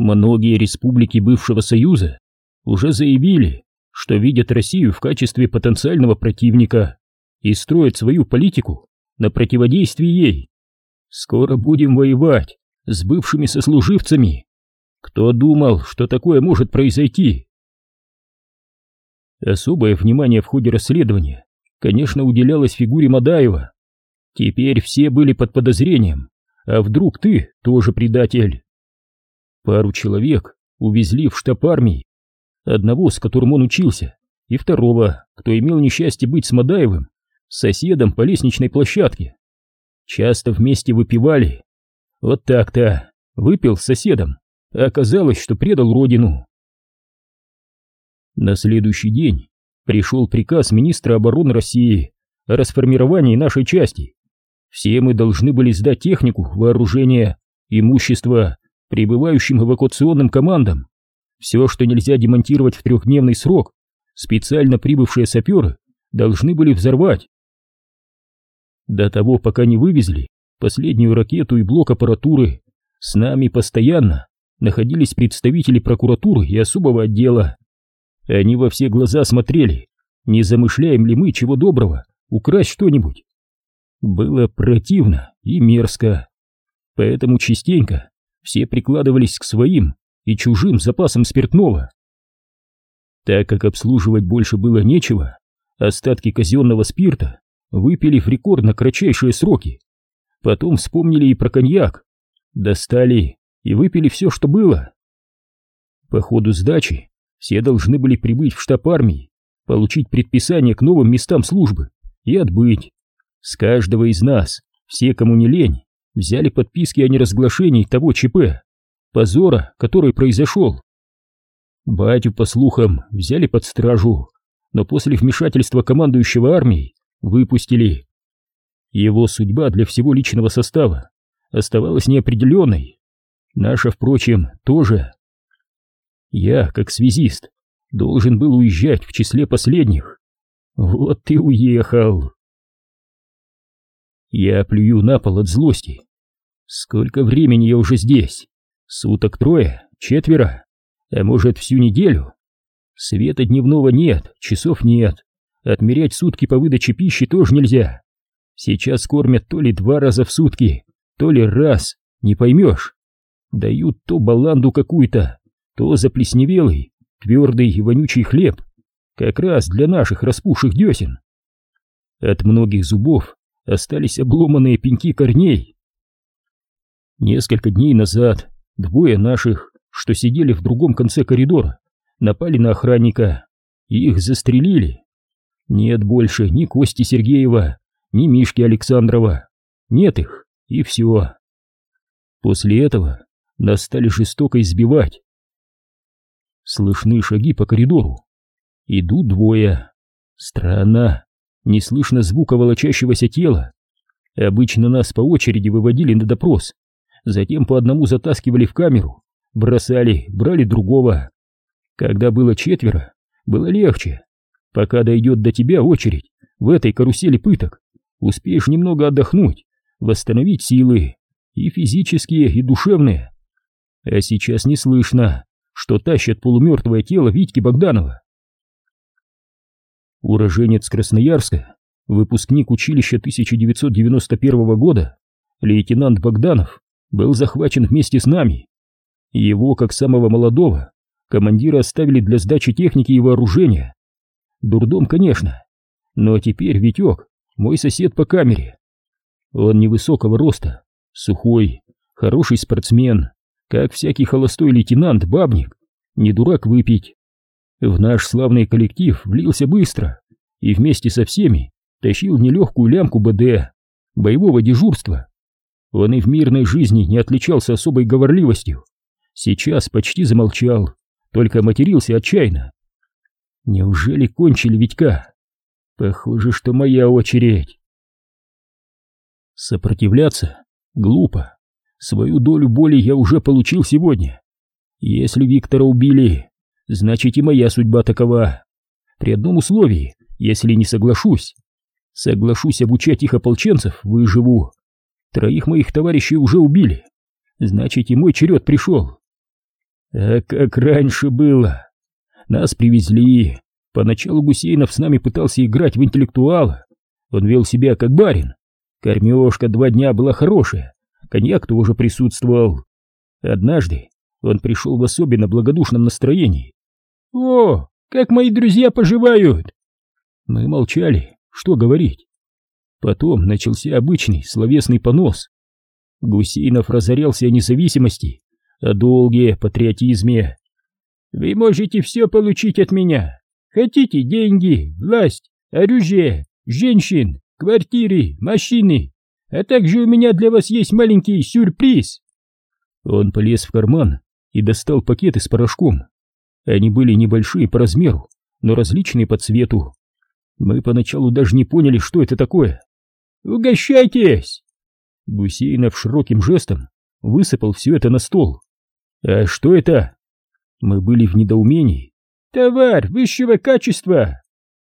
Многие республики бывшего Союза уже заявили, что видят Россию в качестве потенциального противника и строят свою политику на противодействии ей. Скоро будем воевать с бывшими сослуживцами. Кто думал, что такое может произойти? Особое внимание в ходе расследования, конечно, уделялось фигуре Мадаева. Теперь все были под подозрением, а вдруг ты тоже предатель? Пару человек увезли в штаб армии, одного, с которым он учился, и второго, кто имел несчастье быть с Мадаевым, соседом по лестничной площадке. Часто вместе выпивали. Вот так-то, выпил с соседом, а оказалось, что предал родину. На следующий день пришел приказ министра обороны России о расформировании нашей части. Все мы должны были сдать технику, вооружение, имущество прибывающим эвакуационным командам. Все, что нельзя демонтировать в трехдневный срок, специально прибывшие саперы должны были взорвать. До того, пока не вывезли последнюю ракету и блок аппаратуры, с нами постоянно находились представители прокуратуры и особого отдела. Они во все глаза смотрели, не замышляем ли мы чего доброго украсть что-нибудь. Было противно и мерзко, поэтому частенько все прикладывались к своим и чужим запасам спиртного. Так как обслуживать больше было нечего, остатки казенного спирта выпили в рекордно кратчайшие сроки. Потом вспомнили и про коньяк, достали и выпили все, что было. По ходу сдачи все должны были прибыть в штаб армии, получить предписание к новым местам службы и отбыть. С каждого из нас, все, кому не лень, взяли подписки о неразглашении того ЧП, позора, который произошел. Батю, по слухам, взяли под стражу, но после вмешательства командующего армией выпустили. Его судьба для всего личного состава оставалась неопределенной. Наша, впрочем, тоже. Я, как связист, должен был уезжать в числе последних. Вот ты уехал. Я плюю на пол от злости. Сколько времени я уже здесь? Суток трое, четверо, а может всю неделю? Света дневного нет, часов нет. Отмерять сутки по выдаче пищи тоже нельзя. Сейчас кормят то ли два раза в сутки, то ли раз, не поймешь. Дают то баланду какую-то, то заплесневелый, твердый и вонючий хлеб, как раз для наших распухших десен. От многих зубов остались обломанные пеньки корней. Несколько дней назад двое наших, что сидели в другом конце коридора, напали на охранника и их застрелили. Нет больше ни Кости Сергеева, ни Мишки Александрова. Нет их, и все. После этого нас стали жестоко избивать. Слышны шаги по коридору. Идут двое. Странно. Не слышно звука волочащегося тела. Обычно нас по очереди выводили на допрос, затем по одному затаскивали в камеру, бросали, брали другого. Когда было четверо, было легче. Пока дойдет до тебя очередь в этой карусели пыток, успеешь немного отдохнуть, восстановить силы, и физические, и душевные. А сейчас не слышно, что тащат полумертвое тело Витьки Богданова. Уроженец Красноярска, выпускник училища 1991 года, лейтенант Богданов, был захвачен вместе с нами. Его, как самого молодого, командира оставили для сдачи техники и вооружения. Дурдом, конечно, но теперь Витек мой сосед по камере. Он невысокого роста, сухой, хороший спортсмен, как всякий холостой лейтенант-бабник, не дурак выпить. В наш славный коллектив влился быстро и вместе со всеми тащил нелегкую лямку БД, боевого дежурства. Он и в мирной жизни не отличался особой говорливостью. Сейчас почти замолчал, только матерился отчаянно. Неужели кончили Витька? Похоже, что моя очередь. Сопротивляться глупо. Свою долю боли я уже получил сегодня. Если Виктора убили, значит и моя судьба такова. При одном условии, если не соглашусь. Соглашусь обучать их ополченцев, выживу. Троих моих товарищей уже убили. Значит и мой черед пришел. А как раньше было. Нас привезли. Поначалу Гусейнов с нами пытался играть в интеллектуала. Он вел себя как барин. Кормежка два дня была хорошая, коньяк тоже присутствовал. Однажды он пришел в особенно благодушном настроении. «О, как мои друзья поживают!» Мы молчали, что говорить. Потом начался обычный словесный понос. Гусейнов разорялся о независимости, о долге, патриотизме. «Вы можете все получить от меня. Хотите деньги, власть, оружие, женщин, квартиры, машины, а также у меня для вас есть маленький сюрприз». Он полез в карман и достал пакеты с порошком. Они были небольшие по размеру, но различные по цвету. Мы поначалу даже не поняли, что это такое. «Угощайтесь!» Гусейнов широким жестом высыпал все это на стол. «А что это?» Мы были в недоумении. «Товар высшего качества!»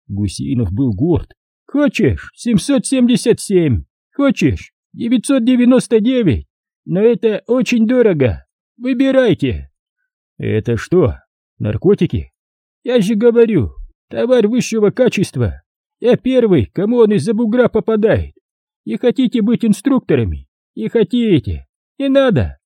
Гусейнов был горд. «Хочешь? 777! Хочешь? 999! Но это очень дорого! Выбирайте!» «Это что, наркотики?» «Я же говорю, товар высшего качества! Я первый, кому он из-за бугра попадает! И хотите быть инструкторами? И хотите! Не надо!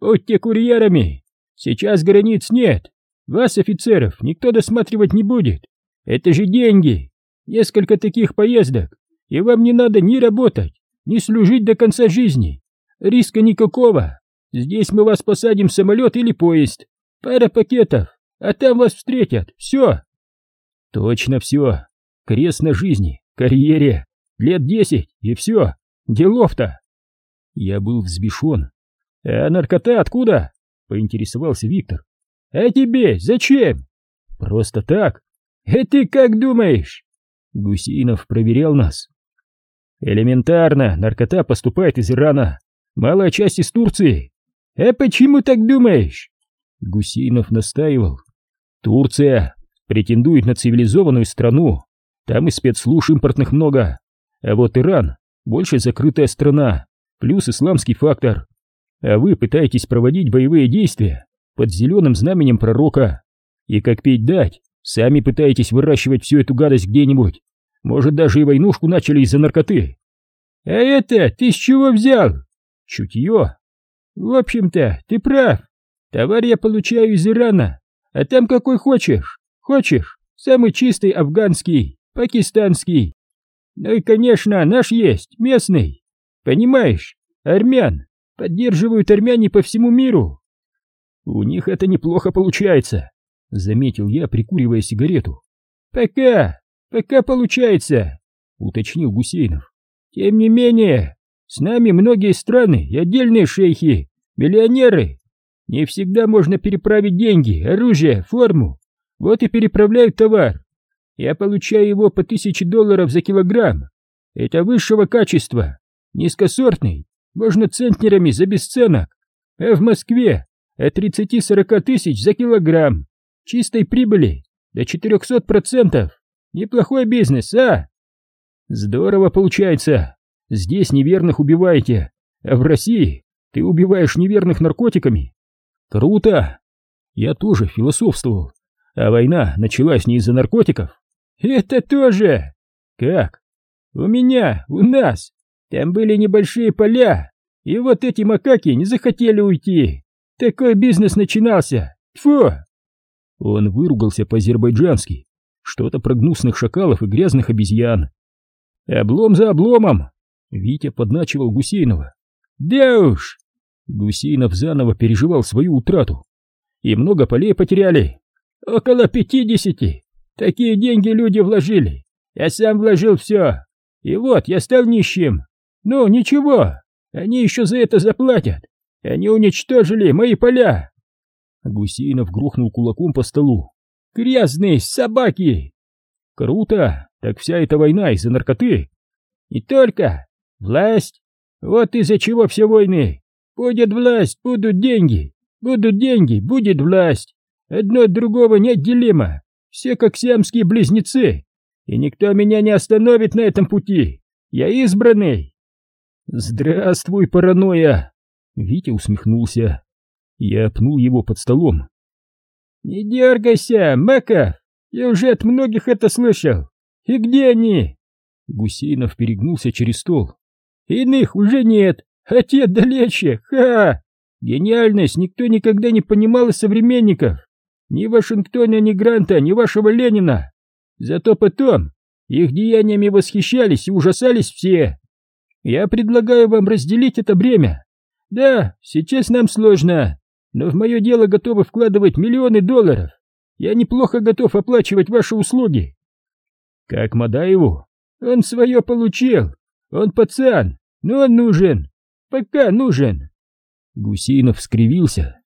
Будьте курьерами! Сейчас границ нет! Вас, офицеров, никто досматривать не будет! Это же деньги! Несколько таких поездок, и вам не надо ни работать, ни служить до конца жизни! Риска никакого! Здесь мы вас посадим в самолет или поезд! Пара пакетов, а там вас встретят! Все!» «Точно все! Крест на жизни, карьере, Лет десять, и все. Делов-то. Я был взбешен. А наркота откуда? Поинтересовался Виктор. А тебе зачем? Просто так. А ты как думаешь? Гусинов проверял нас. Элементарно, наркота поступает из Ирана. Малая часть из Турции. А почему так думаешь? Гусинов настаивал. Турция претендует на цивилизованную страну. Там и спецслужб импортных много. А вот Иран больше закрытая страна, плюс исламский фактор. А вы пытаетесь проводить боевые действия под зеленым знаменем пророка. И как петь дать, сами пытаетесь выращивать всю эту гадость где-нибудь. Может, даже и войнушку начали из-за наркоты. А это ты с чего взял? Чутье. В общем-то, ты прав. Товар я получаю из Ирана, а там какой хочешь. Хочешь, самый чистый афганский, пакистанский, ну и, конечно, наш есть, местный. Понимаешь, армян поддерживают армяне по всему миру. У них это неплохо получается, заметил я, прикуривая сигарету. Пока, пока получается, уточнил Гусейнов. Тем не менее, с нами многие страны и отдельные шейхи, миллионеры. Не всегда можно переправить деньги, оружие, форму. Вот и переправляют товар. Я получаю его по тысяче долларов за килограмм. Это высшего качества, низкосортный, можно центнерами за бесценок. А в Москве от 30-40 тысяч за килограмм. Чистой прибыли до 400%. Неплохой бизнес, а? Здорово получается. Здесь неверных убиваете, а в России ты убиваешь неверных наркотиками. Круто. Я тоже философствовал. А война началась не из-за наркотиков, «Это тоже!» «Как?» «У меня, у нас. Там были небольшие поля, и вот эти макаки не захотели уйти. Такой бизнес начинался. Фу!» Он выругался по-азербайджански. Что-то про гнусных шакалов и грязных обезьян. «Облом за обломом!» Витя подначивал Гусейнова. «Да уж!» Гусейнов заново переживал свою утрату. «И много полей потеряли?» «Около пятидесяти!» Такие деньги люди вложили. Я сам вложил все. И вот, я стал нищим. Ну, ничего, они еще за это заплатят. Они уничтожили мои поля. Гусейнов грохнул кулаком по столу. Грязные собаки! Круто! Так вся эта война из-за наркоты. И только власть. Вот из-за чего все войны. Будет власть, будут деньги. Будут деньги, будет власть. Одно от другого неотделимо. Все как сиамские близнецы, и никто меня не остановит на этом пути. Я избранный. Здравствуй, паранойя. Витя усмехнулся. Я пнул его под столом Не дергайся, Маков, я уже от многих это слышал. И где они? Гусейнов перегнулся через стол. Иных уже нет, а те далече, ха! Гениальность никто никогда не понимал из современников. Ни Вашингтона, ни Гранта, ни вашего Ленина. Зато потом их деяниями восхищались и ужасались все. Я предлагаю вам разделить это бремя. Да, сейчас нам сложно, но в мое дело готовы вкладывать миллионы долларов. Я неплохо готов оплачивать ваши услуги. Как Мадаеву? Он свое получил. Он пацан, но он нужен. Пока нужен. Гусейнов скривился.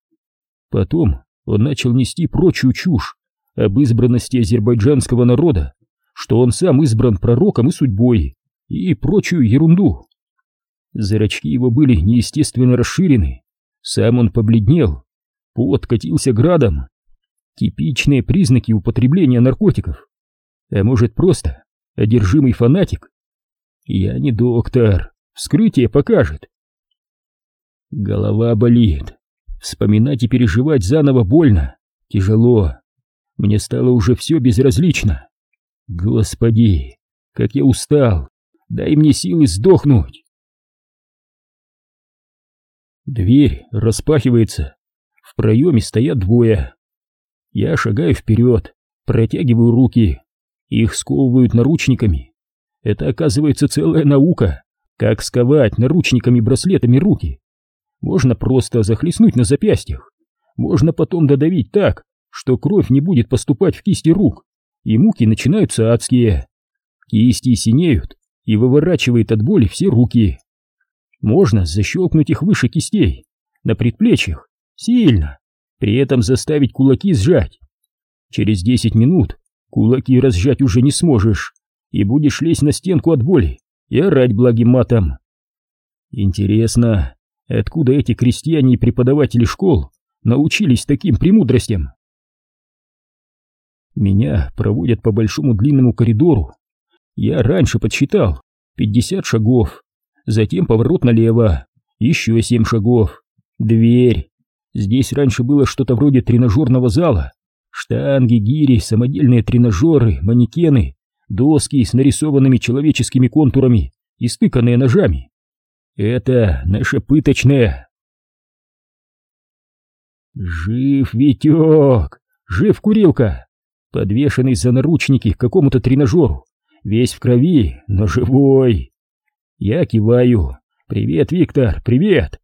Потом он начал нести прочую чушь об избранности азербайджанского народа, что он сам избран пророком и судьбой, и прочую ерунду. Зрачки его были неестественно расширены, сам он побледнел, пот катился градом. Типичные признаки употребления наркотиков. А может просто одержимый фанатик? Я не доктор, вскрытие покажет. Голова болит. Вспоминать и переживать заново больно, тяжело. Мне стало уже все безразлично. Господи, как я устал! Дай мне силы сдохнуть! Дверь распахивается. В проеме стоят двое. Я шагаю вперед, протягиваю руки. Их сковывают наручниками. Это оказывается целая наука, как сковать наручниками-браслетами руки. Можно просто захлестнуть на запястьях. Можно потом додавить так, что кровь не будет поступать в кисти рук, и муки начинаются адские. Кисти синеют и выворачивает от боли все руки. Можно защелкнуть их выше кистей, на предплечьях, сильно, при этом заставить кулаки сжать. Через 10 минут кулаки разжать уже не сможешь, и будешь лезть на стенку от боли и орать благим матом. Интересно, откуда эти крестьяне и преподаватели школ научились таким премудростям? Меня проводят по большому длинному коридору. Я раньше подсчитал 50 шагов, затем поворот налево, еще семь шагов, дверь. Здесь раньше было что-то вроде тренажерного зала. Штанги, гири, самодельные тренажеры, манекены, доски с нарисованными человеческими контурами и стыканные ножами. Это наша пыточная. Жив Витек, жив курилка, подвешенный за наручники к какому-то тренажеру, весь в крови, но живой. Я киваю. «Привет, Виктор, привет!»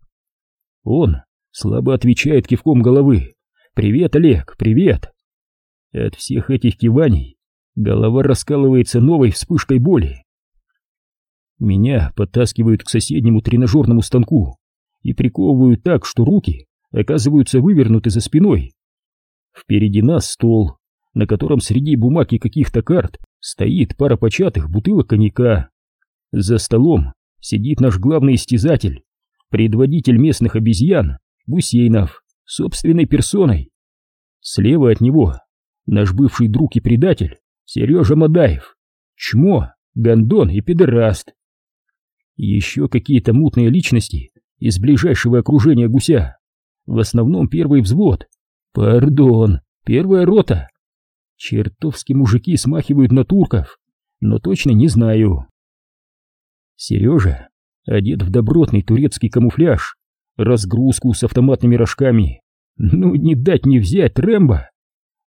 Он слабо отвечает кивком головы. «Привет, Олег, привет!» От всех этих киваний голова раскалывается новой вспышкой боли. Меня подтаскивают к соседнему тренажерному станку и приковывают так, что руки оказываются вывернуты за спиной. Впереди нас стол, на котором среди бумаг и каких-то карт стоит пара початых бутылок коньяка. За столом сидит наш главный истязатель, предводитель местных обезьян, Гусейнов, собственной персоной. Слева от него наш бывший друг и предатель, Сережа Мадаев, чмо, гондон и педераст. Еще какие-то мутные личности из ближайшего окружения гуся, в основном первый взвод, пардон, первая рота. Чертовски мужики смахивают на турков, но точно не знаю. Сережа одет в добротный турецкий камуфляж, разгрузку с автоматными рожками. Ну, не дать не взять Рэмбо.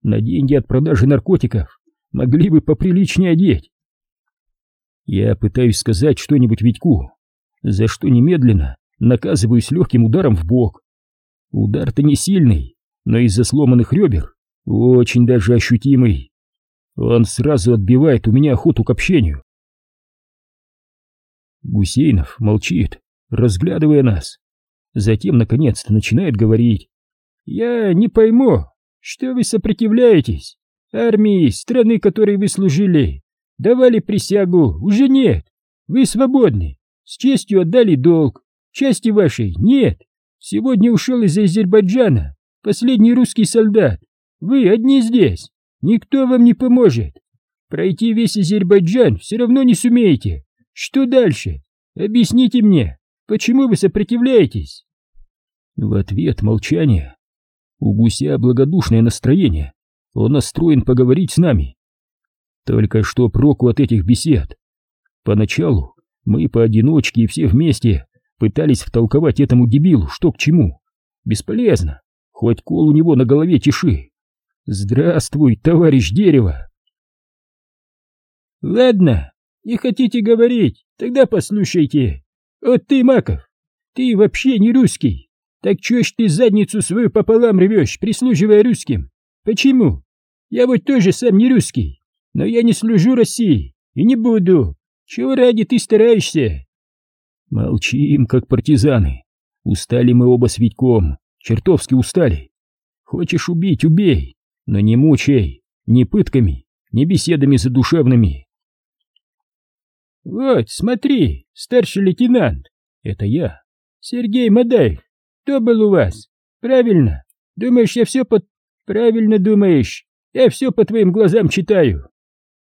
На деньги от продажи наркотиков могли бы поприличнее одеть. Я пытаюсь сказать что-нибудь Витьку, за что немедленно наказываюсь легким ударом в бок. Удар-то не сильный, но из-за сломанных ребер очень даже ощутимый. Он сразу отбивает у меня охоту к общению. Гусейнов молчит, разглядывая нас. Затем, наконец-то, начинает говорить. «Я не пойму, что вы сопротивляетесь? Армии, страны, которой вы служили, давали присягу, уже нет. Вы свободны, с честью отдали долг, части вашей нет. Сегодня ушел из Азербайджана последний русский солдат. Вы одни здесь, никто вам не поможет. Пройти весь Азербайджан все равно не сумеете. Что дальше? Объясните мне, почему вы сопротивляетесь? В ответ молчание. У гуся благодушное настроение, он настроен поговорить с нами. Только что проку от этих бесед? Поначалу мы поодиночке и все вместе пытались втолковать этому дебилу, что к чему. Бесполезно, хоть кол у него на голове тиши. Здравствуй, товарищ дерево! Ладно, не хотите говорить, тогда послушайте. Вот ты, Маков, ты вообще не русский. Так чё ж ты задницу свою пополам рвешь, прислуживая русским? Почему? Я вот тоже сам не русский, но я не служу России и не буду. Чего ради ты стараешься? Молчим, как партизаны. Устали мы оба с Витьком, чертовски устали. Хочешь убить — убей, но не мучай, ни пытками, ни беседами задушевными. Вот, смотри, старший лейтенант, это я, Сергей Мадаев. Кто был у вас? Правильно. Думаешь, я все под... Правильно думаешь. Я все по твоим глазам читаю.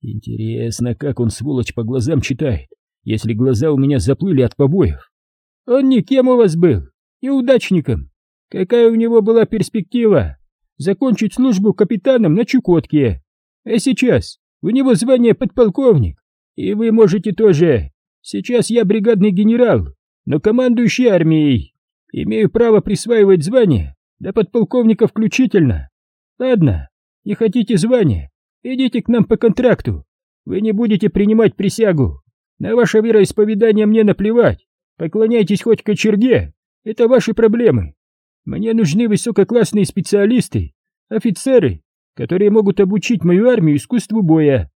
Интересно, как он, сволочь, по глазам читает, если глаза у меня заплыли от побоев. Он никем у вас был, неудачником. Какая у него была перспектива? Закончить службу капитаном на Чукотке. А сейчас у него звание подполковник. И вы можете тоже. Сейчас я бригадный генерал, но командующий армией. Имею право присваивать звание, до подполковника включительно. Ладно, не хотите звания? Идите к нам по контракту. Вы не будете принимать присягу. На ваше вероисповедание мне наплевать. Поклоняйтесь хоть кочерге. Это ваши проблемы. Мне нужны высококлассные специалисты, офицеры, которые могут обучить мою армию искусству боя.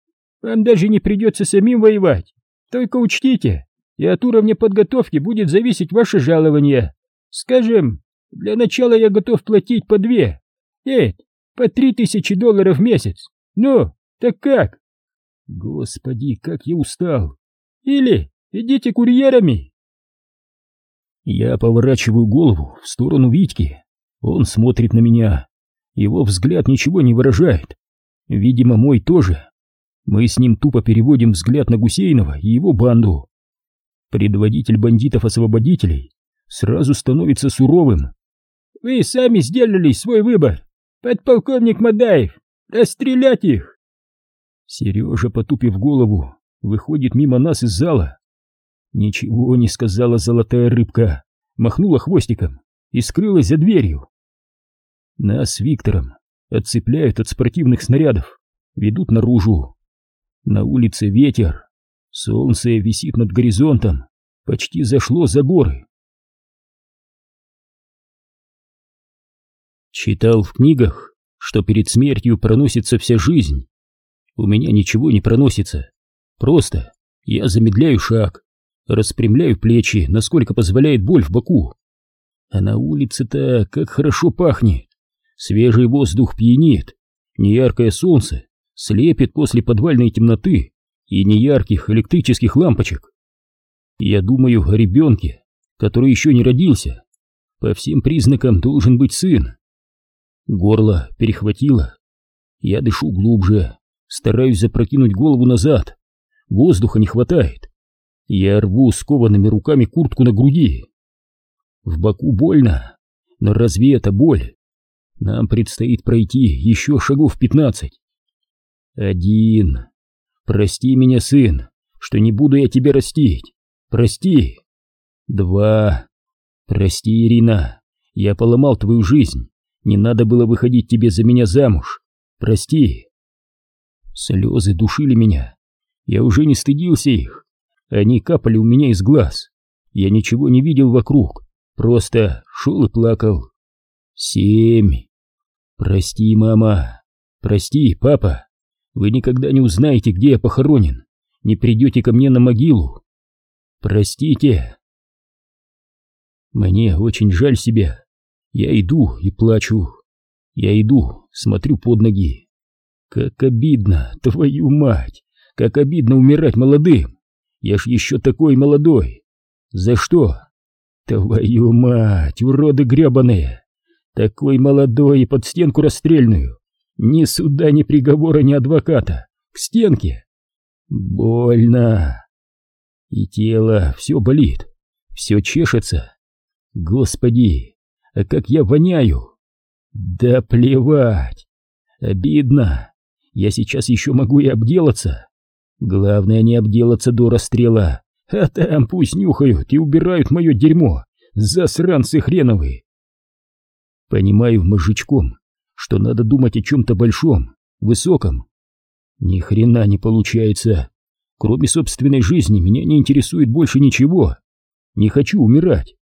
Вам даже не придется самим воевать. Только учтите, и от уровня подготовки будет зависеть ваше жалование. Скажем, для начала я готов платить по две, нет, по три тысячи долларов в месяц. Ну, так как? Господи, как я устал. Или идите курьерами. Я поворачиваю голову в сторону Витьки. Он смотрит на меня. Его взгляд ничего не выражает. Видимо, мой тоже. Мы с ним тупо переводим взгляд на Гусейнова и его банду. Предводитель бандитов-освободителей сразу становится суровым. «Вы сами сделали свой выбор, подполковник Мадаев, расстрелять их!» Сережа, потупив голову, выходит мимо нас из зала. Ничего не сказала золотая рыбка, махнула хвостиком и скрылась за дверью. Нас с Виктором отцепляют от спортивных снарядов, ведут наружу. На улице ветер, солнце висит над горизонтом, почти зашло за горы. Читал в книгах, что перед смертью проносится вся жизнь. У меня ничего не проносится. Просто я замедляю шаг, распрямляю плечи, насколько позволяет боль в боку. А на улице-то как хорошо пахнет. Свежий воздух пьянит, неяркое солнце слепит после подвальной темноты и неярких электрических лампочек. Я думаю о ребенке, который еще не родился. По всем признакам должен быть сын. Горло перехватило. Я дышу глубже, стараюсь запрокинуть голову назад. Воздуха не хватает. Я рву скованными руками куртку на груди. В боку больно, но разве это боль? Нам предстоит пройти еще шагов пятнадцать. Один. Прости меня, сын, что не буду я тебя растить. Прости. Два. Прости, Ирина, я поломал твою жизнь. Не надо было выходить тебе за меня замуж. Прости. Слезы душили меня. Я уже не стыдился их. Они капали у меня из глаз. Я ничего не видел вокруг. Просто шел и плакал. Семь. Прости, мама. Прости, папа. Вы никогда не узнаете, где я похоронен. Не придете ко мне на могилу. Простите. Мне очень жаль себя. Я иду и плачу. Я иду, смотрю под ноги. Как обидно, твою мать! Как обидно умирать молодым! Я ж еще такой молодой! За что? Твою мать, уроды гребаные! Такой молодой и под стенку расстрельную! Ни суда, ни приговора, ни адвоката! К стенке! Больно! И тело все болит, все чешется. Господи, как я воняю! Да плевать. Обидно. Я сейчас еще могу и обделаться. Главное не обделаться до расстрела, а там пусть нюхают и убирают мое дерьмо, засранцы хреновые. Понимаю мозжечком, что надо думать о чем-то большом, высоком. Ни хрена не получается. Кроме собственной жизни меня не интересует больше ничего. Не хочу умирать.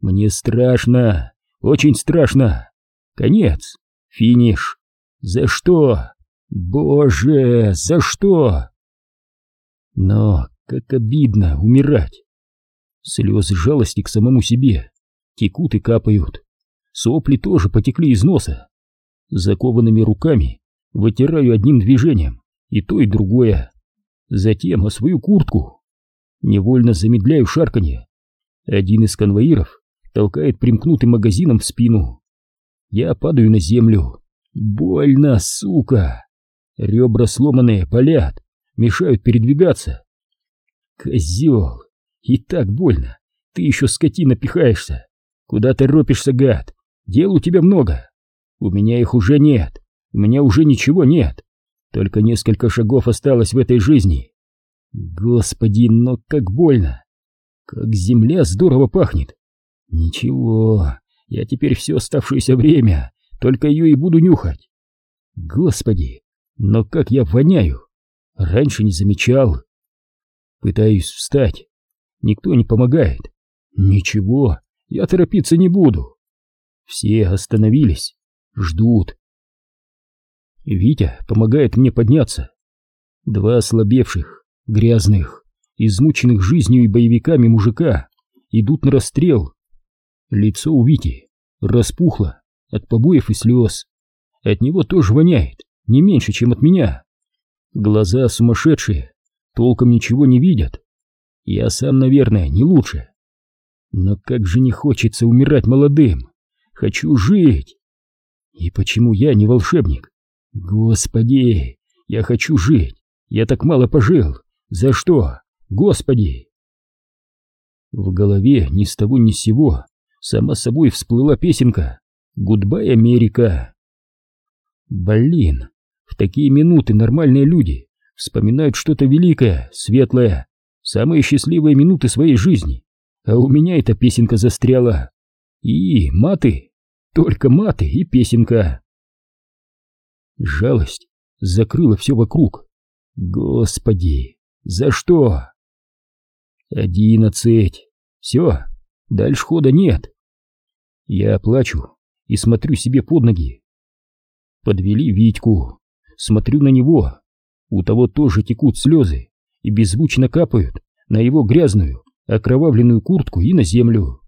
Мне страшно, очень страшно. Конец, финиш. За что? Боже, за что? Но как обидно умирать. Слезы жалости к самому себе текут и капают. Сопли тоже потекли из носа. Закованными руками вытираю одним движением и то, и другое. Затем о свою куртку. Невольно замедляю шарканье. Один из конвоиров толкает примкнутым магазином в спину. Я падаю на землю. Больно, сука! Ребра сломанные, болят, мешают передвигаться. Козел! И так больно. Ты еще скотина пихаешься. Куда торопишься, гад? Дел у тебя много. У меня их уже нет. У меня уже ничего нет. Только несколько шагов осталось в этой жизни. Господи, но как больно. Как земля здорово пахнет. Ничего, я теперь все оставшееся время только ее и буду нюхать. Господи, но как я воняю. Раньше не замечал. Пытаюсь встать. Никто не помогает. Ничего, я торопиться не буду. Все остановились, ждут. Витя помогает мне подняться. Два ослабевших, грязных, измученных жизнью и боевиками мужика идут на расстрел. Лицо у Вити распухло от побоев и слез. От него тоже воняет, не меньше, чем от меня. Глаза сумасшедшие, толком ничего не видят. Я сам, наверное, не лучше. Но как же не хочется умирать молодым. Хочу жить. И почему я не волшебник? Господи, я хочу жить. Я так мало пожил. За что? Господи! В голове ни с того ни с сего сама собой всплыла песенка «Goodbye, Америка». Блин, в такие минуты нормальные люди вспоминают что-то великое, светлое, самые счастливые минуты своей жизни, а у меня эта песенка застряла. И маты, только маты и песенка. Жалость закрыла все вокруг. Господи, за что? Одиннадцать. Все, дальше хода нет. Я плачу и смотрю себе под ноги. Подвели Витьку. Смотрю на него. У того тоже текут слезы и беззвучно капают на его грязную, окровавленную куртку и на землю.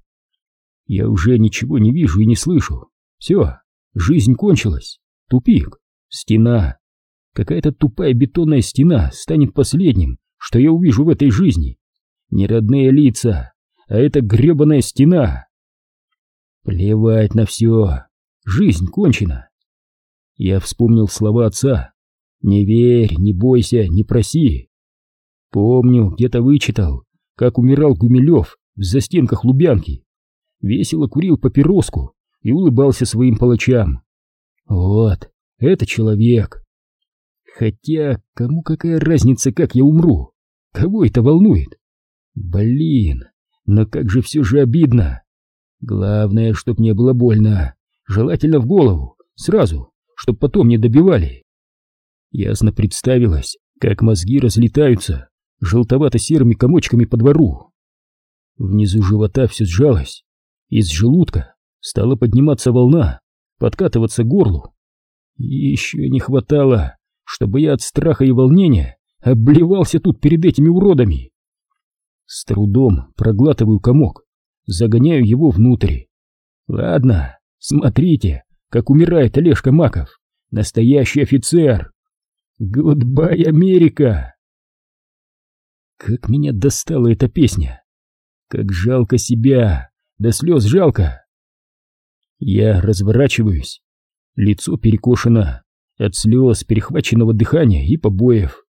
Я уже ничего не вижу и не слышу. Все, жизнь кончилась. Тупик. Стена. Какая-то тупая бетонная стена станет последним, что я увижу в этой жизни. Не родные лица, а это гребаная стена. Плевать на все. Жизнь кончена. Я вспомнил слова отца. Не верь, не бойся, не проси. Помню, где-то вычитал, как умирал Гумилев в застенках Лубянки. Весело курил папироску и улыбался своим палачам. Вот, это человек. Хотя, кому какая разница, как я умру? Кого это волнует? Блин, но как же все же обидно. Главное, чтоб не было больно. Желательно в голову, сразу, чтоб потом не добивали. Ясно представилось, как мозги разлетаются желтовато-серыми комочками по двору. Внизу живота все сжалось. Из желудка стала подниматься волна, подкатываться к горлу. И еще не хватало, чтобы я от страха и волнения обблевался тут перед этими уродами. С трудом проглатываю комок, загоняю его внутрь. Ладно, смотрите, как умирает Олежка Маков, настоящий офицер. Goodbye, Америка! Как меня достала эта песня! Как жалко себя, до слез жалко! Я разворачиваюсь, лицо перекошено от слез, перехваченного дыхания и побоев.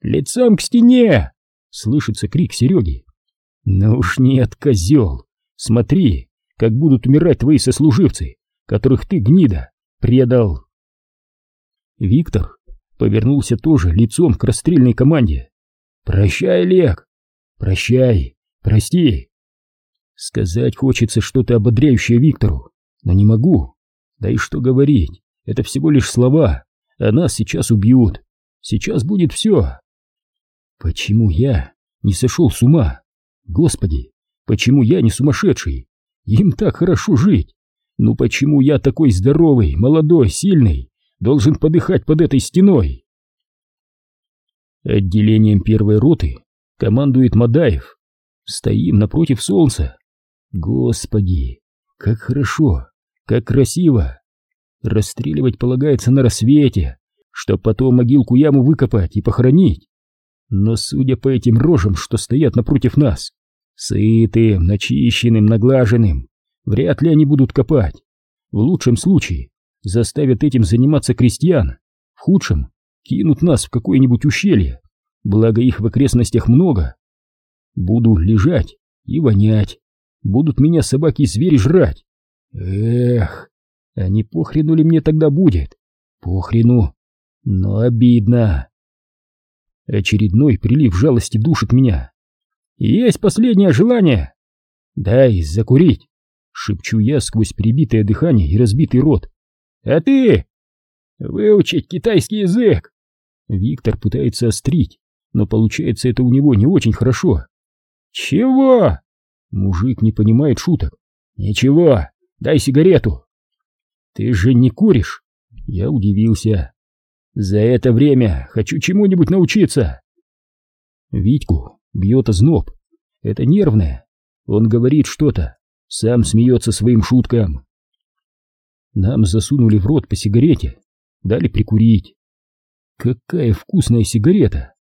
«Лицом к стене!» — слышится крик Сереги. «Ну уж нет, козел! Смотри, как будут умирать твои сослуживцы, которых ты, гнида, предал. Виктор повернулся тоже лицом к расстрельной команде. «Прощай, Олег! Прощай! Прости!» Сказать хочется что-то ободряющее Виктору, но не могу. Да и что говорить, это всего лишь слова, а нас сейчас убьют. Сейчас будет все. Почему я не сошел с ума? Господи, почему я не сумасшедший? Им так хорошо жить. Ну почему я такой здоровый, молодой, сильный, должен подыхать под этой стеной? Отделением первой роты командует Мадаев. Стоим напротив солнца. Господи, как хорошо, как красиво. Расстреливать полагается на рассвете, чтоб потом могилку-яму выкопать и похоронить. Но судя по этим рожам, что стоят напротив нас, сытым, начищенным, наглаженным, вряд ли они будут копать. В лучшем случае заставят этим заниматься крестьян, в худшем кинут нас в какое-нибудь ущелье, благо их в окрестностях много. Буду лежать и вонять, будут меня собаки и звери жрать. Эх, а не похрену ли мне тогда будет? Похрену, но обидно. Очередной прилив жалости душит меня. Есть последнее желание. Дай закурить, шепчу я сквозь прибитое дыхание и разбитый рот. А ты? Выучить китайский язык. Виктор пытается острить, но получается это у него не очень хорошо. Чего? Мужик не понимает шуток. Ничего, дай сигарету. Ты же не куришь? Я удивился. За это время хочу чему-нибудь научиться. Витьку бьет озноб. Это нервное. Он говорит что-то, сам смеется своим шуткам. Нам засунули в рот по сигарете, дали прикурить. Какая вкусная сигарета!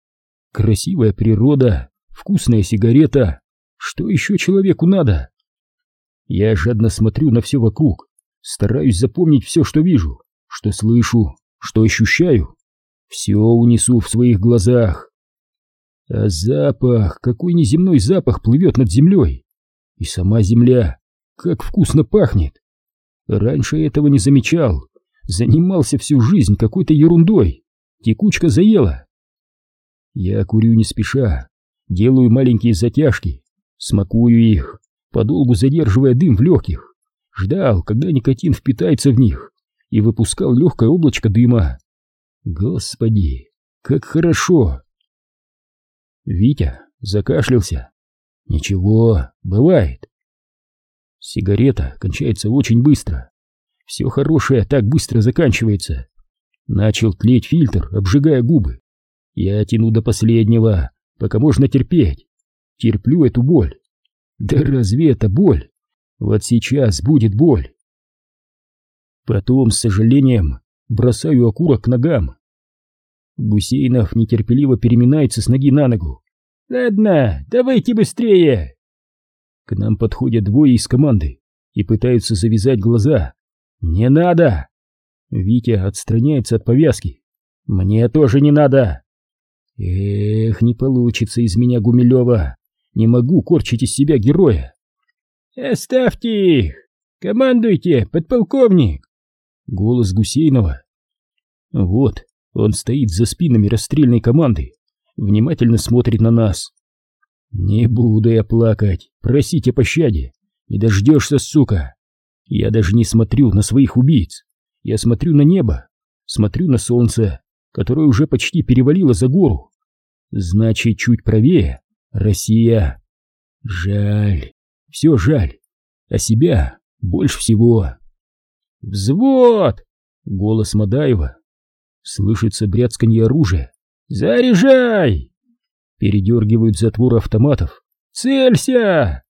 Красивая природа, вкусная сигарета. Что еще человеку надо? Я жадно смотрю на все вокруг, стараюсь запомнить все, что вижу, что слышу, что ощущаю, все унесу в своих глазах. А запах, какой неземной запах плывет над землей. И сама земля, как вкусно пахнет. Раньше этого не замечал, занимался всю жизнь какой-то ерундой, текучка заела. Я курю не спеша, делаю маленькие затяжки, смакую их, подолгу задерживая дым в легких, ждал, когда никотин впитается в них, и выпускал легкое облачко дыма. Господи, как хорошо! Витя закашлялся. Ничего, бывает. Сигарета кончается очень быстро. Все хорошее так быстро заканчивается. Начал тлеть фильтр, обжигая губы. Я тяну до последнего, пока можно терпеть. Терплю эту боль. Да разве это боль? Вот сейчас будет боль. Потом, с сожалением, бросаю окурок к ногам. Гусейнов нетерпеливо переминается с ноги на ногу. «Ладно, давайте быстрее!» К нам подходят двое из команды и пытаются завязать глаза. «Не надо!» Витя отстраняется от повязки. «Мне тоже не надо!» «Эх, не получится из меня Гумилева! Не могу корчить из себя героя!» «Оставьте их! Командуйте, подполковник!» Голос Гусейнова. Вот, он стоит за спинами расстрельной команды, внимательно смотрит на нас. Не буду я плакать, просить о пощаде. Не дождешься, сука. Я даже не смотрю на своих убийц. Я смотрю на небо, смотрю на солнце, которое уже почти перевалило за гору. Значит, чуть правее — Россия. Жаль, все жаль, а себя больше всего. «Взвод!» — голос Мадаева. Слышится бряцканье оружия. «Заряжай!» Передергивают затвор автоматов. «Целься!»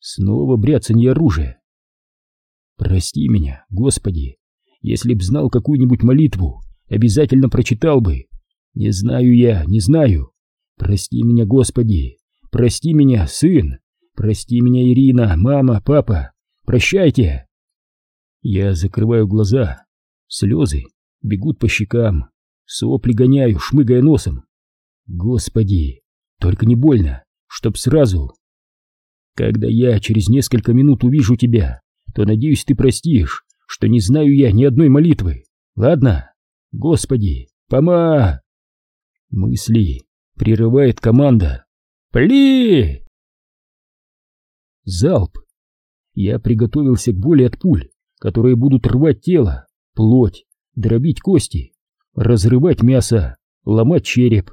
Снова бряцанье оружия. «Прости меня, Господи! Если б знал какую-нибудь молитву, обязательно прочитал бы. Не знаю я, не знаю. Прости меня, Господи! Прости меня, сын! Прости меня, Ирина, мама, папа! Прощайте!» Я закрываю глаза. Слезы бегут по щекам. Сопли гоняю, шмыгая носом. Господи, только не больно, чтоб сразу. Когда я через несколько минут увижу тебя, то, надеюсь, ты простишь, что не знаю я ни одной молитвы. Ладно, Господи, пома... Мысли прерывает команда. Пли! Залп. Я приготовился к боли от пуль, которые будут рвать тело, плоть, дробить кости, разрывать мясо, ломать череп.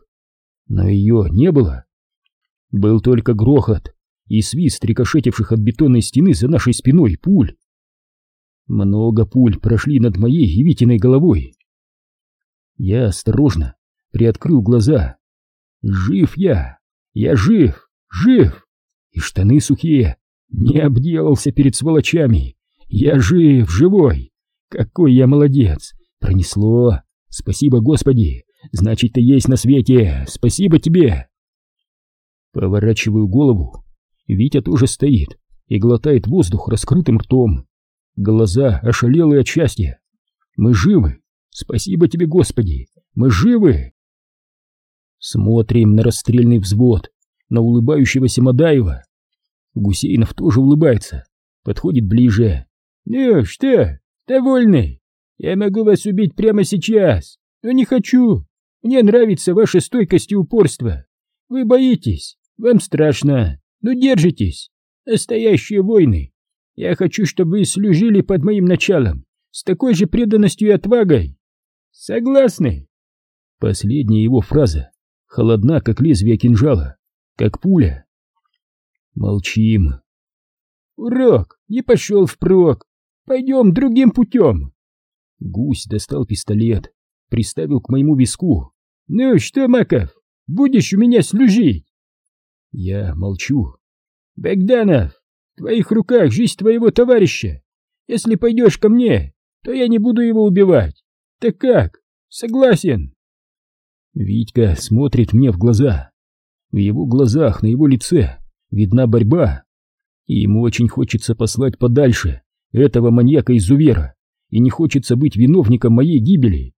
Но ее не было. Был только грохот и свист рикошетивших от бетонной стены за нашей спиной пуль. Много пуль прошли над моей и головой. Я осторожно приоткрыл глаза. Жив я! Я жив! Жив! И штаны сухие! Не обделался перед сволочами! Я жив, живой! Какой я молодец! Пронесло! Спасибо, Господи! Значит, ты есть на свете! Спасибо тебе! Поворачиваю голову. Витя тоже стоит и глотает воздух раскрытым ртом. Глаза ошалелые от счастья. Мы живы! Спасибо тебе, Господи! Мы живы! Смотрим на расстрельный взвод, на улыбающегося Мадаева. Гусейнов тоже улыбается, подходит ближе. «Ну что, довольны? Я могу вас убить прямо сейчас, но не хочу. Мне нравится ваша стойкость и упорство. Вы боитесь, вам страшно, но держитесь. Настоящие войны. Я хочу, чтобы вы служили под моим началом, с такой же преданностью и отвагой. Согласны?» Последняя его фраза холодна, как лезвие кинжала, как пуля. Молчим. «Урок не пошел впрок. Пойдем другим путем». Гусь достал пистолет, приставил к моему виску. «Ну что, Маков, будешь у меня служить?» Я молчу. «Богданов, в твоих руках жизнь твоего товарища. Если пойдешь ко мне, то я не буду его убивать. Так как? Согласен?» Витька смотрит мне в глаза. В его глазах, на его лице видна борьба. И ему очень хочется послать подальше этого маньяка-изувера, и не хочется быть виновником моей гибели.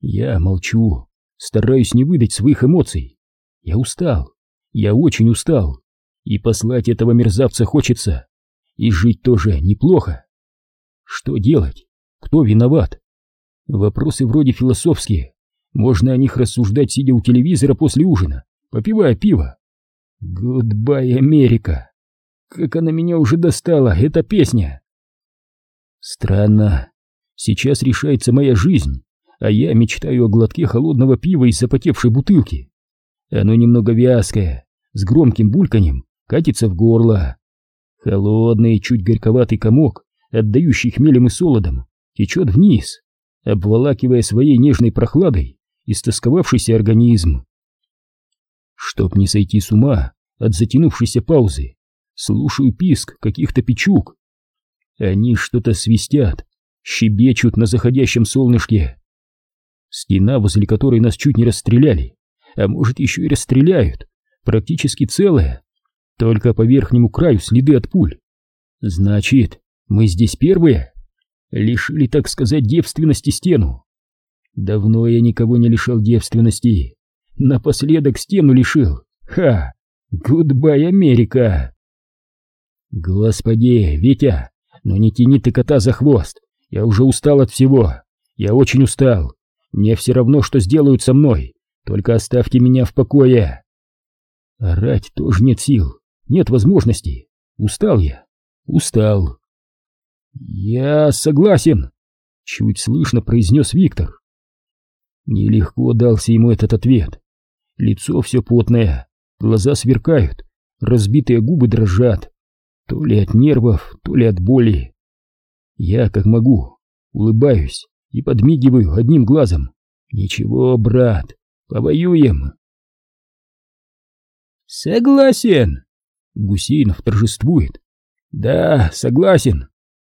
Я молчу, стараюсь не выдать своих эмоций. Я устал, я очень устал, и послать этого мерзавца хочется, и жить тоже неплохо. Что делать? Кто виноват? Вопросы вроде философские, можно о них рассуждать, сидя у телевизора после ужина, попивая пиво. Goodbye, Америка! Как она меня уже достала, эта песня! Странно. Сейчас решается моя жизнь, а я мечтаю о глотке холодного пива из запотевшей бутылки. Оно немного вязкое, с громким бульканьем, катится в горло. Холодный, чуть горьковатый комок, отдающий хмелем и солодом, течет вниз, обволакивая своей нежной прохладой истосковавшийся организм. Чтоб не сойти с ума от затянувшейся паузы, слушаю писк каких-то печук. Они что-то свистят, щебечут на заходящем солнышке. Стена, возле которой нас чуть не расстреляли, а может еще и расстреляют, практически целая, только по верхнему краю следы от пуль. Значит, мы здесь первые? Лишили, так сказать, девственности стену. Давно я никого не лишал девственности. Напоследок стену лишил. Ха! Goodbye, Америка! Господи, Витя, ну не тяни ты кота за хвост. Я уже устал от всего. Я очень устал. Мне все равно, что сделают со мной. Только оставьте меня в покое. Орать тоже нет сил, нет возможности. Устал я, устал. Я согласен, чуть слышно произнес Виктор. Нелегко дался ему этот ответ. Лицо все потное, глаза сверкают, разбитые губы дрожат. То ли от нервов, то ли от боли. Я, как могу, улыбаюсь и подмигиваю одним глазом. Ничего, брат, повоюем. Согласен. Гусейнов торжествует. Да, согласен.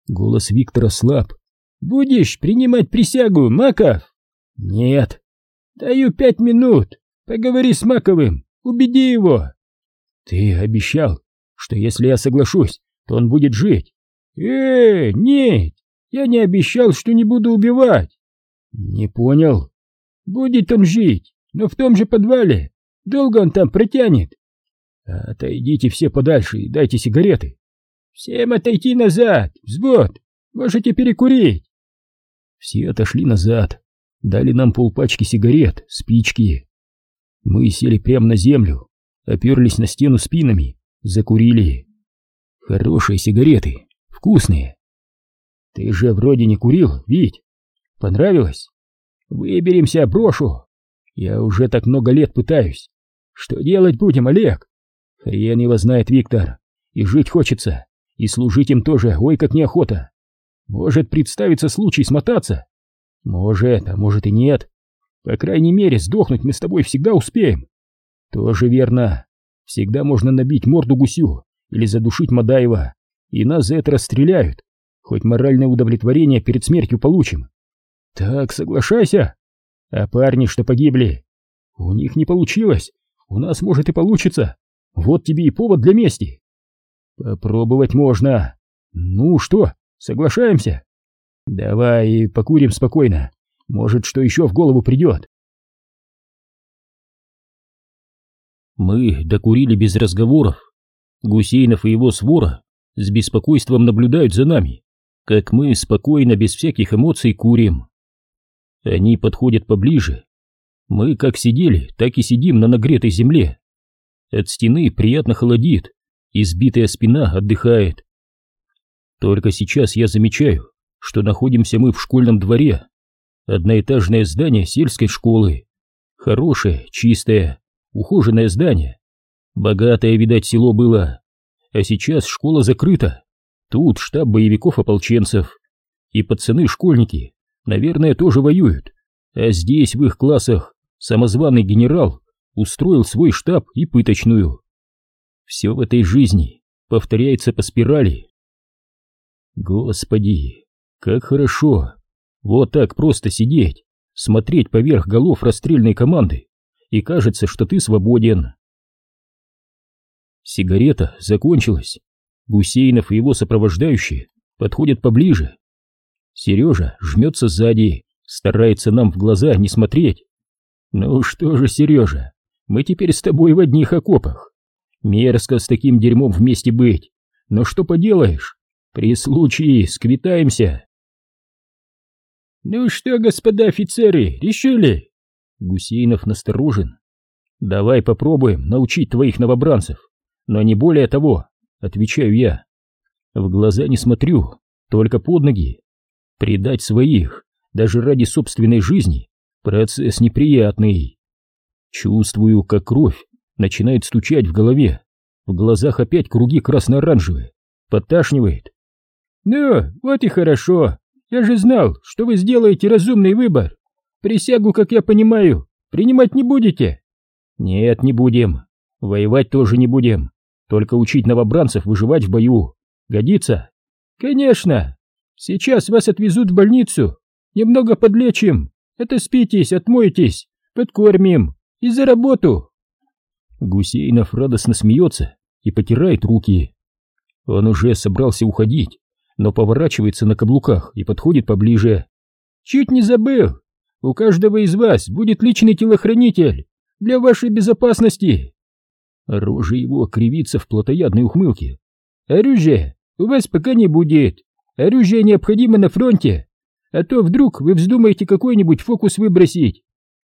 Голос Виктора слаб. Будешь принимать присягу, Маков? Нет. Даю пять минут. Поговори с Маковым, убеди его. Ты обещал, что если я соглашусь, то он будет жить. Э, нет, я не обещал, что не буду убивать. Не понял. Будет он жить, но в том же подвале. Долго он там протянет. Отойдите все подальше и дайте сигареты. Всем отойти назад, взвод. Можете перекурить. Все отошли назад, дали нам полпачки сигарет, спички. Мы сели прямо на землю, оперлись на стену спинами, закурили. Хорошие сигареты, вкусные. Ты же вроде не курил, Вить. Понравилось? Выберемся, брошу. Я уже так много лет пытаюсь. Что делать будем, Олег? Хрен его знает, Виктор. И жить хочется, и служить им тоже, ой, как неохота. Может представиться случай смотаться? Может, а может и нет. По крайней мере, сдохнуть мы с тобой всегда успеем. Тоже верно. Всегда можно набить морду гусю или задушить Мадаева, и нас за это расстреляют. Хоть моральное удовлетворение перед смертью получим. Так, соглашайся. А парни, что погибли, у них не получилось. У нас, может, и получится. Вот тебе и повод для мести. Попробовать можно. Ну что, соглашаемся? Давай покурим спокойно. Может, что еще в голову придет. Мы докурили без разговоров. Гусейнов и его свора с беспокойством наблюдают за нами, как мы спокойно, без всяких эмоций, курим. Они подходят поближе. Мы как сидели, так и сидим на нагретой земле. От стены приятно холодит, избитая спина отдыхает. Только сейчас я замечаю, что находимся мы в школьном дворе. Одноэтажное здание сельской школы. Хорошее, чистое, ухоженное здание. Богатое, видать, село было. А сейчас школа закрыта. Тут штаб боевиков-ополченцев. И пацаны-школьники, наверное, тоже воюют. А здесь, в их классах, самозваный генерал устроил свой штаб и пыточную. Все в этой жизни повторяется по спирали. Господи, как хорошо! Вот так просто сидеть, смотреть поверх голов расстрельной команды, и кажется, что ты свободен. Сигарета закончилась. Гусейнов и его сопровождающие подходят поближе. Сережа жмется сзади, старается нам в глаза не смотреть. Ну что же, Сережа, мы теперь с тобой в одних окопах. Мерзко с таким дерьмом вместе быть. Но что поделаешь, при случае сквитаемся. Ну что, господа офицеры, решили? Гусейнов насторожен. Давай попробуем научить твоих новобранцев, но не более того, отвечаю я. В глаза не смотрю, только под ноги. Предать своих, даже ради собственной жизни, процесс неприятный. Чувствую, как кровь начинает стучать в голове, в глазах опять круги красно-оранжевые, подташнивает. «Ну, вот и хорошо, я же знал, что вы сделаете разумный выбор. Присягу, как я понимаю, принимать не будете?» «Нет, не будем. Воевать тоже не будем. Только учить новобранцев выживать в бою. Годится?» «Конечно. Сейчас вас отвезут в больницу. Немного подлечим. Это спитесь, отмоетесь, подкормим. И за работу!» Гусейнов радостно смеется и потирает руки. Он уже собрался уходить, но поворачивается на каблуках и подходит поближе. «Чуть не забыл! У каждого из вас будет личный телохранитель для вашей безопасности!» Рожа его кривится в плотоядной ухмылке. «Оружие у вас пока не будет. Оружие необходимо на фронте, а то вдруг вы вздумаете какой-нибудь фокус выбросить.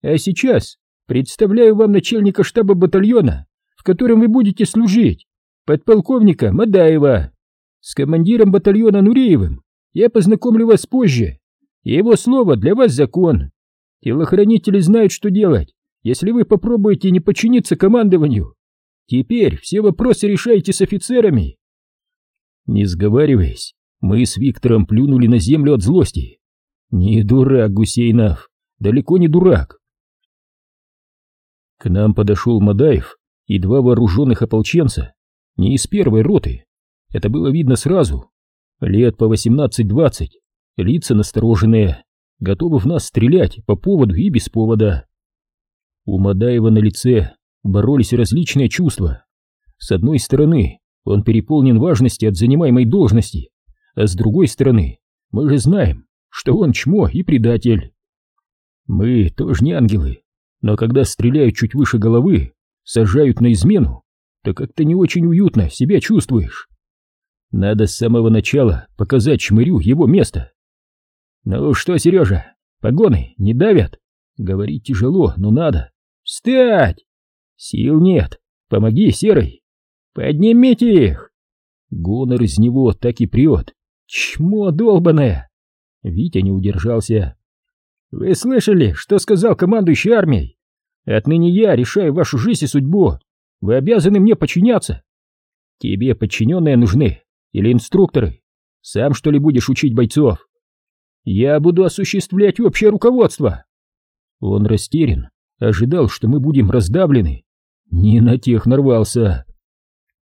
А сейчас представляю вам начальника штаба батальона, в котором вы будете служить, подполковника Мадаева. С командиром батальона Нуреевым я познакомлю вас позже. Его слово для вас закон. Телохранители знают, что делать, если вы попробуете не подчиниться командованию. Теперь все вопросы решайте с офицерами. Не сговариваясь, мы с Виктором плюнули на землю от злости. Не дурак, Гусейнов, далеко не дурак. К нам подошел Мадаев и два вооруженных ополченца, не из первой роты. Это было видно сразу. Лет по 18-20, лица настороженные, готовы в нас стрелять по поводу и без повода. У Мадаева на лице боролись различные чувства. С одной стороны, он переполнен важности от занимаемой должности, а с другой стороны, мы же знаем, что он чмо и предатель. Мы тоже не ангелы, но когда стреляют чуть выше головы, сажают на измену, то как-то не очень уютно себя чувствуешь. Надо с самого начала показать Чмырю его место. Ну что, Сережа, погоны не давят? Говорить тяжело, но надо. Встать! Сил нет. Помоги, Серый. Поднимите их! Гонор из него так и прет. Чмо долбаное! Витя не удержался. Вы слышали, что сказал командующий армией? Отныне я решаю вашу жизнь и судьбу. Вы обязаны мне подчиняться. Тебе подчиненные нужны или инструкторы? Сам что ли будешь учить бойцов? Я буду осуществлять общее руководство. Он растерян, ожидал, что мы будем раздавлены. Не на тех нарвался.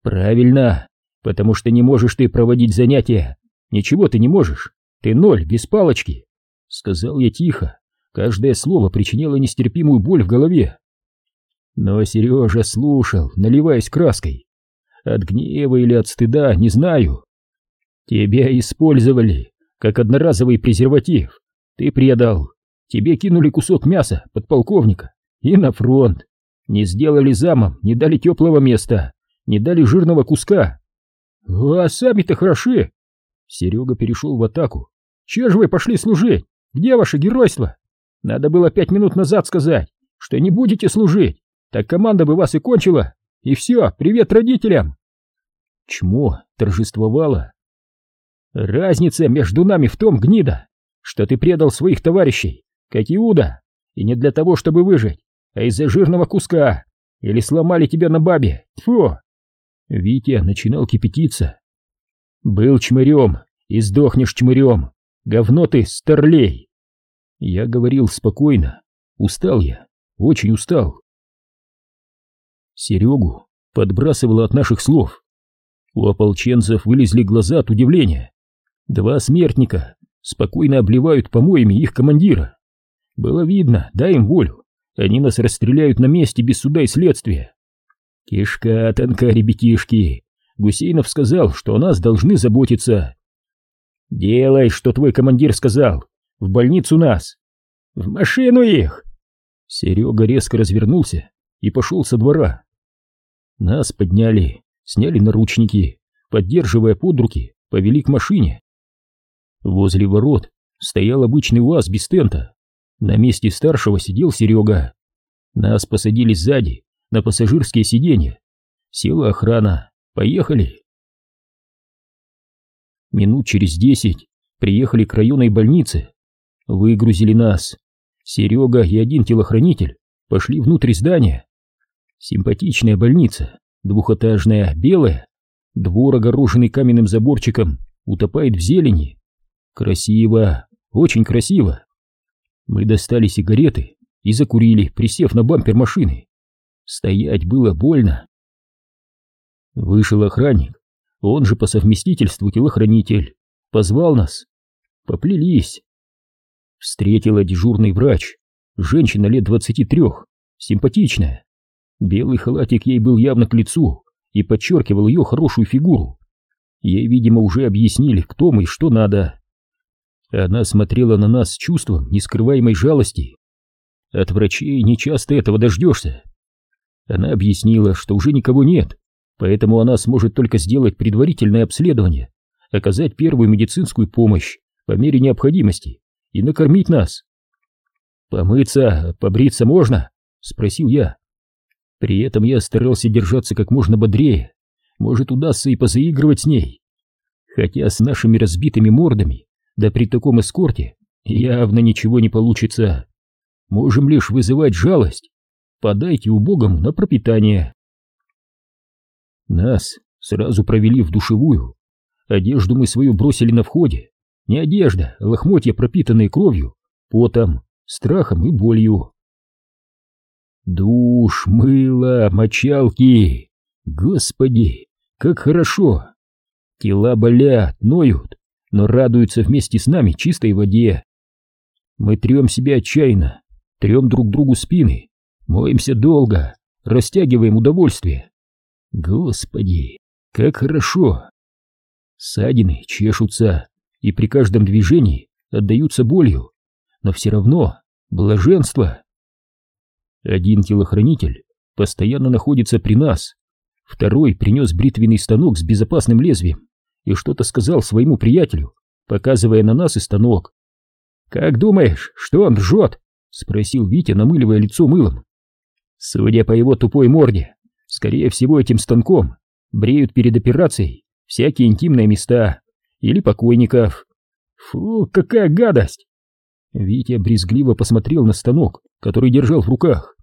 Правильно, потому что не можешь ты проводить занятия. Ничего ты не можешь. Ты ноль, без палочки. Сказал я тихо. Каждое слово причиняло нестерпимую боль в голове. Но Сережа слушал, наливаясь краской. От гнева или от стыда, не знаю. Тебя использовали, как одноразовый презерватив. Ты предал. Тебе кинули кусок мяса, подполковника, и на фронт. Не сделали замом, не дали теплого места, не дали жирного куска. А сами-то хороши. Серега перешел в атаку. Че же вы пошли служить? Где ваше геройство? Надо было пять минут назад сказать, что не будете служить. Так команда бы вас и кончила. И все, привет родителям. Чмо торжествовало. Разница между нами в том, гнида, что ты предал своих товарищей, как Иуда, и не для того, чтобы выжить, а из-за жирного куска. Или сломали тебя на бабе. Тьфу! Витя начинал кипятиться. Был чмырем и сдохнешь чмырем. Говно ты, старлей. Я говорил спокойно. Устал я, очень устал. Серегу подбрасывало от наших слов. У ополченцев вылезли глаза от удивления. Два смертника спокойно обливают помоями их командира. Было видно, дай им волю, они нас расстреляют на месте без суда и следствия. Кишка тонка, ребятишки. Гусейнов сказал, что о нас должны заботиться. Делай, что твой командир сказал. В больницу нас. В машину их. Серега резко развернулся и пошел со двора. Нас подняли, сняли наручники, поддерживая под руки, повели к машине. Возле ворот стоял обычный УАЗ без тента. На месте старшего сидел Серега. Нас посадили сзади, на пассажирские сиденья. Села охрана. Поехали. Минут через десять приехали к районной больнице. Выгрузили нас. Серега и один телохранитель пошли внутрь здания. Симпатичная больница, двухэтажная, белая. Двор, огороженный каменным заборчиком, утопает в зелени. Красиво, очень красиво. Мы достали сигареты и закурили, присев на бампер машины. Стоять было больно. Вышел охранник, он же по совместительству телохранитель, позвал нас. Поплелись. Встретила дежурный врач, женщина лет двадцати трех, симпатичная. Белый халатик ей был явно к лицу и подчеркивал ее хорошую фигуру. Ей, видимо, уже объяснили, кто мы и что надо. Она смотрела на нас с чувством нескрываемой жалости. От врачей не часто этого дождешься. Она объяснила, что уже никого нет, поэтому она сможет только сделать предварительное обследование, оказать первую медицинскую помощь по мере необходимости и накормить нас. «Помыться, побриться можно?» — спросил я. При этом я старался держаться как можно бодрее, может удастся и позаигрывать с ней. Хотя с нашими разбитыми мордами да при таком эскорте явно ничего не получится. Можем лишь вызывать жалость. Подайте убогому на пропитание. Нас сразу провели в душевую. Одежду мы свою бросили на входе. Не одежда, а лохмотья, пропитанные кровью, потом, страхом и болью. Душ, мыло, мочалки. Господи, как хорошо. Тела болят, ноют, но радуются вместе с нами чистой воде. Мы трем себя отчаянно, трем друг другу спины, моемся долго, растягиваем удовольствие. Господи, как хорошо! Ссадины чешутся и при каждом движении отдаются болью, но все равно блаженство. Один телохранитель постоянно находится при нас, второй принес бритвенный станок с безопасным лезвием и что-то сказал своему приятелю, показывая на нас и станок. «Как думаешь, что он ржет?» — спросил Витя, намыливая лицо мылом. Судя по его тупой морде, скорее всего этим станком бреют перед операцией всякие интимные места или покойников. Фу, какая гадость! Витя брезгливо посмотрел на станок, который держал в руках.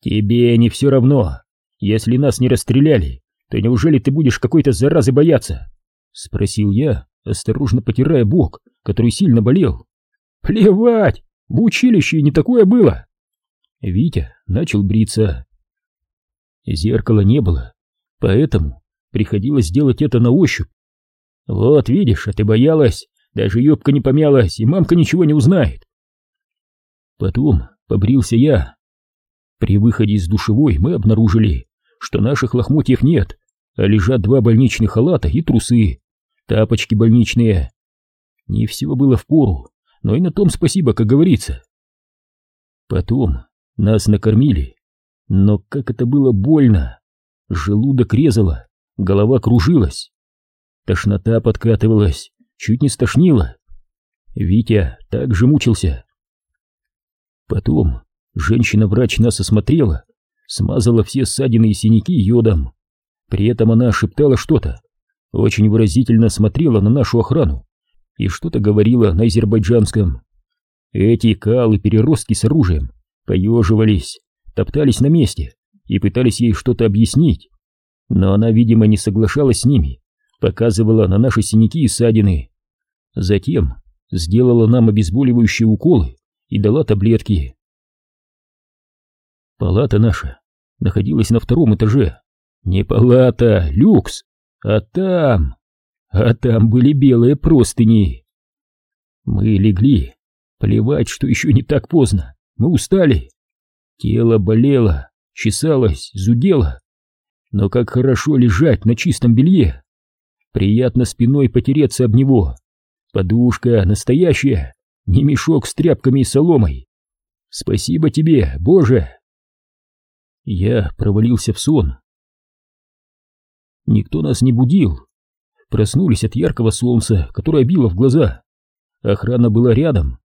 Тебе не все равно. Если нас не расстреляли, то неужели ты будешь какой-то заразы бояться? Спросил я, осторожно потирая бок, который сильно болел. Плевать! В училище не такое было! Витя начал бриться. Зеркала не было, поэтому приходилось делать это на ощупь. Вот видишь, а ты боялась, даже юбка не помялась, и мамка ничего не узнает. Потом побрился я. При выходе из душевой мы обнаружили, что наших лохмотьев нет, а лежат два больничных халата и трусы, тапочки больничные. Не все было в пору, но и на том спасибо, как говорится. Потом нас накормили, но как это было больно. Желудок резало, голова кружилась. Тошнота подкатывалась, чуть не стошнило. Витя также мучился. Потом женщина-врач нас осмотрела, смазала все ссадины и синяки йодом. При этом она шептала что-то, очень выразительно смотрела на нашу охрану и что-то говорила на азербайджанском. Эти калы-переростки с оружием поеживались, топтались на месте и пытались ей что-то объяснить. Но она, видимо, не соглашалась с ними, показывала на наши синяки и ссадины. Затем сделала нам обезболивающие уколы и дала таблетки. Палата наша находилась на втором этаже. Не палата, люкс, а там... А там были белые простыни. Мы легли. Плевать, что еще не так поздно. Мы устали. Тело болело, чесалось, зудело. Но как хорошо лежать на чистом белье. Приятно спиной потереться об него. Подушка настоящая, не мешок с тряпками и соломой. Спасибо тебе, Боже! Я провалился в сон. Никто нас не будил. Проснулись от яркого солнца, которое било в глаза. Охрана была рядом.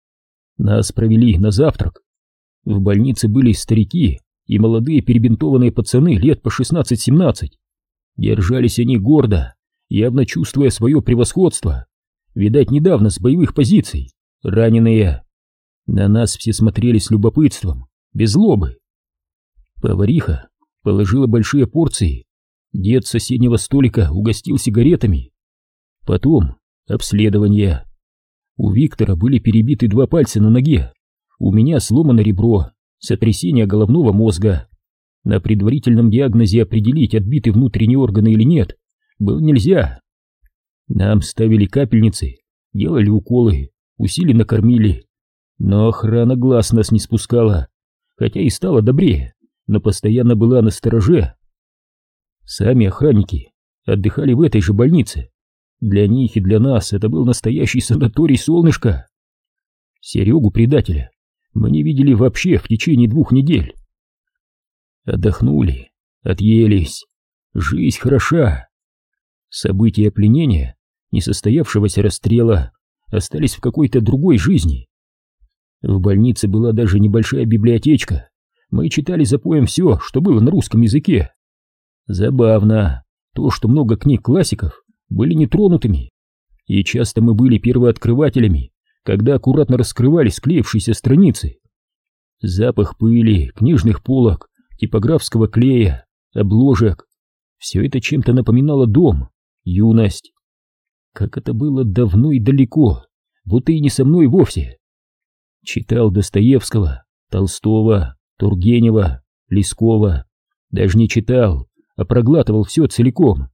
Нас провели на завтрак. В больнице были старики и молодые перебинтованные пацаны лет по 16-17. Держались они гордо, явно чувствуя свое превосходство. Видать, недавно с боевых позиций раненые. На нас все смотрели с любопытством, без злобы. Повариха положила большие порции. Дед соседнего столика угостил сигаретами. Потом обследование. У Виктора были перебиты два пальца на ноге. У меня сломано ребро, сотрясение головного мозга. На предварительном диагнозе определить, отбиты внутренние органы или нет, было нельзя. Нам ставили капельницы, делали уколы, усиленно кормили. Но охрана глаз нас не спускала, хотя и стала добрее, но постоянно была на стороже. Сами охранники отдыхали в этой же больнице. Для них и для нас это был настоящий санаторий солнышко. Серегу предателя мы не видели вообще в течение двух недель. Отдохнули, отъелись, жизнь хороша. События пленения, несостоявшегося расстрела, остались в какой-то другой жизни. В больнице была даже небольшая библиотечка. Мы читали за поем все, что было на русском языке. Забавно, то, что много книг классиков были нетронутыми. И часто мы были первооткрывателями, когда аккуратно раскрывали склеившиеся страницы. Запах пыли, книжных полок, типографского клея, обложек. Все это чем-то напоминало дом, юность. Как это было давно и далеко, будто и не со мной вовсе. Читал Достоевского, Толстого, Тургенева, Лескова. Даже не читал, а проглатывал все целиком.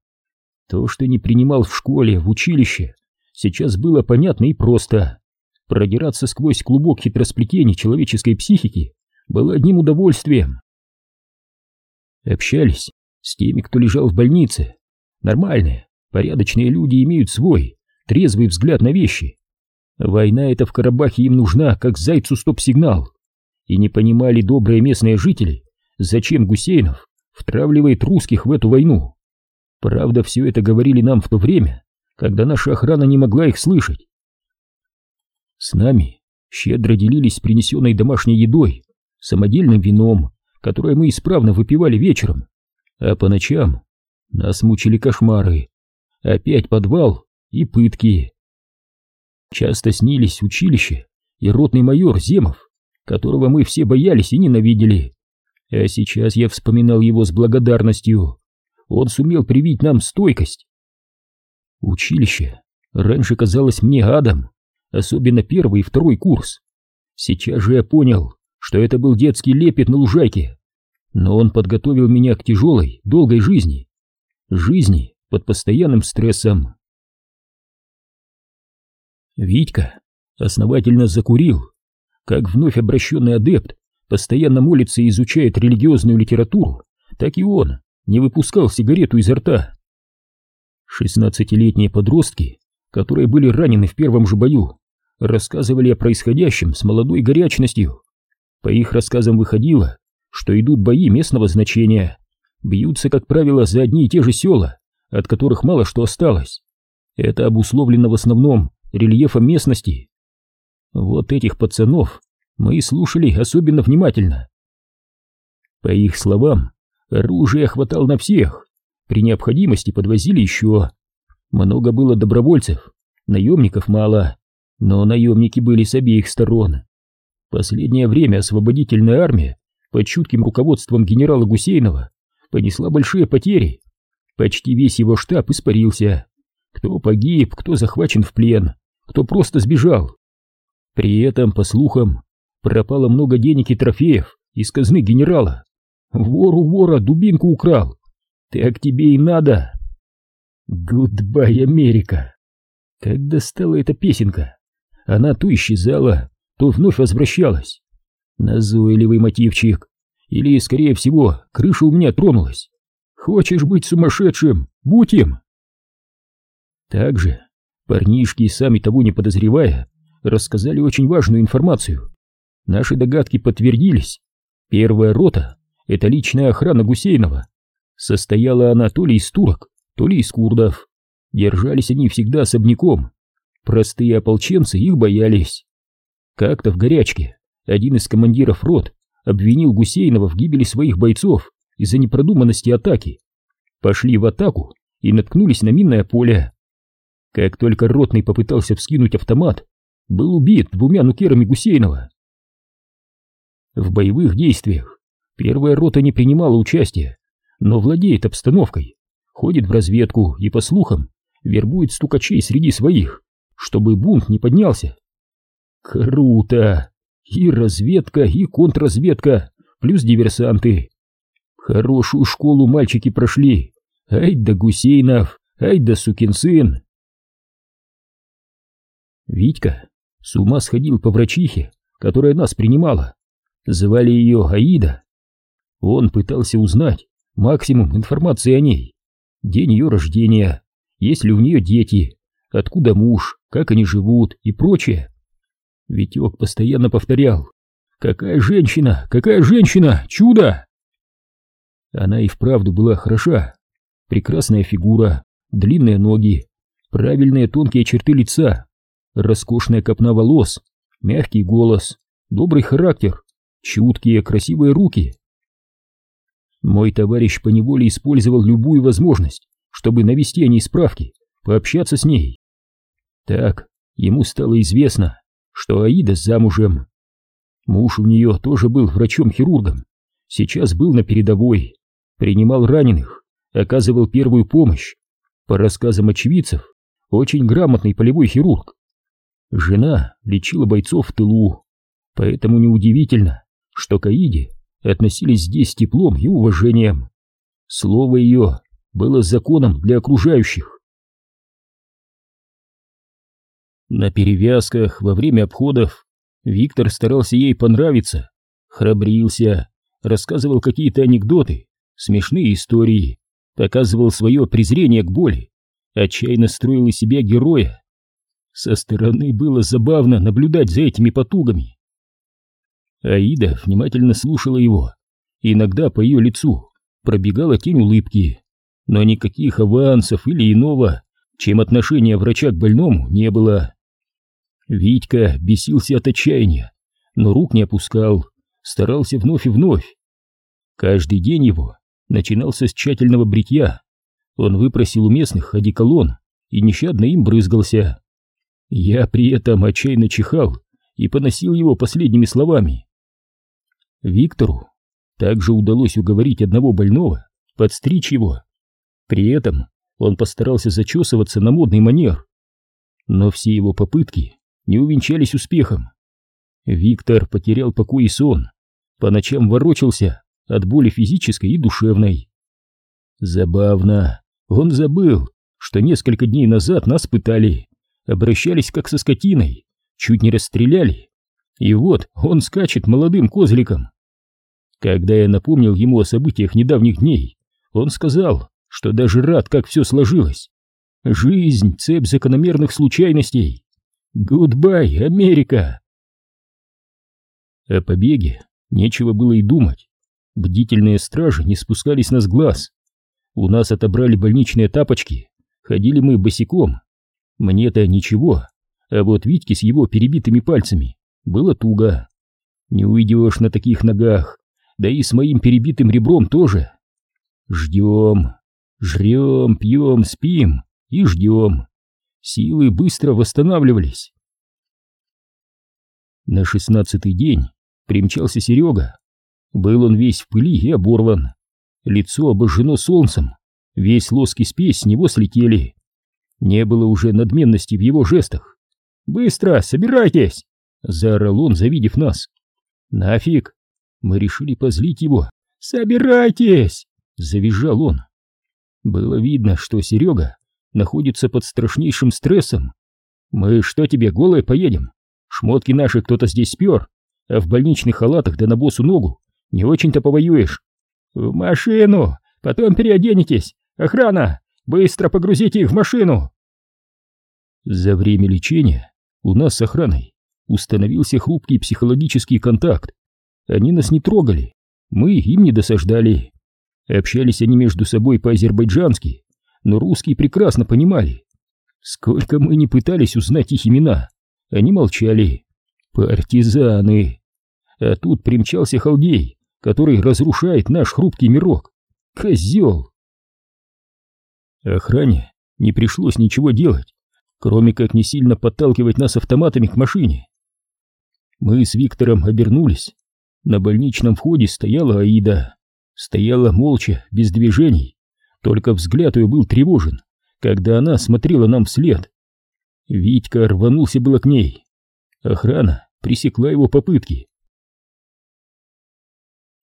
То, что не принимал в школе, в училище, сейчас было понятно и просто. Продираться сквозь клубок хитросплетений человеческой психики было одним удовольствием. Общались с теми, кто лежал в больнице. Нормальные, Порядочные люди имеют свой, трезвый взгляд на вещи. Война эта в Карабахе им нужна, как зайцу стоп-сигнал. И не понимали добрые местные жители, зачем Гусейнов втравливает русских в эту войну. Правда, все это говорили нам в то время, когда наша охрана не могла их слышать. С нами щедро делились принесенной домашней едой, самодельным вином, которое мы исправно выпивали вечером, а по ночам нас мучили кошмары, опять подвал и пытки. Часто снились училище и ротный майор Земов, которого мы все боялись и ненавидели. А сейчас я вспоминал его с благодарностью. Он сумел привить нам стойкость. Училище раньше казалось мне адом, особенно первый и второй курс. Сейчас же я понял, что это был детский лепет на лужайке, но он подготовил меня к тяжелой, долгой жизни. Жизни под постоянным стрессом. Витька основательно закурил, как вновь обращенный адепт постоянно молится и изучает религиозную литературу, так и он не выпускал сигарету изо рта. Шестнадцатилетние подростки, которые были ранены в первом же бою, рассказывали о происходящем с молодой горячностью. По их рассказам выходило, что идут бои местного значения, бьются, как правило, за одни и те же села, от которых мало что осталось. Это обусловлено в основном рельефа местности. Вот этих пацанов мы слушали особенно внимательно. По их словам, оружие хватало на всех, при необходимости подвозили еще. Много было добровольцев, наемников мало, но наемники были с обеих сторон. Последнее время освободительная армия под чутким руководством генерала Гусейнова понесла большие потери. Почти весь его штаб испарился. Кто погиб, кто захвачен в плен, кто просто сбежал. При этом, по слухам, пропало много денег и трофеев из казны генерала. Вору вора дубинку украл. Так тебе и надо. Goodbye, Америка. Как достала эта песенка. Она то исчезала, то вновь возвращалась. Назойливый мотивчик. Или, скорее всего, крыша у меня тронулась. Хочешь быть сумасшедшим? Будь им. Также парнишки, сами того не подозревая, рассказали очень важную информацию. Наши догадки подтвердились. Первая рота — это личная охрана Гусейнова. Состояла она то ли из турок, то ли из курдов. Держались они всегда особняком. Простые ополченцы их боялись. Как-то в горячке один из командиров рот обвинил Гусейнова в гибели своих бойцов из-за непродуманности атаки. Пошли в атаку и наткнулись на минное поле. Как только ротный попытался вскинуть автомат, был убит двумя нукерами Гусейнова. В боевых действиях первая рота не принимала участия, но владеет обстановкой, ходит в разведку и, по слухам, вербует стукачей среди своих, чтобы бунт не поднялся. Круто! И разведка, и контрразведка, плюс диверсанты. Хорошую школу мальчики прошли. Ай да Гусейнов, ай да сукин сын. Витька с ума сходил по врачихе, которая нас принимала. Звали ее Аида. Он пытался узнать максимум информации о ней. День ее рождения, есть ли у нее дети, откуда муж, как они живут и прочее. Витек постоянно повторял «Какая женщина! Какая женщина! Чудо!» Она и вправду была хороша. Прекрасная фигура, длинные ноги, правильные тонкие черты лица, роскошная копна волос, мягкий голос, добрый характер, чуткие красивые руки. Мой товарищ поневоле использовал любую возможность, чтобы навести о ней справки, пообщаться с ней. Так ему стало известно, что Аида замужем. Муж у нее тоже был врачом-хирургом, сейчас был на передовой, принимал раненых, оказывал первую помощь. По рассказам очевидцев, очень грамотный полевой хирург. Жена лечила бойцов в тылу, поэтому неудивительно, что к Аиде относились здесь теплом и уважением. Слово ее было законом для окружающих. На перевязках во время обходов Виктор старался ей понравиться, храбрился, рассказывал какие-то анекдоты, смешные истории, показывал свое презрение к боли, отчаянно строил из себя героя. Со стороны было забавно наблюдать за этими потугами. Аида внимательно слушала его, иногда по ее лицу пробегала тень улыбки, но никаких авансов или иного чем отношение врача к больному не было. Витька бесился от отчаяния, но рук не опускал, старался вновь и вновь. Каждый день его начинался с тщательного бритья. Он выпросил у местных одеколон и нещадно им брызгался. Я при этом отчаянно чихал и поносил его последними словами. Виктору также удалось уговорить одного больного подстричь его. При этом он постарался зачесываться на модный манер. Но все его попытки не увенчались успехом. Виктор потерял покой и сон, по ночам ворочался от боли физической и душевной. Забавно, он забыл, что несколько дней назад нас пытали, обращались как со скотиной, чуть не расстреляли. И вот он скачет молодым козликом. Когда я напомнил ему о событиях недавних дней, он сказал, что даже рад, как все сложилось. Жизнь — цепь закономерных случайностей. Goodbye, Америка! О побеге нечего было и думать. Бдительные стражи не спускали с нас глаз. У нас отобрали больничные тапочки, ходили мы босиком. Мне-то ничего, а вот Витьке с его перебитыми пальцами было туго. Не уйдешь на таких ногах, да и с моим перебитым ребром тоже. Ждем, жрем, пьем, спим и ждем. Силы быстро восстанавливались. На шестнадцатый день примчался Серега. Был он весь в пыли и оборван. Лицо обожжено солнцем, весь лоск и спесь с него слетели. Не было уже надменности в его жестах. «Быстро, собирайтесь!» — заорал он, завидев нас. «Нафиг!» Мы решили позлить его. «Собирайтесь!» — завизжал он. Было видно, что Серега находится под страшнейшим стрессом. «Мы что тебе, голые поедем? Шмотки наши кто-то здесь спер, а в больничных халатах да на босу ногу не очень-то повоюешь. В машину, потом переоденетесь. Охрана, быстро погрузите их в машину. За время лечения у нас с охраной установился хрупкий психологический контакт. Они нас не трогали, мы им не досаждали. Общались они между собой по-азербайджански, но русские прекрасно понимали. Сколько мы не пытались узнать их имена, они молчали. Партизаны. А тут примчался халдей, который разрушает наш хрупкий мирок. Козел! Охране не пришлось ничего делать, кроме как не сильно подталкивать нас автоматами к машине. Мы с Виктором обернулись. На больничном входе стояла Аида. Стояла молча, без движений. Только взгляд ее был тревожен, когда она смотрела нам вслед. Витька рванулся было к ней. Охрана пресекла его попытки.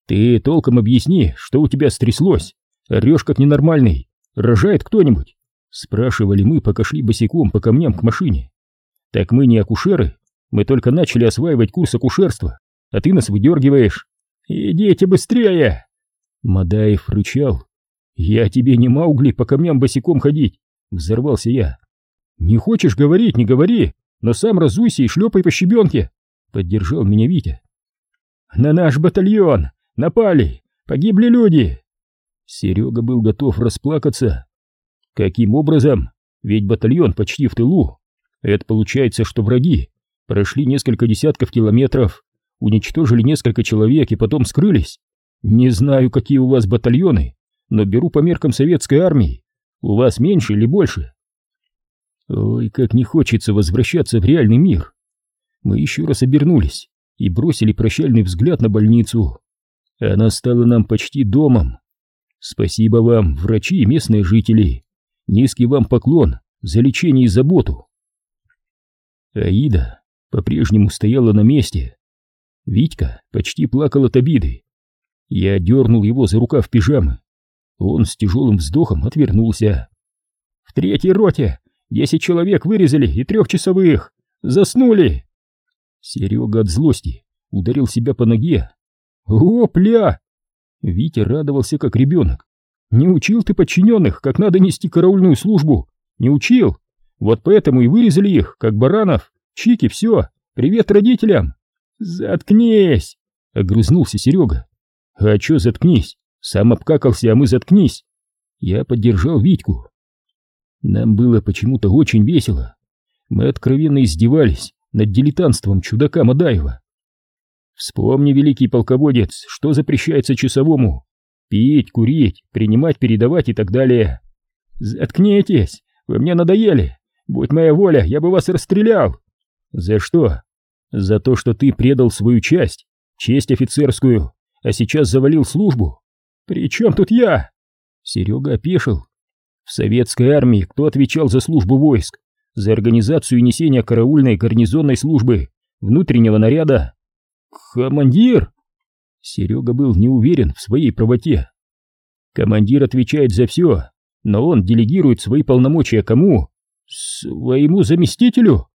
«Ты толком объясни, что у тебя стряслось? Орешь как ненормальный. Рожает кто-нибудь?» Спрашивали мы, пока шли босиком по камням к машине. «Так мы не акушеры, мы только начали осваивать курс акушерства, а ты нас выдергиваешь. Идите быстрее!» Мадаев рычал. «Я тебе не Маугли по камням босиком ходить!» Взорвался я. «Не хочешь говорить, не говори, но сам разуйся и шлепай по щебенке!» Поддержал меня Витя. «На наш батальон! Напали! Погибли люди!» Серега был готов расплакаться. Каким образом? Ведь батальон почти в тылу. Это получается, что враги прошли несколько десятков километров, уничтожили несколько человек и потом скрылись. Не знаю, какие у вас батальоны, но беру по меркам советской армии. У вас меньше или больше? Ой, как не хочется возвращаться в реальный мир. Мы еще раз обернулись и бросили прощальный взгляд на больницу. Она стала нам почти домом. Спасибо вам, врачи и местные жители. Низкий вам поклон за лечение и заботу. Аида по-прежнему стояла на месте. Витька почти плакал от обиды. Я дернул его за рукав пижамы. Он с тяжелым вздохом отвернулся. «В третьей роте десять человек вырезали и трехчасовых! Заснули!» Серега от злости ударил себя по ноге. «О, пля!» Витя радовался, как ребенок. «Не учил ты подчиненных, как надо нести караульную службу! Не учил! Вот поэтому и вырезали их, как баранов! Чики, все! Привет родителям!» «Заткнись!» — огрызнулся Серега. «А чё заткнись? Сам обкакался, а мы заткнись!» Я поддержал Витьку. Нам было почему-то очень весело. Мы откровенно издевались над дилетантством чудака Мадаева. Вспомни, великий полководец, что запрещается часовому. Пить, курить, принимать, передавать и так далее. Заткнитесь, вы мне надоели. Будь моя воля, я бы вас расстрелял. За что? За то, что ты предал свою часть, честь офицерскую, а сейчас завалил службу. При чем тут я? Серега опешил. В советской армии кто отвечал за службу войск? За организацию и несение караульной гарнизонной службы, внутреннего наряда? Командир? Серега был не уверен в своей правоте. Командир отвечает за все, но он делегирует свои полномочия кому? Своему заместителю?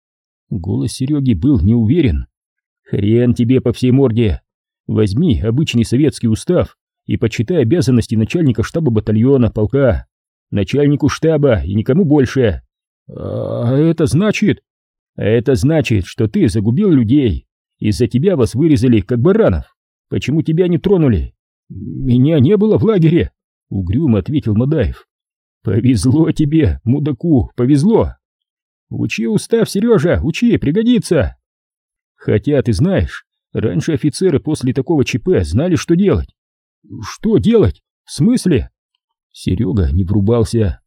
Голос Сереги был не уверен. Хрен тебе по всей морде. Возьми обычный советский устав и почитай обязанности начальника штаба батальона, полка. Начальнику штаба и никому больше. А это значит... Это значит, что ты загубил людей. Из-за тебя вас вырезали, как баранов. Почему тебя не тронули? Меня не было в лагере, угрюмо ответил Мадаев. Повезло тебе, мудаку, повезло. Учи устав, Сережа, учи, пригодится. Хотя, ты знаешь, раньше офицеры после такого ЧП знали, что делать. Что делать? В смысле? Серега не врубался.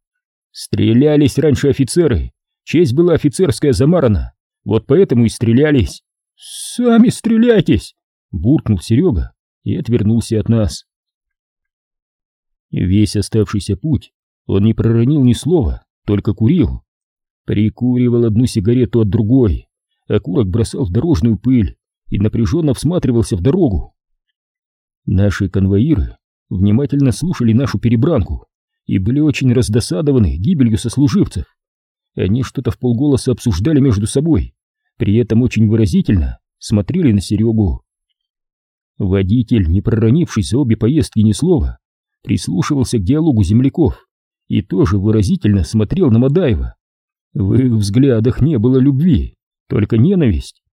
Стрелялись раньше офицеры. Честь была офицерская замарана. Вот поэтому и стрелялись. Сами стреляйтесь! Буркнул Серега и отвернулся от нас. Весь оставшийся путь он не проронил ни слова, только курил. Прикуривал одну сигарету от другой, окурок бросал в дорожную пыль и напряженно всматривался в дорогу. Наши конвоиры внимательно слушали нашу перебранку и были очень раздосадованы гибелью сослуживцев. Они что-то в полголоса обсуждали между собой, при этом очень выразительно смотрели на Серегу. Водитель, не проронивший за обе поездки ни слова, прислушивался к диалогу земляков и тоже выразительно смотрел на Мадаева. В их взглядах не было любви, только ненависть.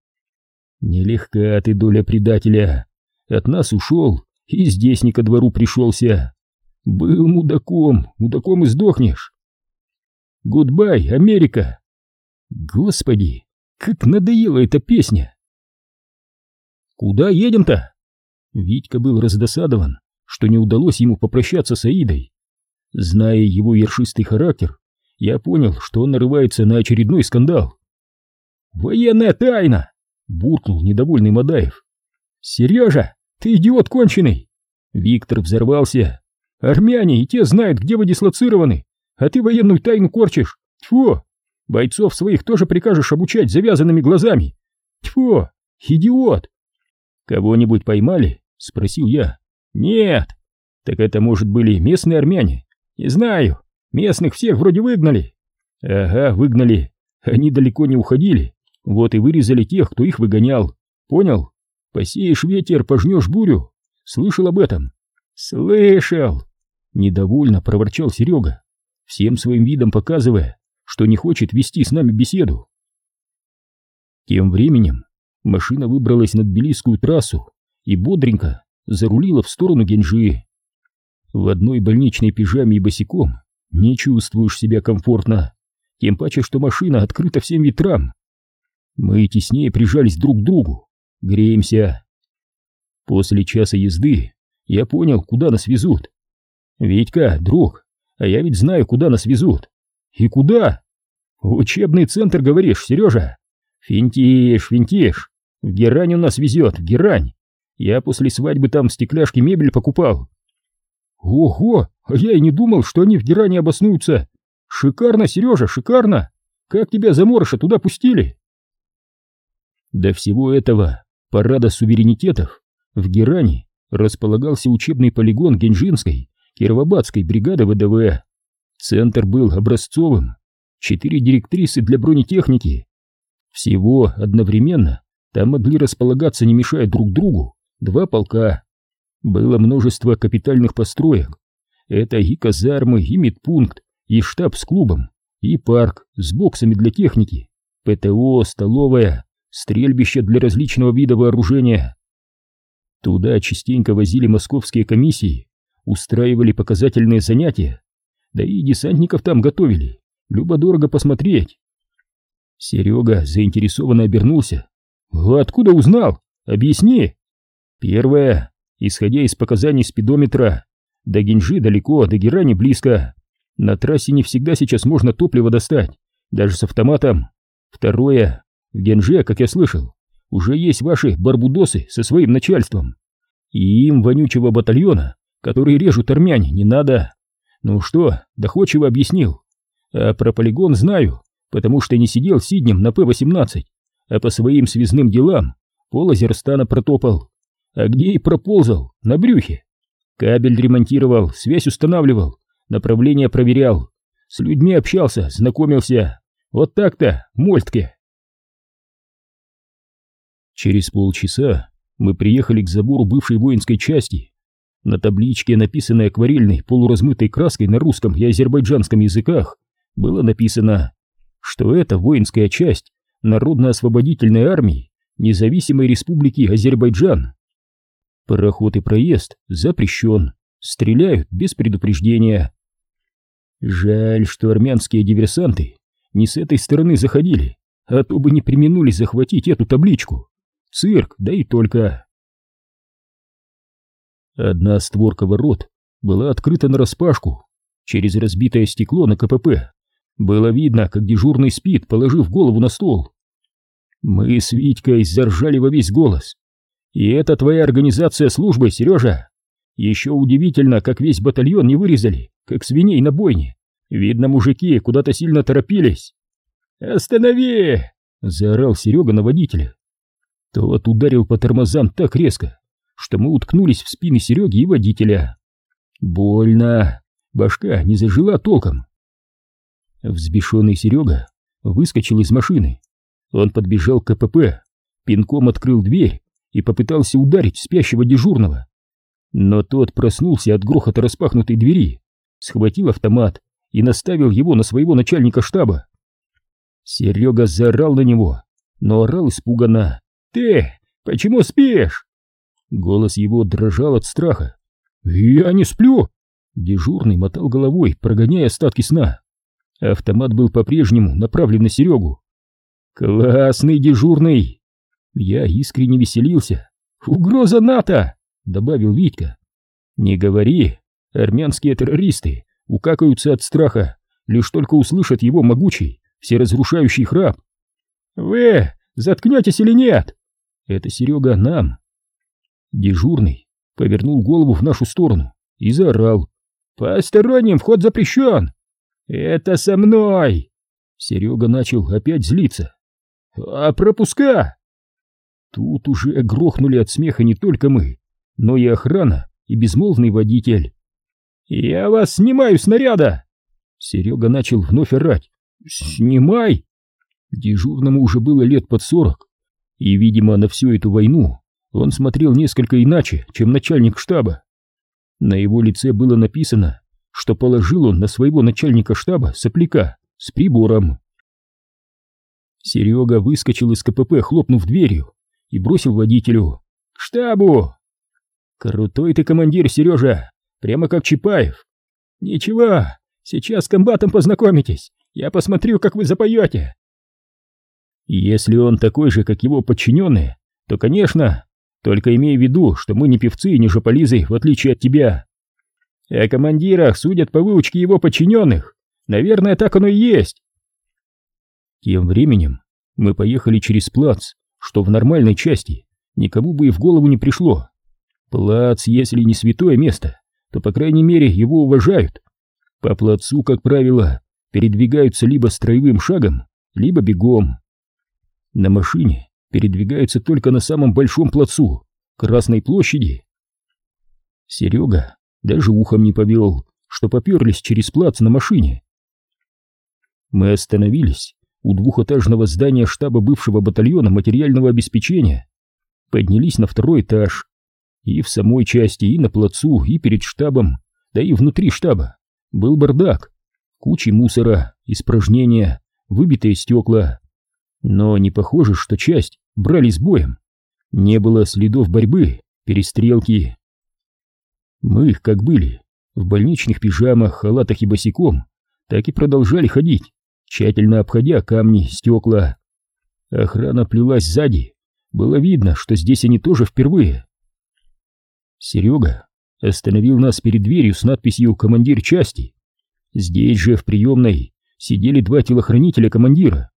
Нелегка ты доля предателя. От нас ушел и здесь не ко двору пришелся. Был мудаком, мудаком и сдохнешь. Goodbye, Америка. Господи, как надоела эта песня. Куда едем-то? Витька был раздосадован, что не удалось ему попрощаться с Аидой. Зная его ершистый характер, я понял, что он нарывается на очередной скандал. «Военная тайна!» — буркнул недовольный Мадаев. «Сережа, ты идиот конченый!» Виктор взорвался. «Армяне и те знают, где вы дислоцированы, а ты военную тайну корчишь! Тьфу! Бойцов своих тоже прикажешь обучать завязанными глазами! Тьфу! Идиот!» «Кого-нибудь поймали?» — спросил я. «Нет!» «Так это, может, были местные армяне?» «Не знаю. Местных всех вроде выгнали». «Ага, выгнали. Они далеко не уходили. Вот и вырезали тех, кто их выгонял. Понял? Посеешь ветер, пожнешь бурю. Слышал об этом?» «Слышал!» Недовольно проворчал Серега, всем своим видом показывая, что не хочет вести с нами беседу. Тем временем машина выбралась на Тбилисскую трассу и бодренько зарулила в сторону Генжи. В одной больничной пижаме и босиком не чувствуешь себя комфортно, тем паче, что машина открыта всем ветрам. Мы теснее прижались друг к другу, греемся. После часа езды я понял, куда нас везут. Витька, друг, а я ведь знаю, куда нас везут. И куда? Учебный центр, говоришь, Сережа? Финтишь, финтишь. В Герань у нас везет, в Герань. Я после свадьбы там в стекляшке мебель покупал. Ого, а я и не думал, что они в Геране обоснуются. Шикарно, Сережа, шикарно. Как тебя заморыша туда пустили? До всего этого парада суверенитетов в Геране располагался учебный полигон Генжинской Кировобадской бригады ВДВ. Центр был образцовым. Четыре директрисы для бронетехники. Всего одновременно там могли располагаться, не мешая друг другу, два полка. Было множество капитальных построек. Это и казармы, и медпункт, и штаб с клубом, и парк с боксами для техники, ПТО, столовая, стрельбище для различного вида вооружения. Туда частенько возили московские комиссии, устраивали показательные занятия, да и десантников там готовили, любо-дорого посмотреть. Серега заинтересованно обернулся. «Откуда узнал? Объясни!» «Первое. Исходя из показаний спидометра, до Гинжи далеко, до Герани близко. На трассе не всегда сейчас можно топливо достать, даже с автоматом. Второе. В Генже, как я слышал, уже есть ваши барбудосы со своим начальством. И им вонючего батальона, которые режут армяне, не надо. Ну что, доходчиво объяснил. А про полигон знаю, потому что не сидел сиднем на П-18, а по своим связным делам пол Озерстана протопал. А где и проползал, на брюхе. Кабель ремонтировал, связь устанавливал, направление проверял, с людьми общался, знакомился. Вот так-то, мольтке. Через полчаса мы приехали к забору бывшей воинской части. На табличке, написанной акварельной полуразмытой краской на русском и азербайджанском языках, было написано, что это воинская часть Народно-освободительной армии Независимой Республики Азербайджан. Проход и проезд запрещен, стреляют без предупреждения. Жаль, что армянские диверсанты не с этой стороны заходили, а то бы не применули захватить эту табличку. Цирк, да и только. Одна створка ворот была открыта нараспашку. Через разбитое стекло на КПП было видно, как дежурный спит, положив голову на стол. Мы с Витькой заржали во весь голос. И это твоя организация службы, Сережа? Еще удивительно, как весь батальон не вырезали, как свиней на бойне. Видно, мужики куда-то сильно торопились. «Останови!» — заорал Серега на водителя. Тот ударил по тормозам так резко, что мы уткнулись в спины Сереги и водителя. Больно. Башка не зажила толком. Взбешенный Серега выскочил из машины. Он подбежал к КПП, пинком открыл дверь и попытался ударить спящего дежурного. Но тот проснулся от грохота распахнутой двери, схватил автомат и наставил его на своего начальника штаба. Серега заорал на него, но орал испуганно, «Ты! Почему спишь?» Голос его дрожал от страха. «Я не сплю!» Дежурный мотал головой, прогоняя остатки сна. Автомат был по-прежнему направлен на Серегу. «Классный дежурный!» Я искренне веселился. «Угроза НАТО!» — добавил Витька. «Не говори, армянские террористы укакаются от страха, лишь только услышат его могучий, всеразрушающий храп. «Вы заткнетесь или нет?» Это Серега нам. Дежурный повернул голову в нашу сторону и заорал. «Посторонним вход запрещен!» «Это со мной!» Серега начал опять злиться. «А пропуска?» Тут уже грохнули от смеха не только мы, но и охрана, и безмолвный водитель. «Я вас снимаю снаряда!» Серега начал вновь орать. «Снимай!» Дежурному уже было лет под сорок, и, видимо, на всю эту войну он смотрел несколько иначе, чем начальник штаба. На его лице было написано, что положил он на своего начальника штаба сопляка с прибором. Серега выскочил из КПП, хлопнув дверью, и бросил водителю. «К штабу!» «Крутой ты командир, Сережа! Прямо как Чапаев!» «Ничего, сейчас с комбатом познакомитесь, я посмотрю, как вы запоете!» Если он такой же, как его подчиненные, то, конечно, только имей в виду, что мы не певцы и не жополизы, в отличие от тебя. О командирах судят по выучке его подчиненных. Наверное, так оно и есть. Тем временем мы поехали через плац, что в нормальной части никому бы и в голову не пришло. Плац, если не святое место, то, по крайней мере, его уважают. По плацу, как правило, передвигаются либо строевым шагом, либо бегом. На машине передвигаются только на самом большом плацу, Красной площади. Серега даже ухом не повел, что поперлись через плац на машине. Мы остановились у двухэтажного здания штаба бывшего батальона материального обеспечения, поднялись на второй этаж, и в самой части, и на плацу, и перед штабом, да и внутри штаба. Был бардак, куча мусора, испражнения, выбитые стекла, но не похоже, что часть брали с боем. Не было следов борьбы, перестрелки. Мы, как были, в больничных пижамах, халатах и босиком, так и продолжали ходить, тщательно обходя камни, стекла. Охрана плелась сзади. Было видно, что здесь они тоже впервые. Серега остановил нас перед дверью с надписью «Командир части». Здесь же, в приемной, сидели два телохранителя командира.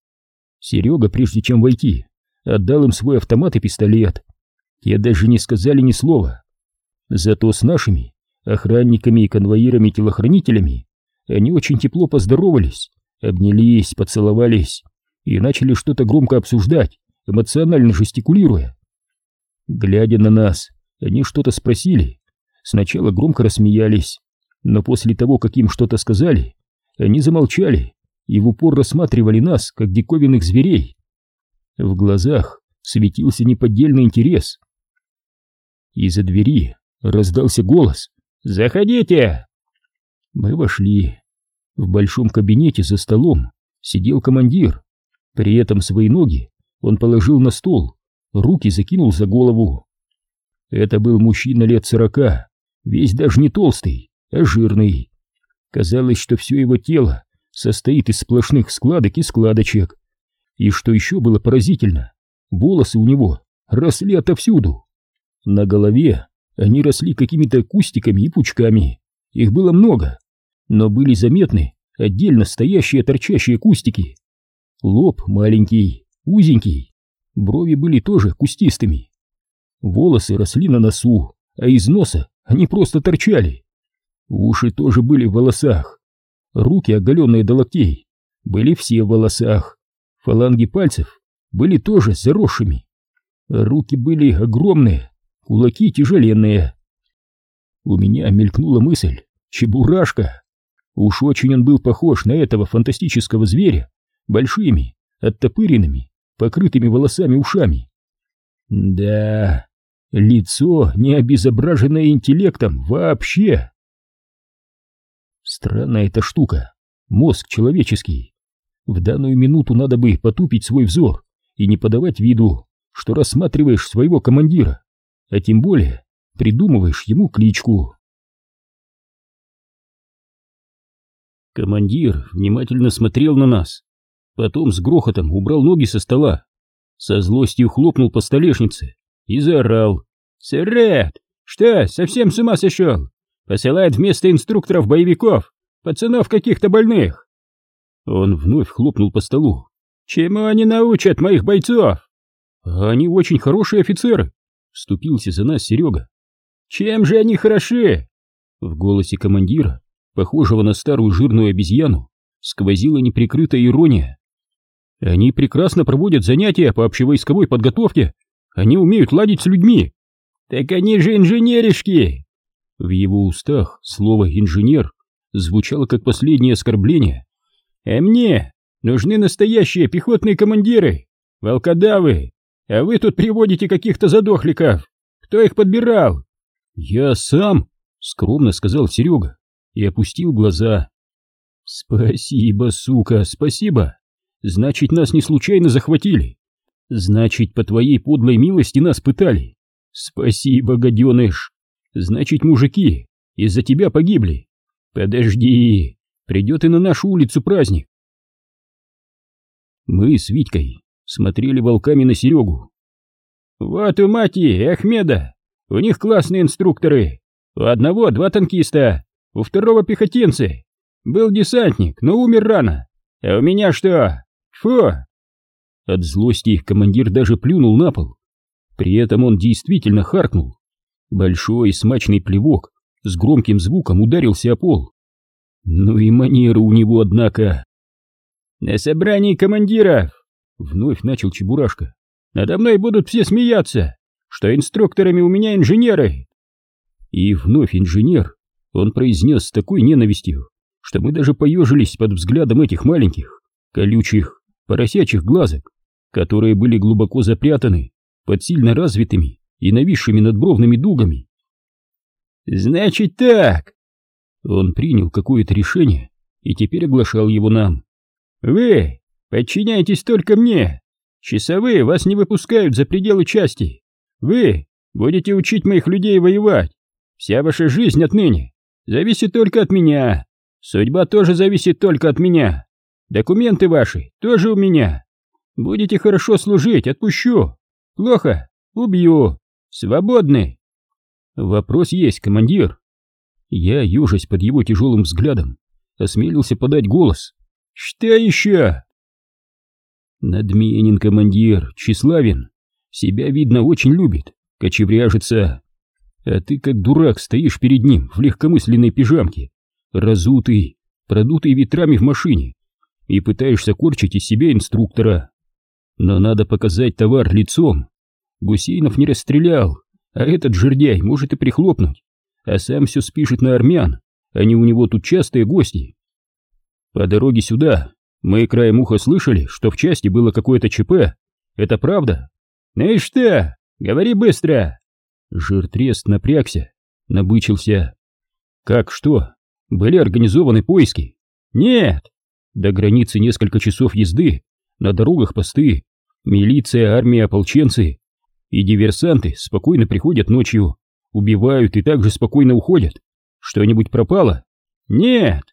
Серега, прежде чем войти, отдал им свой автомат и пистолет. Те даже не сказали ни слова. Зато с нашими охранниками и конвоирами-телохранителями они очень тепло поздоровались, обнялись, поцеловались и начали что-то громко обсуждать, эмоционально жестикулируя. Глядя на нас, они что-то спросили. Сначала громко рассмеялись, но после того, как им что-то сказали, они замолчали и в упор рассматривали нас, как диковинных зверей. В глазах светился неподдельный интерес. Из-за двери раздался голос «Заходите!» Мы вошли. В большом кабинете за столом сидел командир. При этом свои ноги он положил на стол, руки закинул за голову. Это был мужчина лет сорока, весь даже не толстый, а жирный. Казалось, что все его тело состоит из сплошных складок и складочек. И что еще было поразительно, волосы у него росли отовсюду. На голове они росли какими-то кустиками и пучками. Их было много, но были заметны отдельно стоящие торчащие кустики. Лоб маленький, узенький, брови были тоже кустистыми. Волосы росли на носу, а из носа они просто торчали. Уши тоже были в волосах. Руки, оголенные до локтей, были все в волосах. Фаланги пальцев были тоже заросшими. Руки были огромные, кулаки тяжеленные. У меня мелькнула мысль «Чебурашка». Уж очень он был похож на этого фантастического зверя, большими, оттопыренными, покрытыми волосами ушами. Да, лицо не обезображенное интеллектом вообще. Странная эта штука, мозг человеческий. В данную минуту надо бы потупить свой взор и не подавать виду, что рассматриваешь своего командира, а тем более придумываешь ему кличку. Командир внимательно смотрел на нас, потом с грохотом убрал ноги со стола, со злостью хлопнул по столешнице и заорал. «Сырет! Что, совсем с ума сошел? Посылает вместо инструкторов боевиков, пацанов каких-то больных!» Он вновь хлопнул по столу. «Чему они научат моих бойцов?» «Они очень хорошие офицеры», — вступился за нас Серега. «Чем же они хороши?» В голосе командира, похожего на старую жирную обезьяну, сквозила неприкрытая ирония. «Они прекрасно проводят занятия по общевойсковой подготовке. Они умеют ладить с людьми». «Так они же инженеришки!» В его устах слово «инженер» звучало как последнее оскорбление. «А мне нужны настоящие пехотные командиры, волкодавы, а вы тут приводите каких-то задохликов. Кто их подбирал?» «Я сам», — скромно сказал Серега и опустил глаза. «Спасибо, сука, спасибо. Значит, нас не случайно захватили. Значит, по твоей подлой милости нас пытали. Спасибо, гаденыш. Значит, мужики из-за тебя погибли. Подожди, придет и на нашу улицу праздник. Мы с Витькой смотрели волками на Серегу. Вот у Мати Ахмеда, у них классные инструкторы. У одного два танкиста, у второго пехотинцы. Был десантник, но умер рано. А у меня что? Фу! От злости их командир даже плюнул на пол. При этом он действительно харкнул. Большой смачный плевок с громким звуком ударился о пол. Ну и манеры у него, однако. «На собрании командиров!» — вновь начал Чебурашка. «Надо мной будут все смеяться, что инструкторами у меня инженеры!» И вновь инженер он произнес с такой ненавистью, что мы даже поежились под взглядом этих маленьких, колючих, поросячьих глазок, которые были глубоко запрятаны под сильно развитыми и нависшими надбровными дугами. «Значит так!» Он принял какое-то решение и теперь оглашал его нам. «Вы подчиняйтесь только мне! Часовые вас не выпускают за пределы части! Вы будете учить моих людей воевать! Вся ваша жизнь отныне зависит только от меня! Судьба тоже зависит только от меня! Документы ваши тоже у меня. Будете хорошо служить, отпущу. Плохо, убью. Свободны. Вопрос есть, командир. Я, южась под его тяжелым взглядом, осмелился подать голос. Что еще? Надменен командир, тщеславен. Себя, видно, очень любит, кочевряжется. А ты как дурак стоишь перед ним в легкомысленной пижамке, разутый, продутый ветрами в машине, и пытаешься корчить из себя инструктора. Но надо показать товар лицом. Гусейнов не расстрелял, а этот жердяй может и прихлопнуть, а сам все спишет на армян, они у него тут частые гости. По дороге сюда мы краем уха слышали, что в части было какое-то ЧП. Это правда? Ну и что? Говори быстро. Жиртрест напрягся, набычился. Как что? Были организованы поиски? Нет. До границы несколько часов езды, на дорогах посты, милиция, армия, ополченцы и диверсанты спокойно приходят ночью, убивают и также спокойно уходят. Что-нибудь пропало? Нет.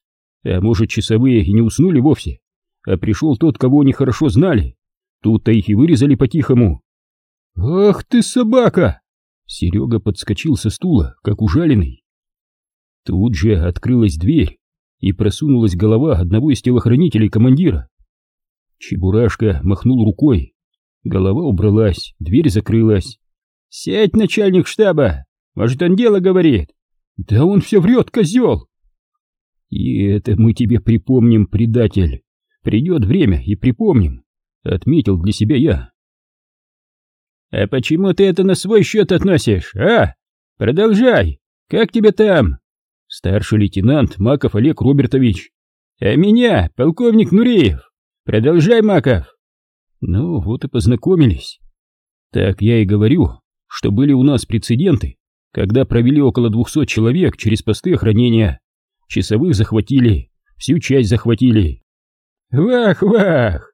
А может, часовые и не уснули вовсе, а пришел тот, кого они хорошо знали. Тут-то их и вырезали по-тихому. «Ах ты собака!» Серега подскочил со стула, как ужаленный. Тут же открылась дверь, и просунулась голова одного из телохранителей командира. Чебурашка махнул рукой. Голова убралась, дверь закрылась. «Сядь, начальник штаба! Может, он дело говорит?» «Да он все врет, козел!» «И это мы тебе припомним, предатель. Придет время и припомним», — отметил для себя я. «А почему ты это на свой счет относишь, а? Продолжай! Как тебе там?» «Старший лейтенант Маков Олег Робертович». «А меня, полковник Нуреев. Продолжай, Маков». «Ну, вот и познакомились. Так я и говорю, что были у нас прецеденты, когда провели около двухсот человек через посты охранения. Часовых захватили, всю часть захватили. Вах-вах!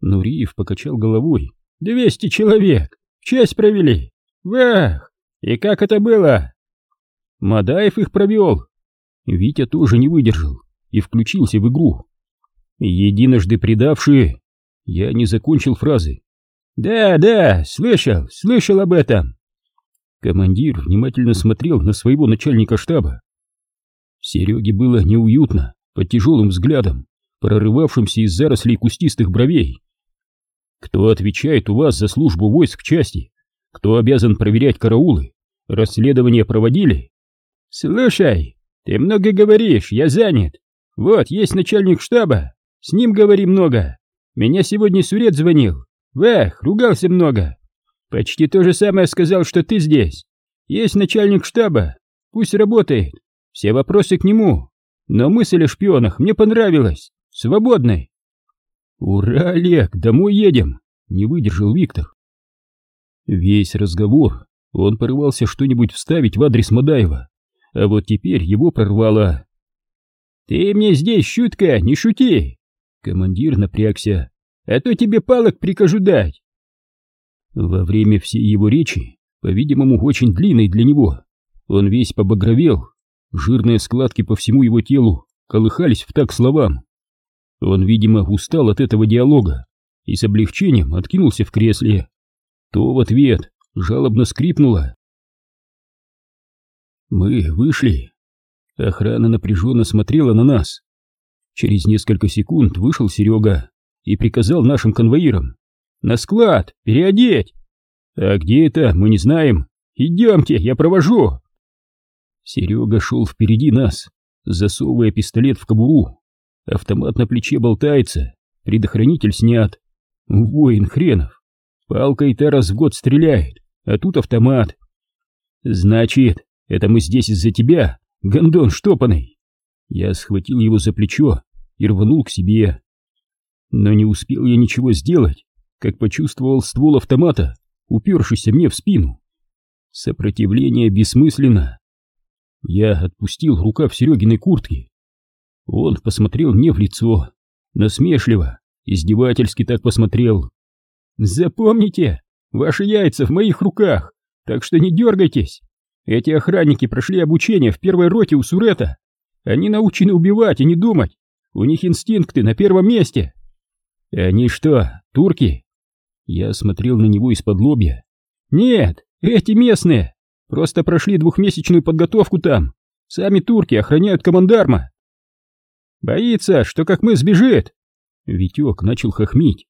Нуриев покачал головой. Двести человек, часть провели. Вах! И как это было? Мадаев их провел. Витя тоже не выдержал и включился в игру. Единожды предавшие... Я не закончил фразы. «Да, да, слышал, слышал об этом!» Командир внимательно смотрел на своего начальника штаба. Сереге было неуютно под тяжелым взглядом, прорывавшимся из зарослей кустистых бровей. «Кто отвечает у вас за службу войск части? Кто обязан проверять караулы? Расследование проводили?» «Слушай, ты много говоришь, я занят. Вот, есть начальник штаба, с ним говори много. Меня сегодня Сурет звонил. Вах, ругался много. Почти то же самое сказал, что ты здесь. Есть начальник штаба, пусть работает. Все вопросы к нему. Но мысль о шпионах мне понравилась. Свободной. Ура, Олег, домой едем, не выдержал Виктор. Весь разговор он порывался что-нибудь вставить в адрес Мадаева, а вот теперь его прорвало. «Ты мне здесь шутка, не шути!» Командир напрягся. «А то тебе палок прикажу дать!» Во время всей его речи, по-видимому, очень длинной для него, он весь побагровел, Жирные складки по всему его телу колыхались в так словам. Он, видимо, устал от этого диалога и с облегчением откинулся в кресле. То в ответ жалобно скрипнуло. Мы вышли. Охрана напряженно смотрела на нас. Через несколько секунд вышел Серега и приказал нашим конвоирам «На склад! Переодеть!» «А где это, мы не знаем. Идемте, я провожу!» Серега шел впереди нас, засовывая пистолет в кобуру. Автомат на плече болтается, предохранитель снят. Воин хренов. Палкой-то раз в год стреляет, а тут автомат. Значит, это мы здесь из-за тебя, гондон штопанный. Я схватил его за плечо и рванул к себе. Но не успел я ничего сделать, как почувствовал ствол автомата, упершийся мне в спину. Сопротивление бессмысленно. Я отпустил рукав Серегиной куртки. Он посмотрел мне в лицо, насмешливо, издевательски так посмотрел. «Запомните, ваши яйца в моих руках, так что не дергайтесь. Эти охранники прошли обучение в первой роте у Сурета. Они научены убивать и не думать. У них инстинкты на первом месте. Они что, турки? Я смотрел на него из-под лобья. Нет, эти местные. Просто прошли двухмесячную подготовку там. Сами турки охраняют командарма. Боится, что как мы сбежит. Витек начал хохмить.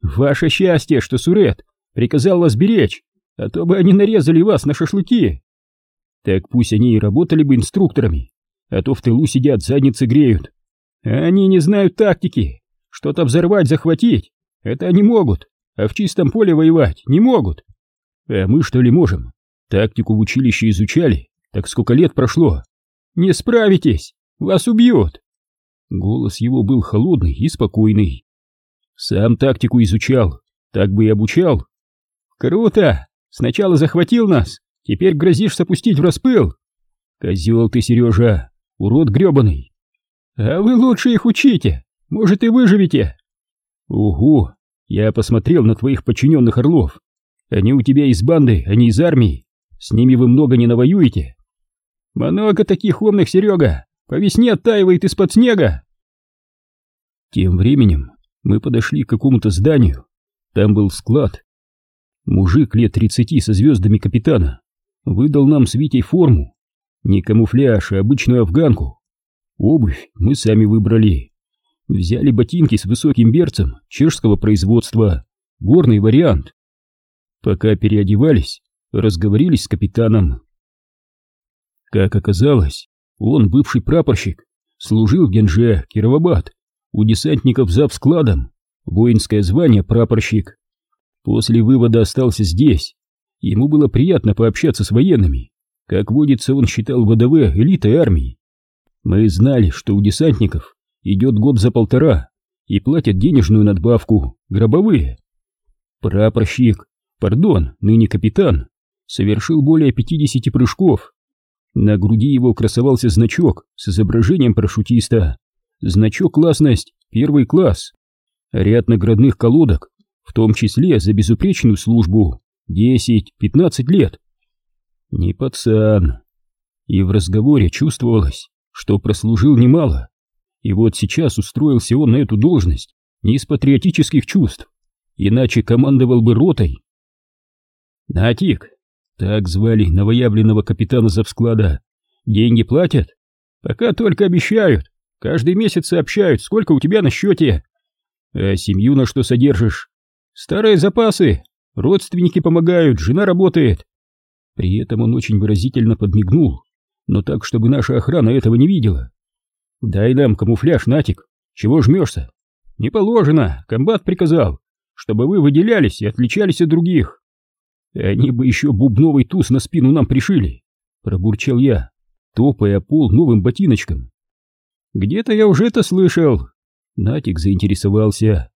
Ваше счастье, что Сурет приказал вас беречь, а то бы они нарезали вас на шашлыки. Так пусть они и работали бы инструкторами, а то в тылу сидят, задницы греют. Они не знают тактики. Что-то взорвать, захватить, это они могут, а в чистом поле воевать не могут. А мы что ли можем? Тактику в училище изучали, так сколько лет прошло. Не справитесь, вас убьют. Голос его был холодный и спокойный. Сам тактику изучал, так бы и обучал. Круто! Сначала захватил нас, теперь грозишь запустить в распыл. Козел ты, Сережа, урод гребаный. А вы лучше их учите, может и выживете. Угу, я посмотрел на твоих подчиненных орлов. Они у тебя из банды, а не из армии. С ними вы много не навоюете. Много таких умных, Серега, по весне оттаивает из-под снега. Тем временем мы подошли к какому-то зданию. Там был склад. Мужик лет тридцати со звездами капитана выдал нам с Витей форму. Не камуфляж, а обычную афганку. Обувь мы сами выбрали. Взяли ботинки с высоким берцем чешского производства. Горный вариант. Пока переодевались, разговорились с капитаном. Как оказалось, он, бывший прапорщик, служил в Генже, Кировабад, у десантников за складом, воинское звание прапорщик. После вывода остался здесь. Ему было приятно пообщаться с военными. Как водится, он считал ВДВ элитой армии. Мы знали, что у десантников идет год за полтора и платят денежную надбавку, гробовые. Прапорщик, пардон, ныне капитан, совершил более 50 прыжков, на груди его красовался значок с изображением парашютиста. Значок «Классность», первый класс. Ряд наградных колодок, в том числе за безупречную службу. 10-15 лет. Не пацан. И в разговоре чувствовалось, что прослужил немало. И вот сейчас устроился он на эту должность не из патриотических чувств, иначе командовал бы ротой. «Натик, так звали новоявленного капитана завсклада. Деньги платят? Пока только обещают. Каждый месяц сообщают, сколько у тебя на счете. А семью на что содержишь? Старые запасы. Родственники помогают, жена работает. При этом он очень выразительно подмигнул, но так, чтобы наша охрана этого не видела. Дай нам камуфляж, Натик. Чего жмешься? Не положено, комбат приказал, чтобы вы выделялись и отличались от других. Они бы еще бубновый туз на спину нам пришили, пробурчал я, топая пол новым ботиночком. Где-то я уже это слышал. Натик заинтересовался.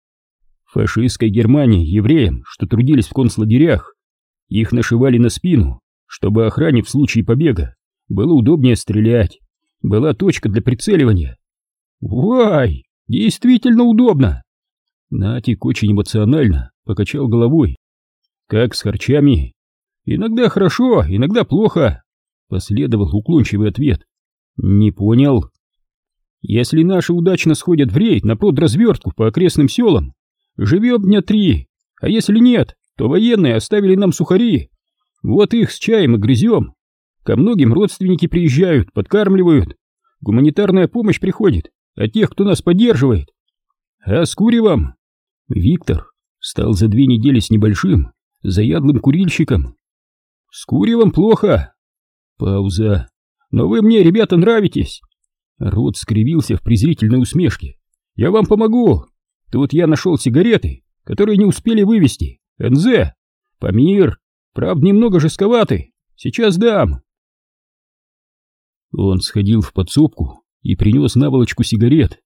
В фашистской Германии евреям, что трудились в концлагерях, их нашивали на спину, чтобы охране в случае побега было удобнее стрелять. Была точка для прицеливания. Вай, действительно удобно. Натик очень эмоционально покачал головой. Как с харчами? Иногда хорошо, иногда плохо. Последовал уклончивый ответ. Не понял. Если наши удачно сходят в рейд на продразвертку по окрестным селам, живем дня три, а если нет, то военные оставили нам сухари. Вот их с чаем и грызем. Ко многим родственники приезжают, подкармливают. Гуманитарная помощь приходит от тех, кто нас поддерживает. А с куревом? Виктор стал за две недели с небольшим заядлым курильщиком. С куревом плохо. Пауза. Но вы мне, ребята, нравитесь. Рот скривился в презрительной усмешке. Я вам помогу. Тут я нашел сигареты, которые не успели вывести. НЗ. Памир. Правда, немного жестковаты. Сейчас дам. Он сходил в подсобку и принес наволочку сигарет.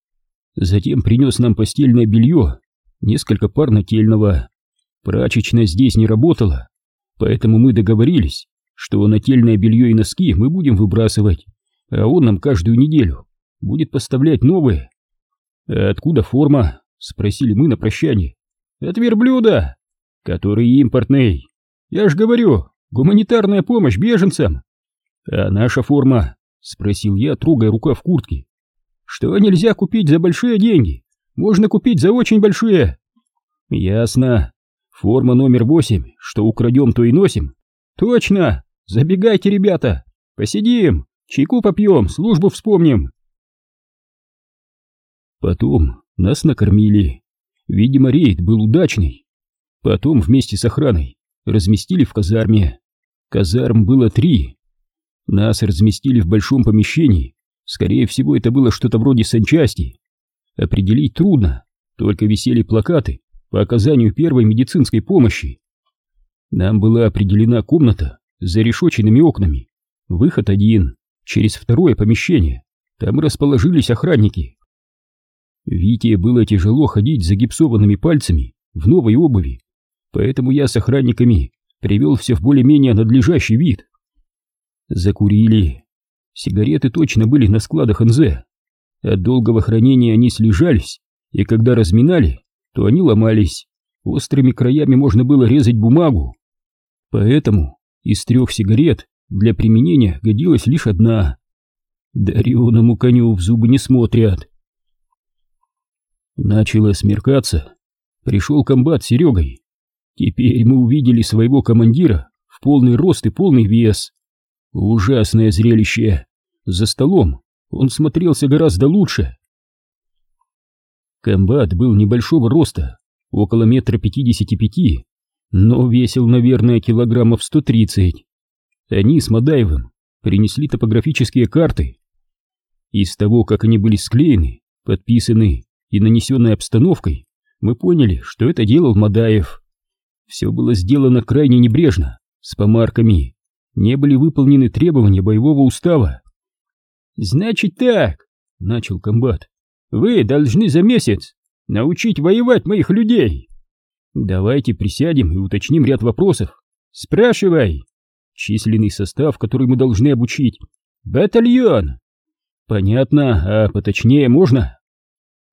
Затем принес нам постельное белье, несколько пар нательного. Прачечная здесь не работала, поэтому мы договорились, что нательное белье и носки мы будем выбрасывать, а он нам каждую неделю будет поставлять новые. «А откуда форма?» — спросили мы на прощание. «От верблюда, который импортный. Я ж говорю, гуманитарная помощь беженцам. А наша форма?» — спросил я, трогая рука в куртке. что нельзя купить за большие деньги, можно купить за очень большие. Ясно. Форма номер восемь, что украдем, то и носим. Точно. Забегайте, ребята. Посидим, чайку попьем, службу вспомним. Потом нас накормили. Видимо, рейд был удачный. Потом вместе с охраной разместили в казарме. Казарм было три. Нас разместили в большом помещении. Скорее всего, это было что-то вроде санчасти. Определить трудно, только висели плакаты по оказанию первой медицинской помощи. Нам была определена комната с зарешоченными окнами. Выход один, через второе помещение. Там расположились охранники. Вите было тяжело ходить за гипсованными пальцами в новой обуви, поэтому я с охранниками привел все в более-менее надлежащий вид. Закурили. Сигареты точно были на складах НЗ. От долгого хранения они слежались, и когда разминали, то они ломались. Острыми краями можно было резать бумагу. Поэтому из трех сигарет для применения годилась лишь одна. Дареному коню в зубы не смотрят. Начало смеркаться. Пришел комбат Серегой. Теперь мы увидели своего командира в полный рост и полный вес. Ужасное зрелище. За столом он смотрелся гораздо лучше. Комбат был небольшого роста, около метра пятидесяти пяти, но весил, наверное, килограммов сто тридцать. Они с Мадаевым принесли топографические карты. Из того, как они были склеены, подписаны и нанесенной обстановкой, мы поняли, что это делал Мадаев. Все было сделано крайне небрежно, с помарками. Не были выполнены требования боевого устава. «Значит так», — начал комбат, — «вы должны за месяц научить воевать моих людей». «Давайте присядем и уточним ряд вопросов. Спрашивай». «Численный состав, который мы должны обучить». «Батальон». «Понятно, а поточнее можно?»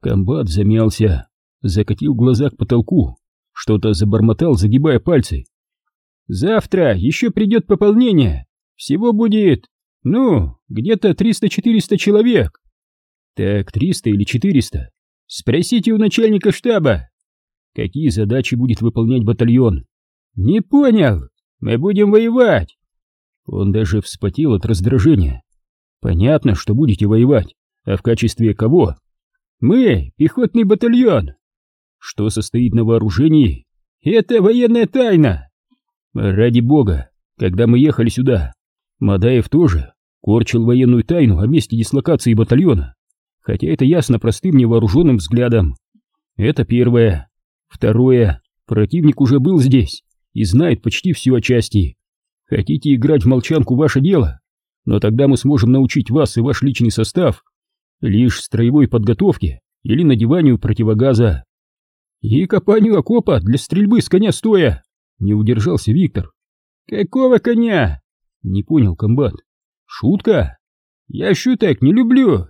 Комбат замялся, закатил глаза к потолку, что-то забормотал, загибая пальцы. «Завтра еще придет пополнение. Всего будет, ну, где-то 300-400 человек». «Так, 300 или 400? Спросите у начальника штаба». «Какие задачи будет выполнять батальон?» «Не понял. Мы будем воевать». Он даже вспотел от раздражения. «Понятно, что будете воевать. А в качестве кого?» Мы — пехотный батальон. Что состоит на вооружении? Это военная тайна. Ради бога, когда мы ехали сюда, Мадаев тоже корчил военную тайну о месте дислокации батальона, хотя это ясно простым невооруженным взглядом. Это первое. Второе. Противник уже был здесь и знает почти все о части. Хотите играть в молчанку ваше дело, но тогда мы сможем научить вас и ваш личный состав лишь строевой подготовке или надеванию противогаза. И копанию окопа для стрельбы с коня стоя, не удержался Виктор. Какого коня? Не понял комбат. Шутка? Я шуток не люблю.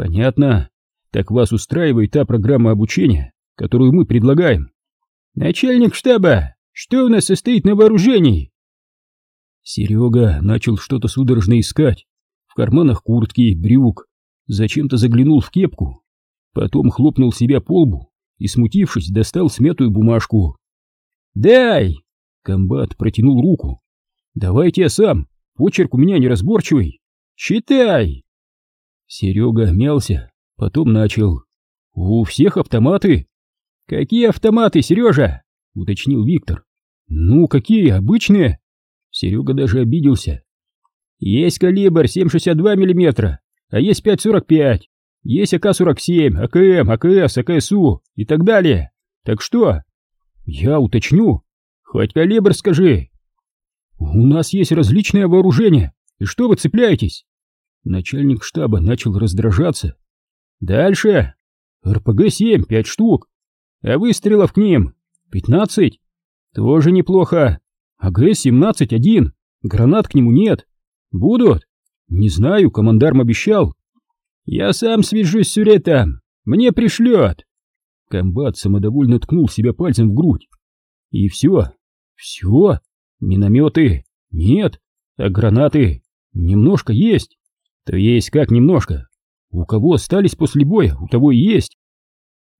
Понятно. Так вас устраивает та программа обучения, которую мы предлагаем. Начальник штаба, что у нас состоит на вооружении? Серега начал что-то судорожно искать в карманах куртки, брюк, зачем-то заглянул в кепку, потом хлопнул себя по лбу и, смутившись, достал смятую бумажку. «Дай!» — комбат протянул руку. «Давайте я сам, почерк у меня неразборчивый. Читай!» Серега мялся, потом начал. «У всех автоматы?» «Какие автоматы, Сережа?» — уточнил Виктор. «Ну, какие, обычные?» Серега даже обиделся. «Есть калибр 7,62 миллиметра, а есть 5.45, есть АК-47, АКМ, АКС, АКСУ и так далее. Так что? Я уточню. Хоть калибр скажи. У нас есть различное вооружение, и что вы цепляетесь? Начальник штаба начал раздражаться. Дальше. РПГ-7, 5 штук. А выстрелов к ним 15. Тоже неплохо. АГ-17, один. Гранат к нему нет. Будут? «Не знаю, командарм обещал». «Я сам свяжусь с Сюретом, мне пришлет». Комбат самодовольно ткнул себя пальцем в грудь. «И все? Все? Минометы? Нет. А гранаты? Немножко есть. То есть как немножко? У кого остались после боя, у того и есть.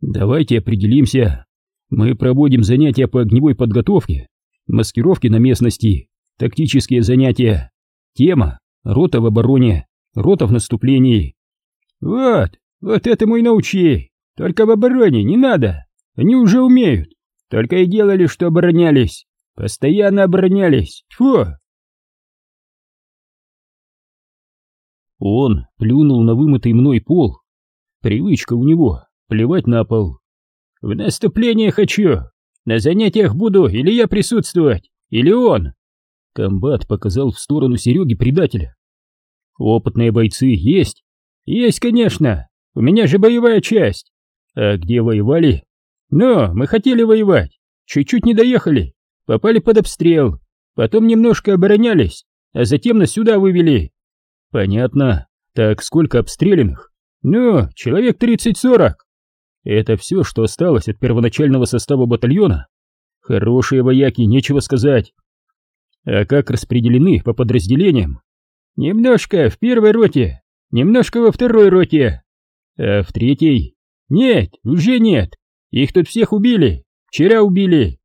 Давайте определимся. Мы проводим занятия по огневой подготовке, маскировке на местности, тактические занятия. Тема — рота в обороне, рота в наступлении. Вот, вот этому и научи. Только в обороне не надо. Они уже умеют. Только и делали, что оборонялись. Постоянно оборонялись. Фу! Он плюнул на вымытый мной пол. Привычка у него — плевать на пол. «В наступление хочу! На занятиях буду или я присутствовать, или он!» Комбат показал в сторону Сереги предателя. «Опытные бойцы есть?» «Есть, конечно! У меня же боевая часть!» «А где воевали?» «Ну, мы хотели воевать, чуть-чуть не доехали, попали под обстрел, потом немножко оборонялись, а затем нас сюда вывели. Понятно. Так сколько обстрелянных? Ну, человек тридцать-сорок. Это все, что осталось от первоначального состава батальона? Хорошие вояки, нечего сказать. А как распределены по подразделениям? Немножко в первой роте, немножко во второй роте. А в третьей? Нет, уже нет. Их тут всех убили. Вчера убили.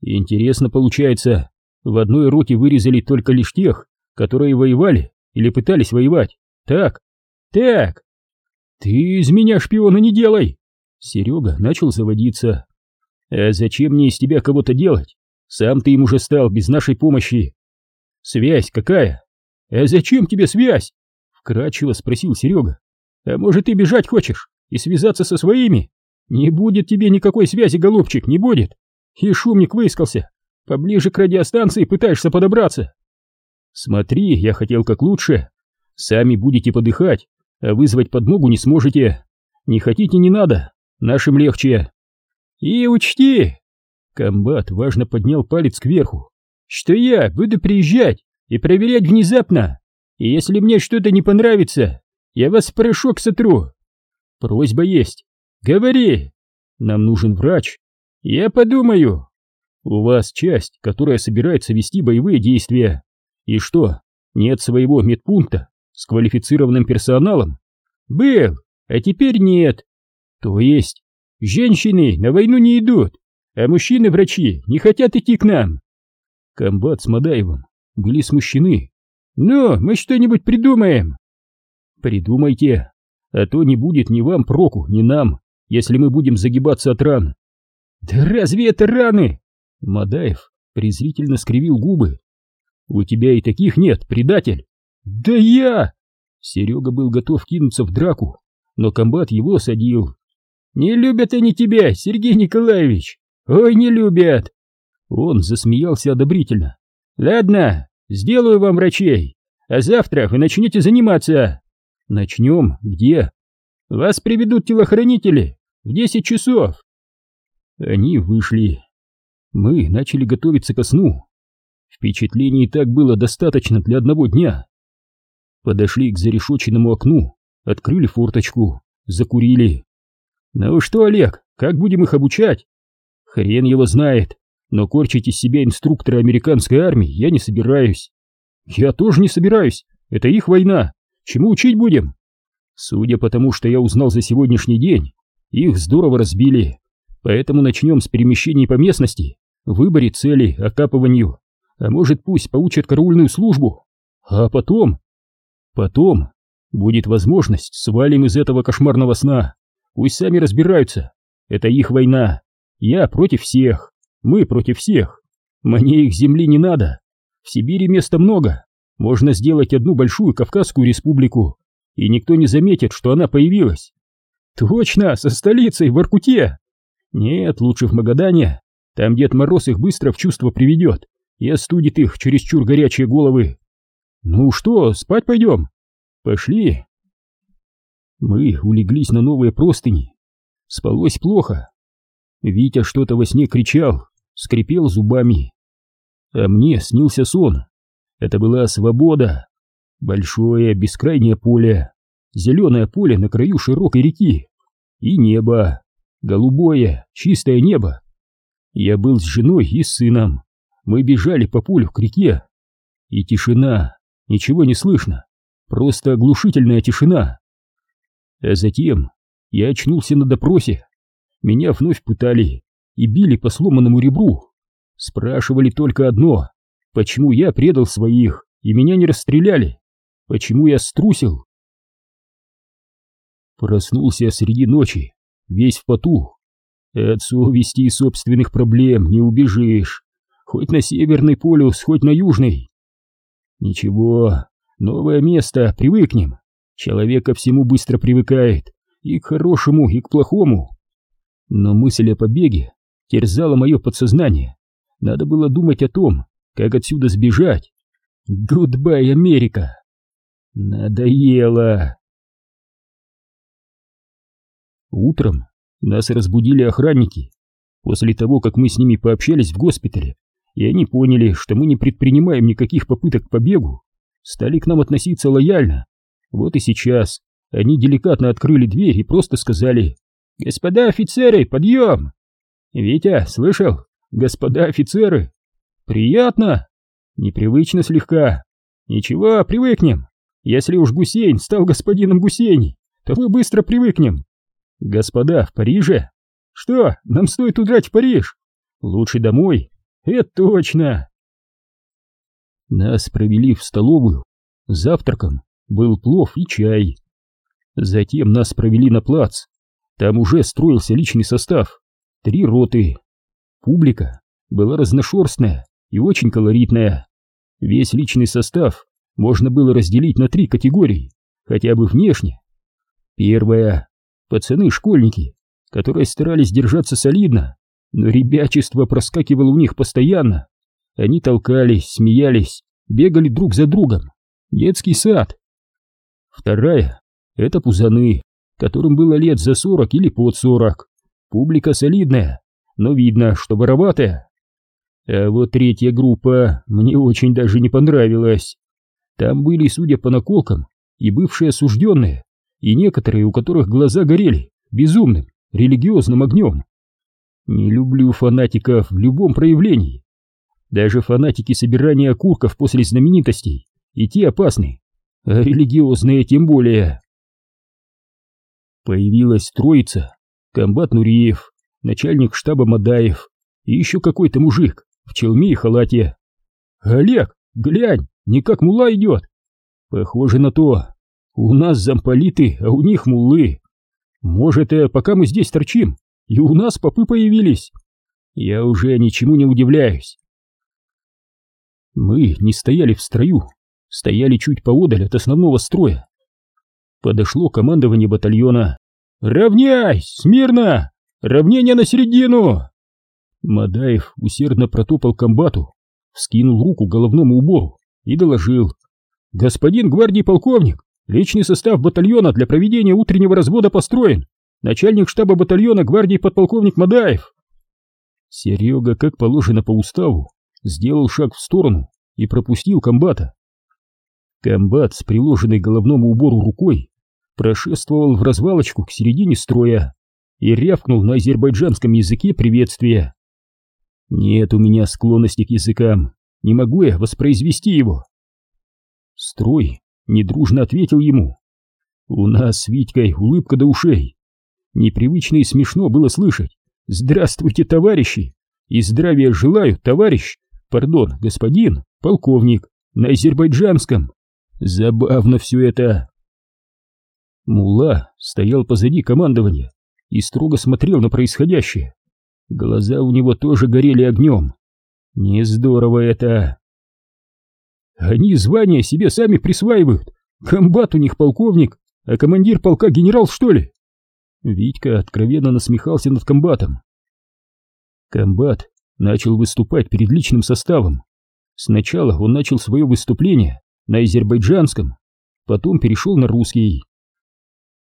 Интересно получается, в одной роте вырезали только лишь тех, которые воевали или пытались воевать. Так? Так. Ты из меня шпиона не делай. Серега начал заводиться. А зачем мне из тебя кого-то делать? Сам ты им уже стал без нашей помощи. Связь какая? А зачем тебе связь? Вкратчиво спросил Серега. А может ты бежать хочешь и связаться со своими? Не будет тебе никакой связи, голубчик, не будет. И шумник выискался. Поближе к радиостанции пытаешься подобраться. Смотри, я хотел как лучше. Сами будете подыхать, а вызвать подмогу не сможете. Не хотите, не надо. Нашим легче. И учти, комбат важно поднял палец кверху, что я буду приезжать и проверять внезапно. И если мне что-то не понравится, я вас в порошок сотру. Просьба есть. Говори. Нам нужен врач. Я подумаю. У вас часть, которая собирается вести боевые действия. И что, нет своего медпункта с квалифицированным персоналом? Был, а теперь нет. То есть, женщины на войну не идут, а мужчины-врачи не хотят идти к нам. Комбат с Мадаевым были смущены. Ну, мы что-нибудь придумаем. Придумайте, а то не будет ни вам проку, ни нам, если мы будем загибаться от ран. Да разве это раны? Мадаев презрительно скривил губы. У тебя и таких нет, предатель. Да я... Серега был готов кинуться в драку, но комбат его осадил. Не любят они тебя, Сергей Николаевич. Ой, не любят. Он засмеялся одобрительно. Ладно, сделаю вам врачей, а завтра вы начнете заниматься. Начнем где? Вас приведут телохранители в десять часов. Они вышли. Мы начали готовиться ко сну. Впечатлений так было достаточно для одного дня. Подошли к зарешоченному окну, открыли форточку, закурили. «Ну что, Олег, как будем их обучать?» «Хрен его знает, но корчить из себя инструктора американской армии я не собираюсь». «Я тоже не собираюсь, это их война, чему учить будем?» «Судя по тому, что я узнал за сегодняшний день, их здорово разбили, поэтому начнем с перемещений по местности, выборе цели, окапыванию, а может пусть получат караульную службу, а потом... Потом будет возможность, свалим из этого кошмарного сна, пусть сами разбираются, это их война, я против всех, мы против всех, мне их земли не надо, в Сибири места много, можно сделать одну большую Кавказскую республику, и никто не заметит, что она появилась. Точно, со столицей в Иркуте. Нет, лучше в Магадане, там Дед Мороз их быстро в чувство приведет и остудит их чересчур горячие головы. Ну что, спать пойдем? Пошли. Мы улеглись на новые простыни. Спалось плохо. Витя что-то во сне кричал, скрипел зубами. А мне снился сон. Это была свобода. Большое бескрайнее поле, зеленое поле на краю широкой реки. И небо, голубое, чистое небо. Я был с женой и сыном. Мы бежали по полю к реке. И тишина, ничего не слышно, просто оглушительная тишина. А затем я очнулся на допросе. Меня вновь пытали и били по сломанному ребру. Спрашивали только одно, почему я предал своих и меня не расстреляли, почему я струсил. Проснулся среди ночи, весь в поту. От совести и собственных проблем не убежишь, хоть на Северный полюс, хоть на Южный. Ничего, новое место, привыкнем. Человек ко всему быстро привыкает, и к хорошему, и к плохому. Но мысль о побеге терзала мое подсознание. Надо было думать о том, как отсюда сбежать. Goodbye, Америка! Надоело! Утром нас разбудили охранники. После того, как мы с ними пообщались в госпитале, и они поняли, что мы не предпринимаем никаких попыток к побегу, стали к нам относиться лояльно. Вот и сейчас они деликатно открыли дверь и просто сказали «Господа офицеры, подъем!» «Витя, слышал? Господа офицеры!» «Приятно!» «Непривычно слегка!» «Ничего, привыкнем! Если уж Гусейн стал господином Гусейни, то мы быстро привыкнем!» «Господа, в Париже?» «Что, нам стоит удрать в Париж?» «Лучше домой!» «Это точно!» Нас провели в столовую. Завтраком был плов и чай. Затем нас провели на плац. Там уже строился личный состав. Три роты. Публика была разношерстная и очень колоритная. Весь личный состав можно было разделить на три категории, хотя бы внешне. Первая — пацаны-школьники, которые старались держаться солидно, но ребячество проскакивало у них постоянно. Они толкались, смеялись, бегали друг за другом. Детский сад. Вторая — это пузаны, которым было лет за сорок или под сорок. Публика солидная, но видно, что вороватая. А вот третья группа мне очень даже не понравилась. Там были, судя по наколкам, и бывшие осужденные, и некоторые, у которых глаза горели безумным, религиозным огнем. Не люблю фанатиков в любом проявлении. Даже фанатики собирания окурков после знаменитостей, и те опасны, а религиозные тем более. Появилась троица, комбат Нуриев, начальник штаба Мадаев и еще какой-то мужик в челме и халате. «Олег, глянь, не как мула идет!» «Похоже на то. У нас замполиты, а у них муллы. Может, э, пока мы здесь торчим, и у нас попы появились. Я уже ничему не удивляюсь. Мы не стояли в строю, стояли чуть поодаль от основного строя. Подошло командование батальона. «Равняйсь! Смирно! Равнение на середину!» Мадаев усердно протопал комбату, вскинул руку к головному убору и доложил. «Господин гвардии полковник, личный состав батальона для проведения утреннего развода построен. Начальник штаба батальона гвардии подполковник Мадаев». Серега, как положено по уставу, сделал шаг в сторону и пропустил комбата. Комбат с приложенной головному убору рукой прошествовал в развалочку к середине строя и рявкнул на азербайджанском языке приветствия. Нет у меня склонности к языкам, не могу я воспроизвести его. Строй недружно ответил ему. У нас с Витькой улыбка до ушей. Непривычно и смешно было слышать «Здравствуйте, товарищи!» и «Здравия желаю, товарищ!» Пардон, господин, полковник, на азербайджанском. Забавно все это. Мула стоял позади командования и строго смотрел на происходящее. Глаза у него тоже горели огнем. Не здорово это. Они звания себе сами присваивают. Комбат у них полковник, а командир полка генерал, что ли? Витька откровенно насмехался над комбатом. Комбат начал выступать перед личным составом. Сначала он начал свое выступление на азербайджанском, потом перешел на русский.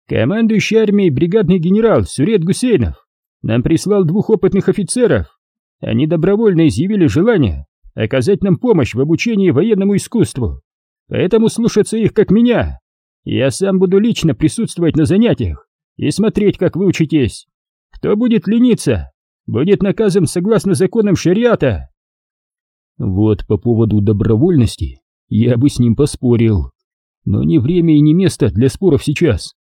Командующий армией бригадный генерал Сурет Гусейнов нам прислал двух опытных офицеров. Они добровольно изъявили желание оказать нам помощь в обучении военному искусству, поэтому слушаться их как меня. Я сам буду лично присутствовать на занятиях и смотреть, как вы учитесь. Кто будет лениться, будет наказан согласно законам шариата. Вот по поводу добровольности я бы с ним поспорил, но не время и не место для споров сейчас.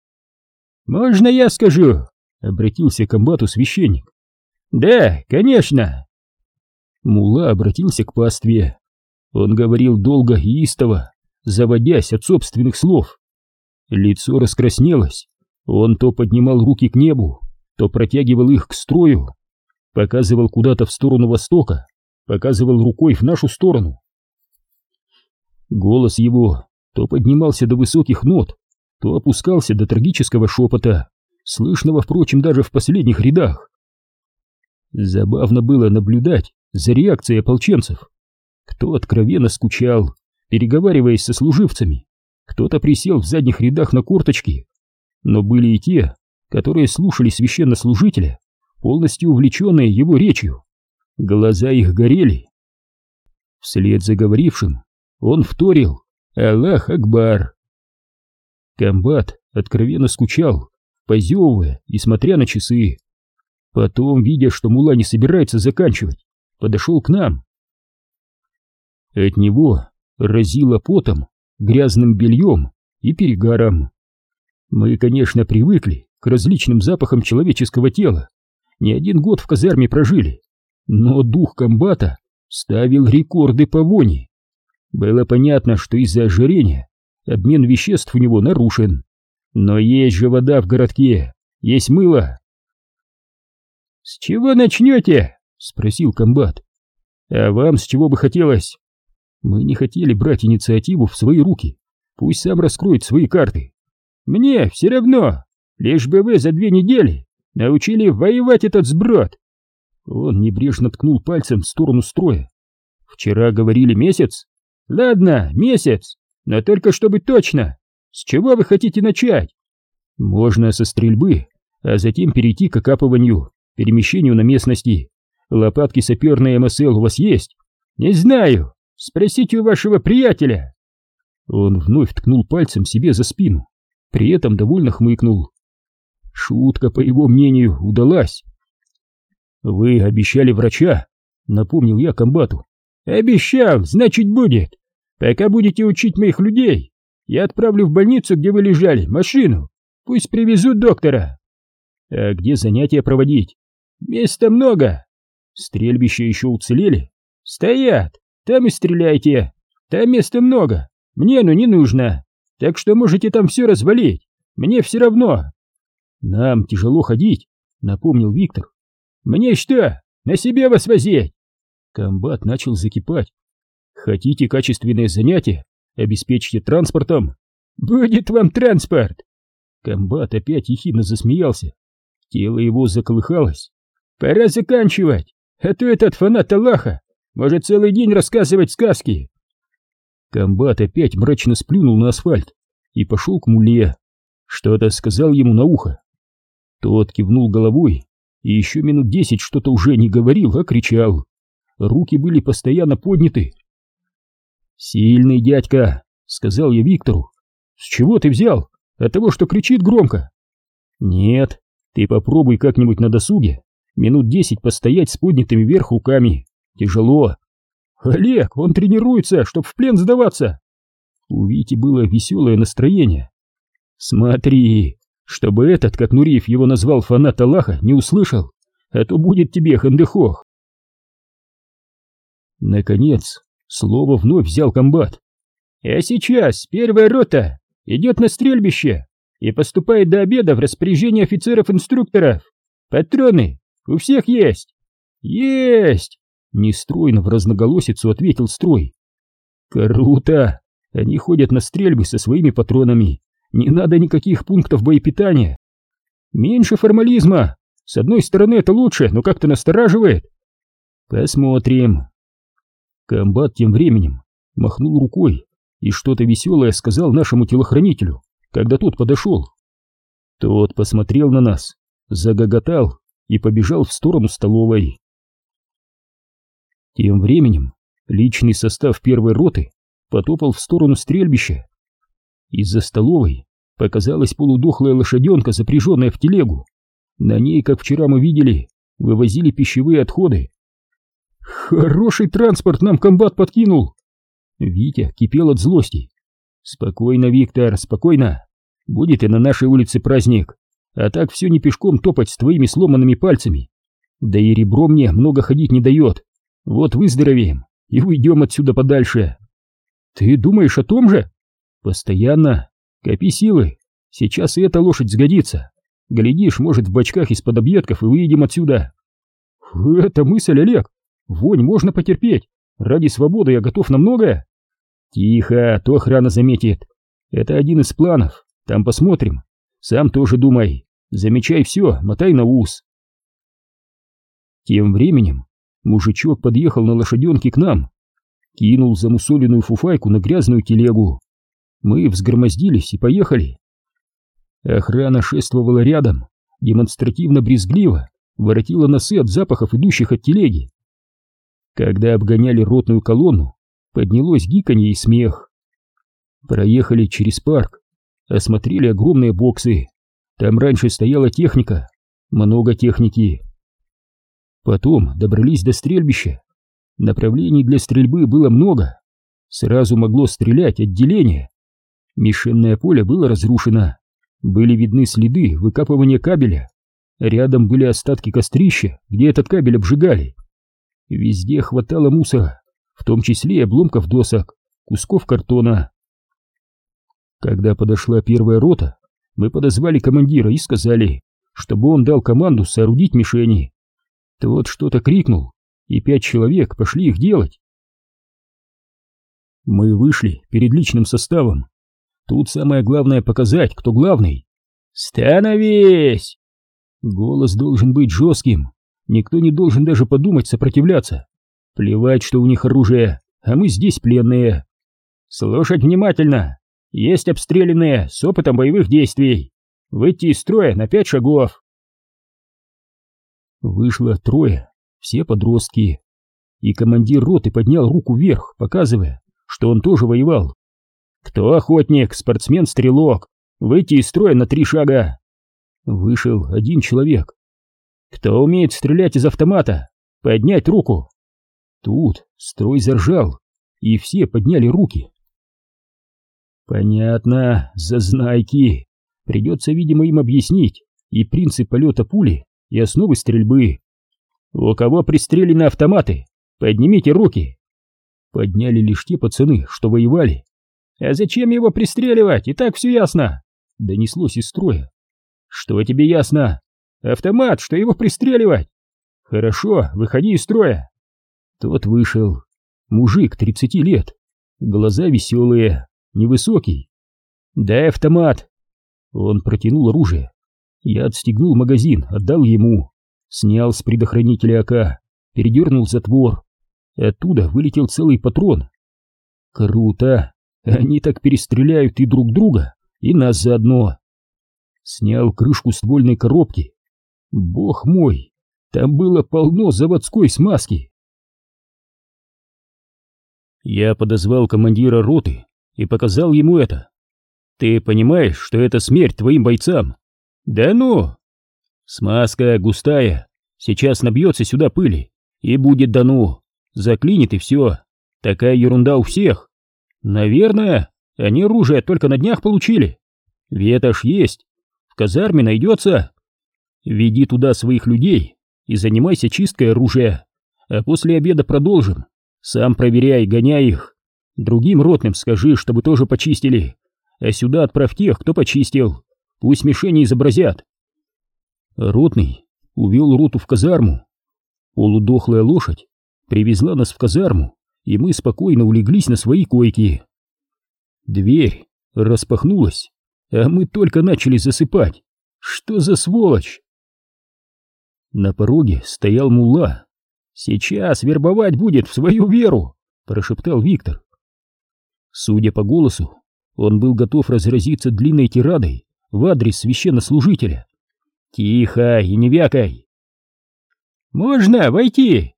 можно я скажу?» — обратился к комбату священник. «Да, конечно!» Мула обратился к пастве. Он говорил долго и истово, заводясь от собственных слов. Лицо раскраснелось, он то поднимал руки к небу, то протягивал их к строю, показывал куда-то в сторону востока, показывал рукой в нашу сторону. Голос его то поднимался до высоких нот, то опускался до трагического шепота, слышного, впрочем, даже в последних рядах. Забавно было наблюдать за реакцией ополченцев. Кто откровенно скучал, переговариваясь со служивцами, кто-то присел в задних рядах на корточки, но были и те, которые слушали священнослужителя, полностью увлеченные его речью. Глаза их горели. Вслед за говорившим он вторил «Аллах Акбар». Комбат откровенно скучал, позевывая и смотря на часы. Потом, видя, что мула не собирается заканчивать, подошел к нам. От него разило потом, грязным бельем и перегаром. Мы, конечно, привыкли к различным запахам человеческого тела, не один год в казарме прожили, но дух комбата ставил рекорды по вони. Было понятно, что из-за ожирения обмен веществ у него нарушен. Но есть же вода в городке, есть мыло. «С чего начнете?» — спросил комбат. «А вам с чего бы хотелось?» Мы не хотели брать инициативу в свои руки. Пусть сам раскроет свои карты. «Мне все равно, лишь бы вы за две недели научили воевать этот сброд!» Он небрежно ткнул пальцем в сторону строя. «Вчера говорили месяц?» «Ладно, месяц, но только чтобы точно. С чего вы хотите начать?» «Можно со стрельбы, а затем перейти к окапыванию, перемещению на местности. Лопатки саперные МСЛ у вас есть?» «Не знаю. Спросите у вашего приятеля». Он вновь ткнул пальцем себе за спину, при этом довольно хмыкнул. Шутка, по его мнению, удалась. «Вы обещали врача?» — напомнил я комбату. «Обещал, значит будет. Пока будете учить моих людей, я отправлю в больницу, где вы лежали, машину. Пусть привезут доктора». «А где занятия проводить?» «Места много». «Стрельбища еще уцелели?» «Стоят. Там и стреляйте. Там места много. Мне ну не нужно. Так что можете там все развалить. Мне все равно. «Нам тяжело ходить», — напомнил Виктор. «Мне что, на себе вас возить?» Комбат начал закипать. «Хотите качественные занятия? Обеспечьте транспортом». «Будет вам транспорт!» Комбат опять ехидно засмеялся. Тело его заколыхалось. «Пора заканчивать, а то этот фанат Аллаха может целый день рассказывать сказки!» Комбат опять мрачно сплюнул на асфальт и пошел к муле. Что-то сказал ему на ухо. Тот кивнул головой и еще минут десять что-то уже не говорил, а кричал. Руки были постоянно подняты. «Сильный дядька», — сказал я Виктору. «С чего ты взял? От того, что кричит громко?» «Нет, ты попробуй как-нибудь на досуге минут десять постоять с поднятыми вверх руками. Тяжело». «Олег, он тренируется, чтоб в плен сдаваться!» У Вити было веселое настроение. «Смотри, чтобы этот, как Нуриев его назвал фанат Аллаха, не услышал, а то будет тебе хандыхох. Наконец, слово вновь взял комбат. А сейчас первая рота идет на стрельбище и поступает до обеда в распоряжение офицеров-инструкторов. Патроны у всех есть? Есть! Нестройно в разноголосицу ответил строй. Круто! Они ходят на стрельбы со своими патронами не надо никаких пунктов боепитания. Меньше формализма. С одной стороны это лучше, но как-то настораживает. Посмотрим. Комбат тем временем махнул рукой и что-то веселое сказал нашему телохранителю, когда тот подошел. Тот посмотрел на нас, загоготал и побежал в сторону столовой. Тем временем личный состав первой роты потопал в сторону стрельбища, из-за столовой показалась полудохлая лошаденка, запряженная в телегу. На ней, как вчера мы видели, вывозили пищевые отходы. «Хороший транспорт нам комбат подкинул!» Витя кипел от злости. «Спокойно, Виктор, спокойно. Будет и на нашей улице праздник. а так все не пешком топать с твоими сломанными пальцами. Да и ребро мне много ходить не дает. Вот выздоровеем и уйдем отсюда подальше. Ты думаешь о том же? Постоянно. Копи силы. Сейчас и эта лошадь сгодится. Глядишь, может, в бочках из-под объедков и выедем отсюда. Это мысль, Олег. Вонь можно потерпеть. Ради свободы я готов на многое. Тихо, то охрана заметит. Это один из планов. Там посмотрим. Сам тоже думай. Замечай все, мотай на ус. Тем временем мужичок подъехал на лошаденке к нам, кинул замусоленную фуфайку на грязную телегу. Мы взгромоздились и поехали. Охрана шествовала рядом, демонстративно брезгливо, воротила носы от запахов, идущих от телеги. Когда обгоняли ротную колонну, поднялось гиканье и смех. Проехали через парк, осмотрели огромные боксы. Там раньше стояла техника, много техники. Потом добрались до стрельбища. Направлений для стрельбы было много. Сразу могло стрелять отделение. Мишенное поле было разрушено. Были видны следы выкапывания кабеля. Рядом были остатки кострища, где этот кабель обжигали. Везде хватало мусора, в том числе и обломков досок, кусков картона. Когда подошла первая рота, мы подозвали командира и сказали, чтобы он дал команду соорудить мишени. Тот что-то крикнул, и пять человек пошли их делать. Мы вышли перед личным составом. Тут самое главное показать, кто главный. «Становись!» Голос должен быть жестким. Никто не должен даже подумать сопротивляться. Плевать, что у них оружие, а мы здесь пленные. Слушать внимательно. Есть обстрелянные с опытом боевых действий. Выйти из строя на пять шагов. Вышло трое, все подростки. И командир роты поднял руку вверх, показывая, что он тоже воевал. Кто охотник, спортсмен-стрелок? Выйти из строя на три шага. Вышел один человек. Кто умеет стрелять из автомата? Поднять руку. Тут строй заржал, и все подняли руки. Понятно, зазнайки. Придется, видимо, им объяснить и принцип полета пули, и основы стрельбы. У кого пристрелены автоматы? Поднимите руки. Подняли лишь те пацаны, что воевали. А зачем его пристреливать? И так все ясно. Донеслось из строя. Что тебе ясно? Автомат, что его пристреливать? Хорошо, выходи из строя. Тот вышел. Мужик тридцати лет. Глаза веселые, невысокий. Дай автомат. Он протянул оружие. Я отстегнул магазин, отдал ему. Снял с предохранителя АК, передернул затвор. Оттуда вылетел целый патрон. Круто! Они так перестреляют и друг друга, и нас заодно. Снял крышку ствольной коробки. Бог мой, там было полно заводской смазки. Я подозвал командира роты и показал ему это. Ты понимаешь, что это смерть твоим бойцам? Да ну! Смазка густая, сейчас набьется сюда пыли, и будет да ну, заклинит и все. Такая ерунда у всех. Наверное, они оружие только на днях получили. Ветошь есть, в казарме найдется. Веди туда своих людей и занимайся чисткой оружия, а после обеда продолжим. Сам проверяй, гоняй их. Другим ротным скажи, чтобы тоже почистили, а сюда отправь тех, кто почистил. Пусть мишени изобразят. Ротный увел роту в казарму. Полудохлая лошадь привезла нас в казарму, и мы спокойно улеглись на свои койки. Дверь распахнулась, а мы только начали засыпать. Что за сволочь? На пороге стоял мулла. «Сейчас вербовать будет в свою веру!» — прошептал Виктор. Судя по голосу, он был готов разразиться длинной тирадой в адрес священнослужителя. «Тихо и не вякай!» «Можно войти?»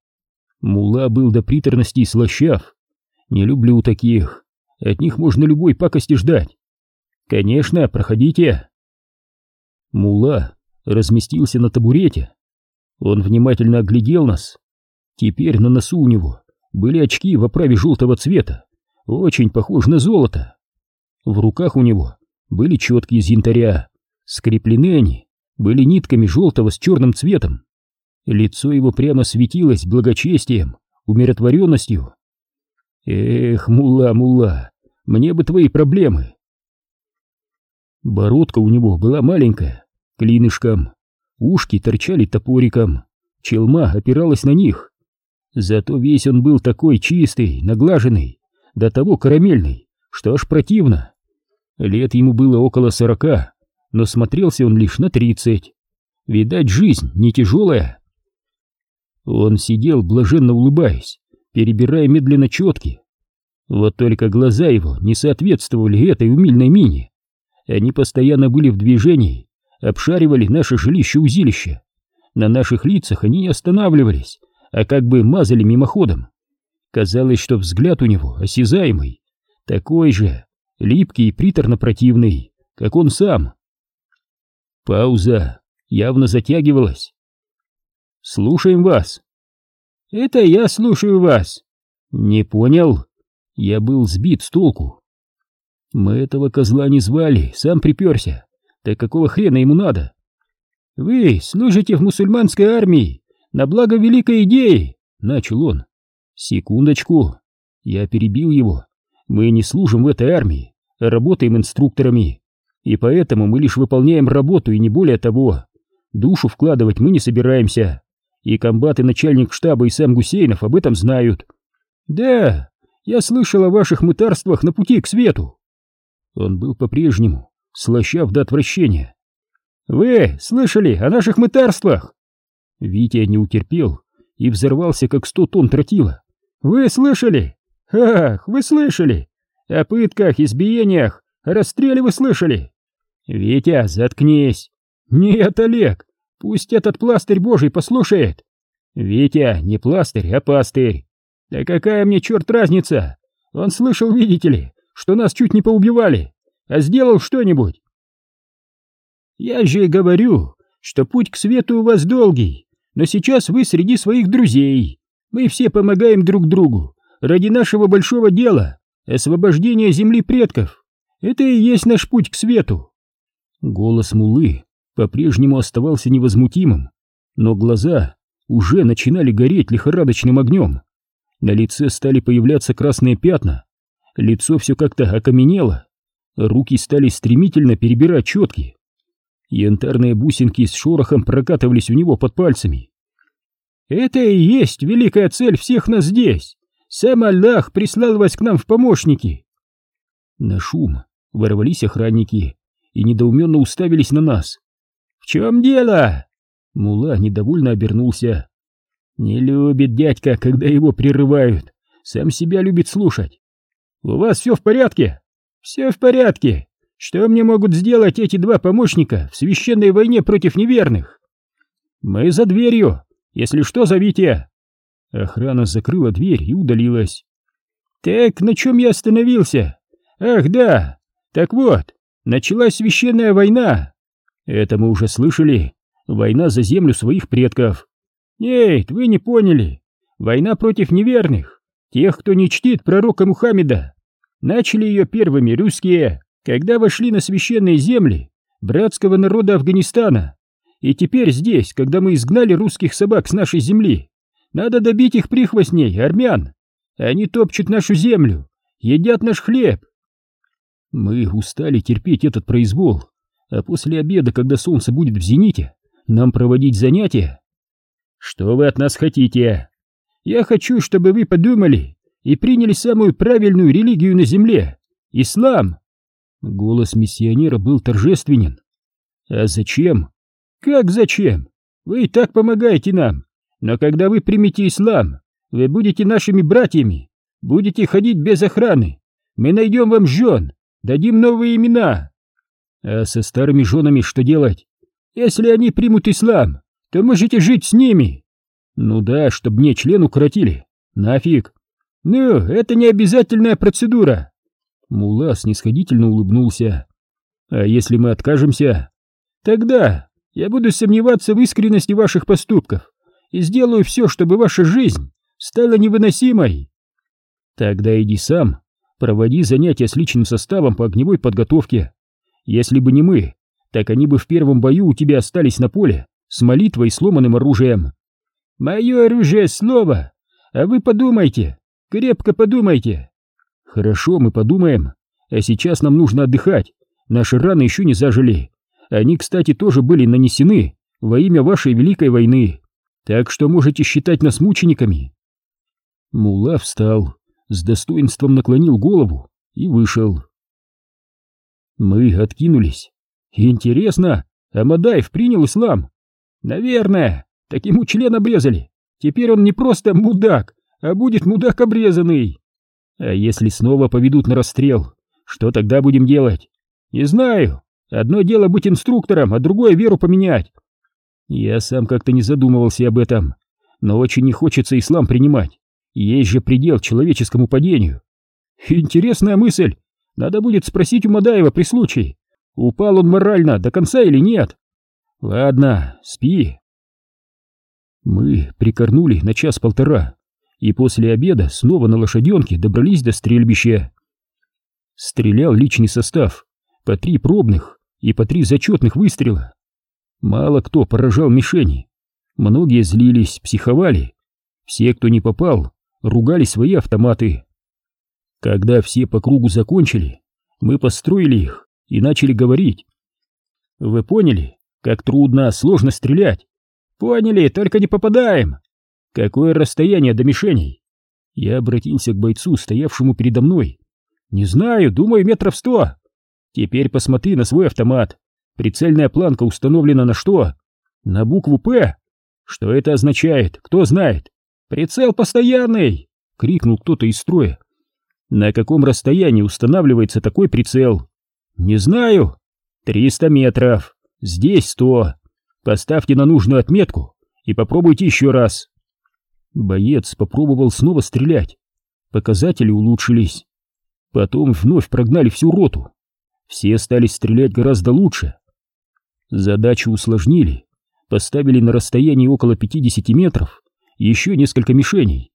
Мула был до приторности слащав. «Не люблю таких. От них можно любой пакости ждать». «Конечно, проходите». Мула разместился на табурете. Он внимательно оглядел нас. Теперь на носу у него были очки в оправе желтого цвета, очень похож на золото. В руках у него были четки из янтаря, скреплены они были нитками желтого с черным цветом. Лицо его прямо светилось благочестием, умиротворенностью. Эх, мула, мула, мне бы твои проблемы. Бородка у него была маленькая, клинышком, ушки торчали топориком, челма опиралась на них. Зато весь он был такой чистый, наглаженный, до того карамельный, что аж противно. Лет ему было около сорока, но смотрелся он лишь на тридцать. Видать, жизнь не тяжелая. Он сидел, блаженно улыбаясь, перебирая медленно четки. Вот только глаза его не соответствовали этой умильной мине. Они постоянно были в движении, обшаривали наше жилище-узилище. На наших лицах они не останавливались, а как бы мазали мимоходом. Казалось, что взгляд у него осязаемый, такой же, липкий и приторно-противный, как он сам. Пауза явно затягивалась. «Слушаем вас». «Это я слушаю вас». «Не понял?» Я был сбит с толку. Мы этого козла не звали, сам приперся. Так какого хрена ему надо? Вы служите в мусульманской армии на благо великой идеи, начал он. Секундочку. Я перебил его. Мы не служим в этой армии, а работаем инструкторами. И поэтому мы лишь выполняем работу и не более того. Душу вкладывать мы не собираемся. И комбат и начальник штаба и сам Гусейнов об этом знают. Да, я слышал о ваших мытарствах на пути к свету. Он был по-прежнему слащав до отвращения. Вы слышали о наших мытарствах? Витя не утерпел и взорвался, как сто тонн тротила. Вы слышали? Ах, вы слышали? О пытках, избиениях, расстреле вы слышали? Витя, заткнись. Нет, Олег, пусть этот пластырь божий послушает. Витя, не пластырь, а пастырь. Да какая мне черт разница? Он слышал, видите ли, что нас чуть не поубивали, а сделал что-нибудь. Я же говорю, что путь к свету у вас долгий, но сейчас вы среди своих друзей. Мы все помогаем друг другу ради нашего большого дела, освобождения земли предков. Это и есть наш путь к свету. Голос Мулы по-прежнему оставался невозмутимым, но глаза уже начинали гореть лихорадочным огнем. На лице стали появляться красные пятна, лицо все как-то окаменело, руки стали стремительно перебирать четки. Янтарные бусинки с шорохом прокатывались у него под пальцами. «Это и есть великая цель всех нас здесь! Сам Аллах прислал вас к нам в помощники!» На шум ворвались охранники и недоуменно уставились на нас. «В чем дело?» Мула недовольно обернулся. Не любит дядька, когда его прерывают. Сам себя любит слушать. У вас все в порядке? Все в порядке. Что мне могут сделать эти два помощника в священной войне против неверных? Мы за дверью. Если что, зовите. Охрана закрыла дверь и удалилась. Так, на чем я остановился? Ах, да. Так вот, началась священная война. Это мы уже слышали. Война за землю своих предков. Нет, вы не поняли. Война против неверных, тех, кто не чтит пророка Мухаммеда. Начали ее первыми русские, когда вошли на священные земли братского народа Афганистана. И теперь здесь, когда мы изгнали русских собак с нашей земли, надо добить их прихвостней, армян. Они топчут нашу землю, едят наш хлеб. Мы устали терпеть этот произвол, а после обеда, когда солнце будет в зените, нам проводить занятия. Что вы от нас хотите? Я хочу, чтобы вы подумали и приняли самую правильную религию на земле — ислам. Голос миссионера был торжественен. А зачем? Как зачем? Вы и так помогаете нам. Но когда вы примете ислам, вы будете нашими братьями, будете ходить без охраны. Мы найдем вам жен, дадим новые имена. А со старыми женами что делать? Если они примут ислам, то можете жить с ними. Ну да, чтобы мне член укоротили. Нафиг. Ну, это не обязательная процедура. Мула снисходительно улыбнулся. А если мы откажемся? Тогда я буду сомневаться в искренности ваших поступков и сделаю все, чтобы ваша жизнь стала невыносимой. Тогда иди сам, проводи занятия с личным составом по огневой подготовке. Если бы не мы, так они бы в первом бою у тебя остались на поле с молитвой и сломанным оружием. Мое оружие слово, а вы подумайте, крепко подумайте. Хорошо, мы подумаем, а сейчас нам нужно отдыхать, наши раны еще не зажили. Они, кстати, тоже были нанесены во имя вашей великой войны, так что можете считать нас мучениками. Мула встал, с достоинством наклонил голову и вышел. Мы откинулись. Интересно, Амадаев принял ислам? Наверное, так ему член обрезали. Теперь он не просто мудак, а будет мудак обрезанный. А если снова поведут на расстрел, что тогда будем делать? Не знаю. Одно дело быть инструктором, а другое веру поменять. Я сам как-то не задумывался об этом, но очень не хочется ислам принимать. Есть же предел человеческому падению. Интересная мысль. Надо будет спросить у Мадаева при случае, упал он морально до конца или нет. Ладно, спи. Мы прикорнули на час-полтора и после обеда снова на лошаденке добрались до стрельбища. Стрелял личный состав, по три пробных и по три зачетных выстрела. Мало кто поражал мишени. Многие злились, психовали. Все, кто не попал, ругали свои автоматы. Когда все по кругу закончили, мы построили их и начали говорить. Вы поняли, как трудно, сложно стрелять? Поняли, только не попадаем. Какое расстояние до мишеней? Я обратился к бойцу, стоявшему передо мной. Не знаю, думаю, метров сто. Теперь посмотри на свой автомат. Прицельная планка установлена на что? На букву «П». Что это означает? Кто знает? Прицел постоянный! Крикнул кто-то из строя. На каком расстоянии устанавливается такой прицел? Не знаю. Триста метров. Здесь сто. Поставьте на нужную отметку и попробуйте еще раз. Боец попробовал снова стрелять. Показатели улучшились. Потом вновь прогнали всю роту. Все стали стрелять гораздо лучше. Задачу усложнили, поставили на расстоянии около 50 метров еще несколько мишеней.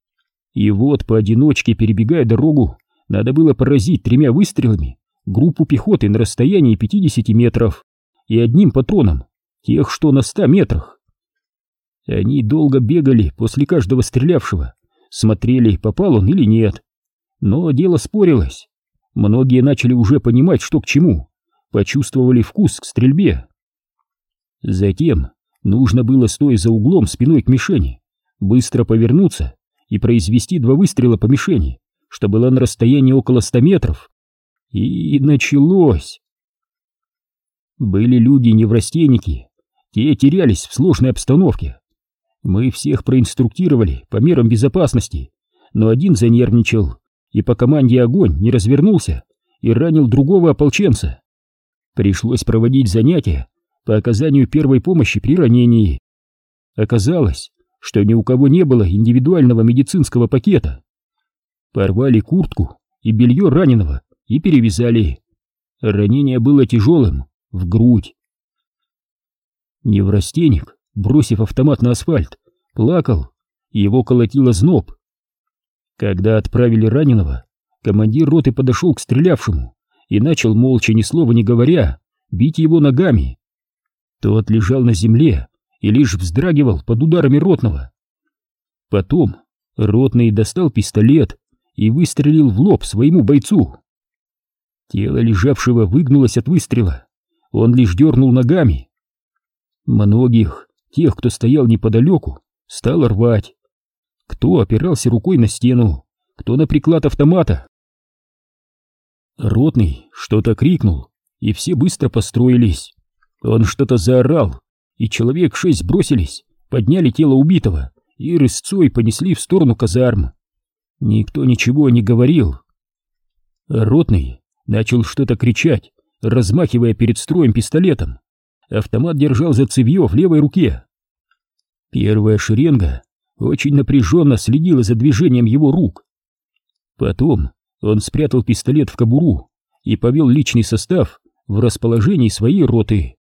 И вот, поодиночке перебегая дорогу, надо было поразить тремя выстрелами группу пехоты на расстоянии 50 метров и одним патроном, тех, что на 100 метрах. Они долго бегали после каждого стрелявшего, смотрели, попал он или нет. Но дело спорилось. Многие начали уже понимать, что к чему, почувствовали вкус к стрельбе. Затем нужно было, стоя за углом спиной к мишени, быстро повернуться и произвести два выстрела по мишени, что было на расстоянии около ста метров. И началось. Были люди-неврастенники, те терялись в сложной обстановке. Мы всех проинструктировали по мерам безопасности, но один занервничал, и по команде огонь не развернулся и ранил другого ополченца. Пришлось проводить занятия по оказанию первой помощи при ранении. Оказалось, что ни у кого не было индивидуального медицинского пакета. Порвали куртку и белье раненого и перевязали. Ранение было тяжелым, в грудь. Неврастенник, бросив автомат на асфальт, плакал, его колотило зноб. Когда отправили раненого, командир роты подошел к стрелявшему и начал молча, ни слова не говоря, бить его ногами. Тот лежал на земле и лишь вздрагивал под ударами ротного. Потом ротный достал пистолет и выстрелил в лоб своему бойцу. Тело лежавшего выгнулось от выстрела, он лишь дернул ногами. Многих, тех, кто стоял неподалеку, стал рвать. Кто опирался рукой на стену, кто на приклад автомата. Ротный что-то крикнул, и все быстро построились. Он что-то заорал, и человек шесть бросились, подняли тело убитого и рысцой понесли в сторону казарм. Никто ничего не говорил. Ротный начал что-то кричать, размахивая перед строем пистолетом. Автомат держал за цевье в левой руке. Первая шеренга очень напряженно следила за движением его рук. Потом он спрятал пистолет в кобуру и повел личный состав в расположении своей роты.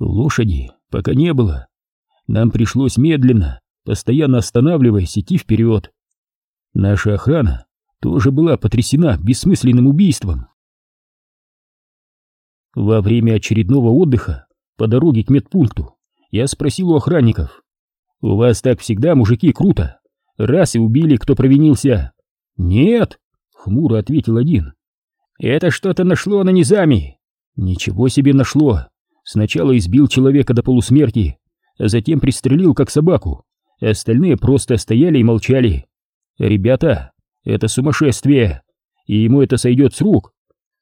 Лошади пока не было. Нам пришлось медленно, постоянно останавливаясь, идти вперед. Наша охрана тоже была потрясена бессмысленным убийством. Во время очередного отдыха по дороге к медпункту я спросил у охранников. «У вас так всегда, мужики, круто. Раз и убили, кто провинился». «Нет», — хмуро ответил один. «Это что-то нашло на низами». «Ничего себе нашло. Сначала избил человека до полусмерти, а затем пристрелил как собаку. Остальные просто стояли и молчали. Ребята, это сумасшествие, и ему это сойдет с рук.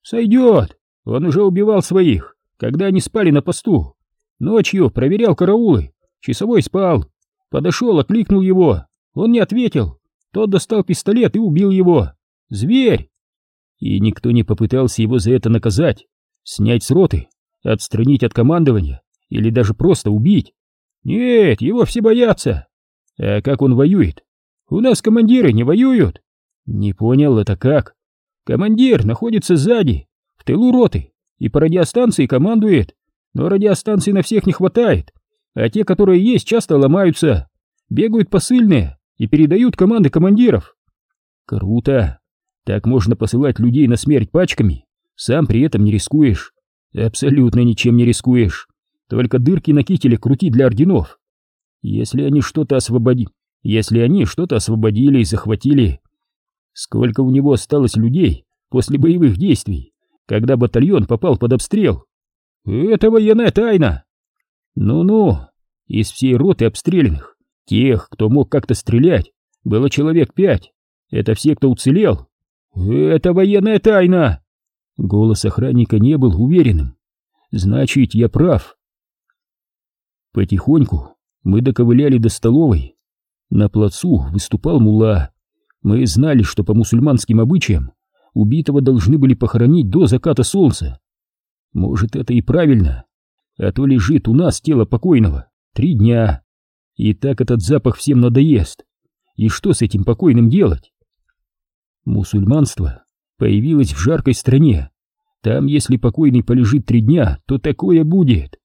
Сойдет. Он уже убивал своих, когда они спали на посту. Ночью проверял караулы, часовой спал. Подошел, окликнул его, он не ответил. Тот достал пистолет и убил его. Зверь! И никто не попытался его за это наказать, снять с роты, отстранить от командования или даже просто убить. Нет, его все боятся. А как он воюет? У нас командиры не воюют. Не понял, это как? Командир находится сзади, в тылу роты, и по радиостанции командует. Но радиостанций на всех не хватает, а те, которые есть, часто ломаются. Бегают посыльные и передают команды командиров. Круто. Так можно посылать людей на смерть пачками, сам при этом не рискуешь. Абсолютно ничем не рискуешь. Только дырки на кителе крути для орденов. Если они что-то освободили, если они что-то освободили и захватили, сколько у него осталось людей после боевых действий, когда батальон попал под обстрел? Это военная тайна. Ну-ну, из всей роты обстрелянных, тех, кто мог как-то стрелять, было человек пять. Это все, кто уцелел. Это военная тайна. Голос охранника не был уверенным. Значит, я прав. Потихоньку мы доковыляли до столовой. На плацу выступал мула. Мы знали, что по мусульманским обычаям убитого должны были похоронить до заката солнца. Может, это и правильно, а то лежит у нас тело покойного три дня. И так этот запах всем надоест. И что с этим покойным делать? Мусульманство появилось в жаркой стране. Там, если покойный полежит три дня, то такое будет.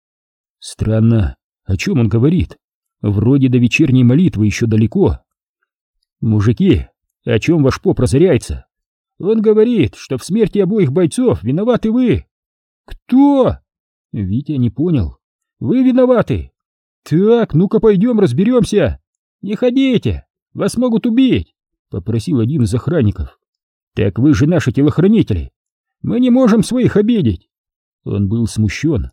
Странно, о чем он говорит? Вроде до вечерней молитвы еще далеко. Мужики, о чем ваш поп разоряется? Он говорит, что в смерти обоих бойцов виноваты вы. Кто? Витя не понял. Вы виноваты. Так, ну-ка пойдем разберемся. Не ходите, вас могут убить, попросил один из охранников. Так вы же наши телохранители. Мы не можем своих обидеть. Он был смущен.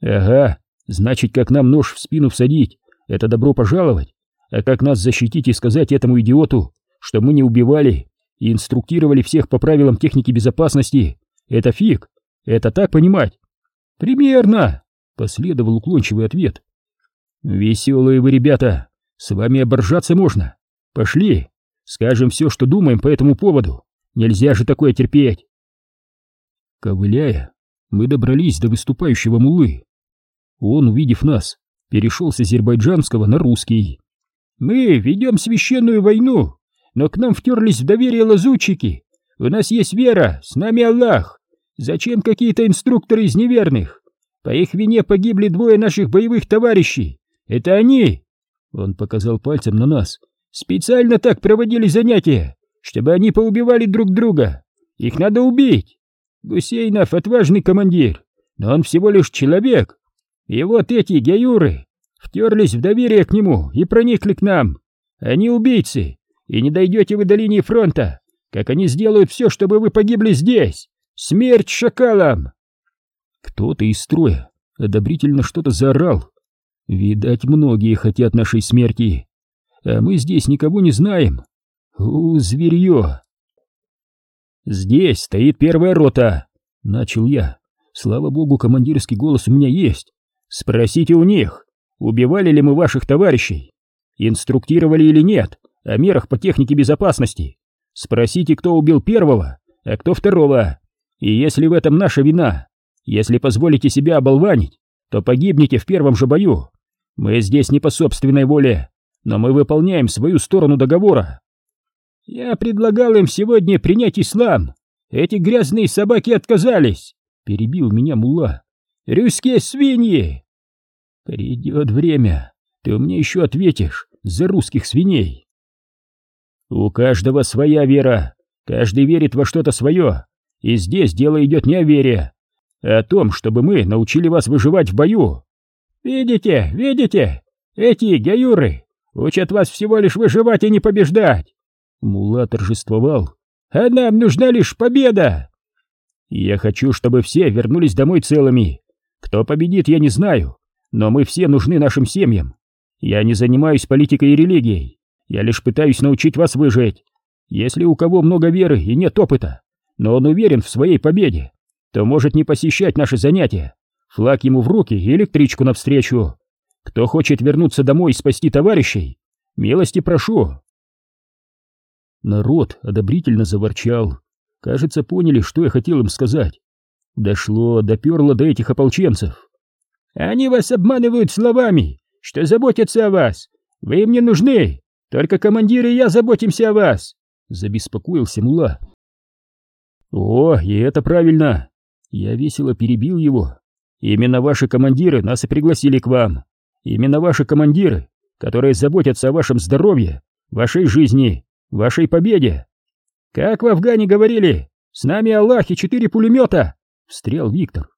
Ага, Значит, как нам нож в спину всадить, это добро пожаловать, а как нас защитить и сказать этому идиоту, что мы не убивали и инструктировали всех по правилам техники безопасности, это фиг, это так понимать? Примерно, последовал уклончивый ответ. Веселые вы ребята, с вами оборжаться можно. Пошли, скажем все, что думаем по этому поводу, нельзя же такое терпеть. Ковыляя, мы добрались до выступающего мулы. Он, увидев нас, перешел с азербайджанского на русский. «Мы ведем священную войну, но к нам втерлись в доверие лазутчики. У нас есть вера, с нами Аллах. Зачем какие-то инструкторы из неверных? По их вине погибли двое наших боевых товарищей. Это они!» Он показал пальцем на нас. «Специально так проводили занятия, чтобы они поубивали друг друга. Их надо убить. Гусейнов отважный командир, но он всего лишь человек, и вот эти геюры втерлись в доверие к нему и проникли к нам. Они убийцы, и не дойдете вы до линии фронта, как они сделают все, чтобы вы погибли здесь. Смерть шакалам!» Кто-то из строя одобрительно что-то заорал. Видать, многие хотят нашей смерти, а мы здесь никого не знаем. У, зверье! «Здесь стоит первая рота!» — начал я. Слава богу, командирский голос у меня есть. Спросите у них, убивали ли мы ваших товарищей, инструктировали или нет о мерах по технике безопасности. Спросите, кто убил первого, а кто второго. И если в этом наша вина, если позволите себя оболванить, то погибнете в первом же бою. Мы здесь не по собственной воле, но мы выполняем свою сторону договора. Я предлагал им сегодня принять ислам. Эти грязные собаки отказались, перебил меня мулла. Русские свиньи! Придет время, ты мне еще ответишь за русских свиней. У каждого своя вера, каждый верит во что-то свое, и здесь дело идет не о вере, а о том, чтобы мы научили вас выживать в бою. Видите, видите, эти гаюры учат вас всего лишь выживать и не побеждать. Мула торжествовал. А нам нужна лишь победа. Я хочу, чтобы все вернулись домой целыми. Кто победит, я не знаю, но мы все нужны нашим семьям. Я не занимаюсь политикой и религией. Я лишь пытаюсь научить вас выжить. Если у кого много веры и нет опыта, но он уверен в своей победе, то может не посещать наши занятия. Флаг ему в руки и электричку навстречу. Кто хочет вернуться домой и спасти товарищей, милости прошу. Народ одобрительно заворчал. Кажется, поняли, что я хотел им сказать. Дошло, доперло до этих ополченцев. Они вас обманывают словами, что заботятся о вас. Вы им не нужны. Только командиры и я заботимся о вас. Забеспокоился Мула. О, и это правильно. Я весело перебил его. Именно ваши командиры нас и пригласили к вам. Именно ваши командиры, которые заботятся о вашем здоровье, вашей жизни, вашей победе. Как в Афгане говорили, с нами Аллах и четыре пулемета, встрял Виктор.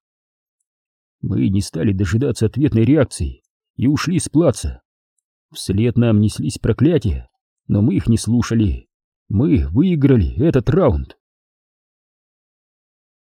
Мы не стали дожидаться ответной реакции и ушли с плаца. Вслед нам неслись проклятия, но мы их не слушали. Мы выиграли этот раунд.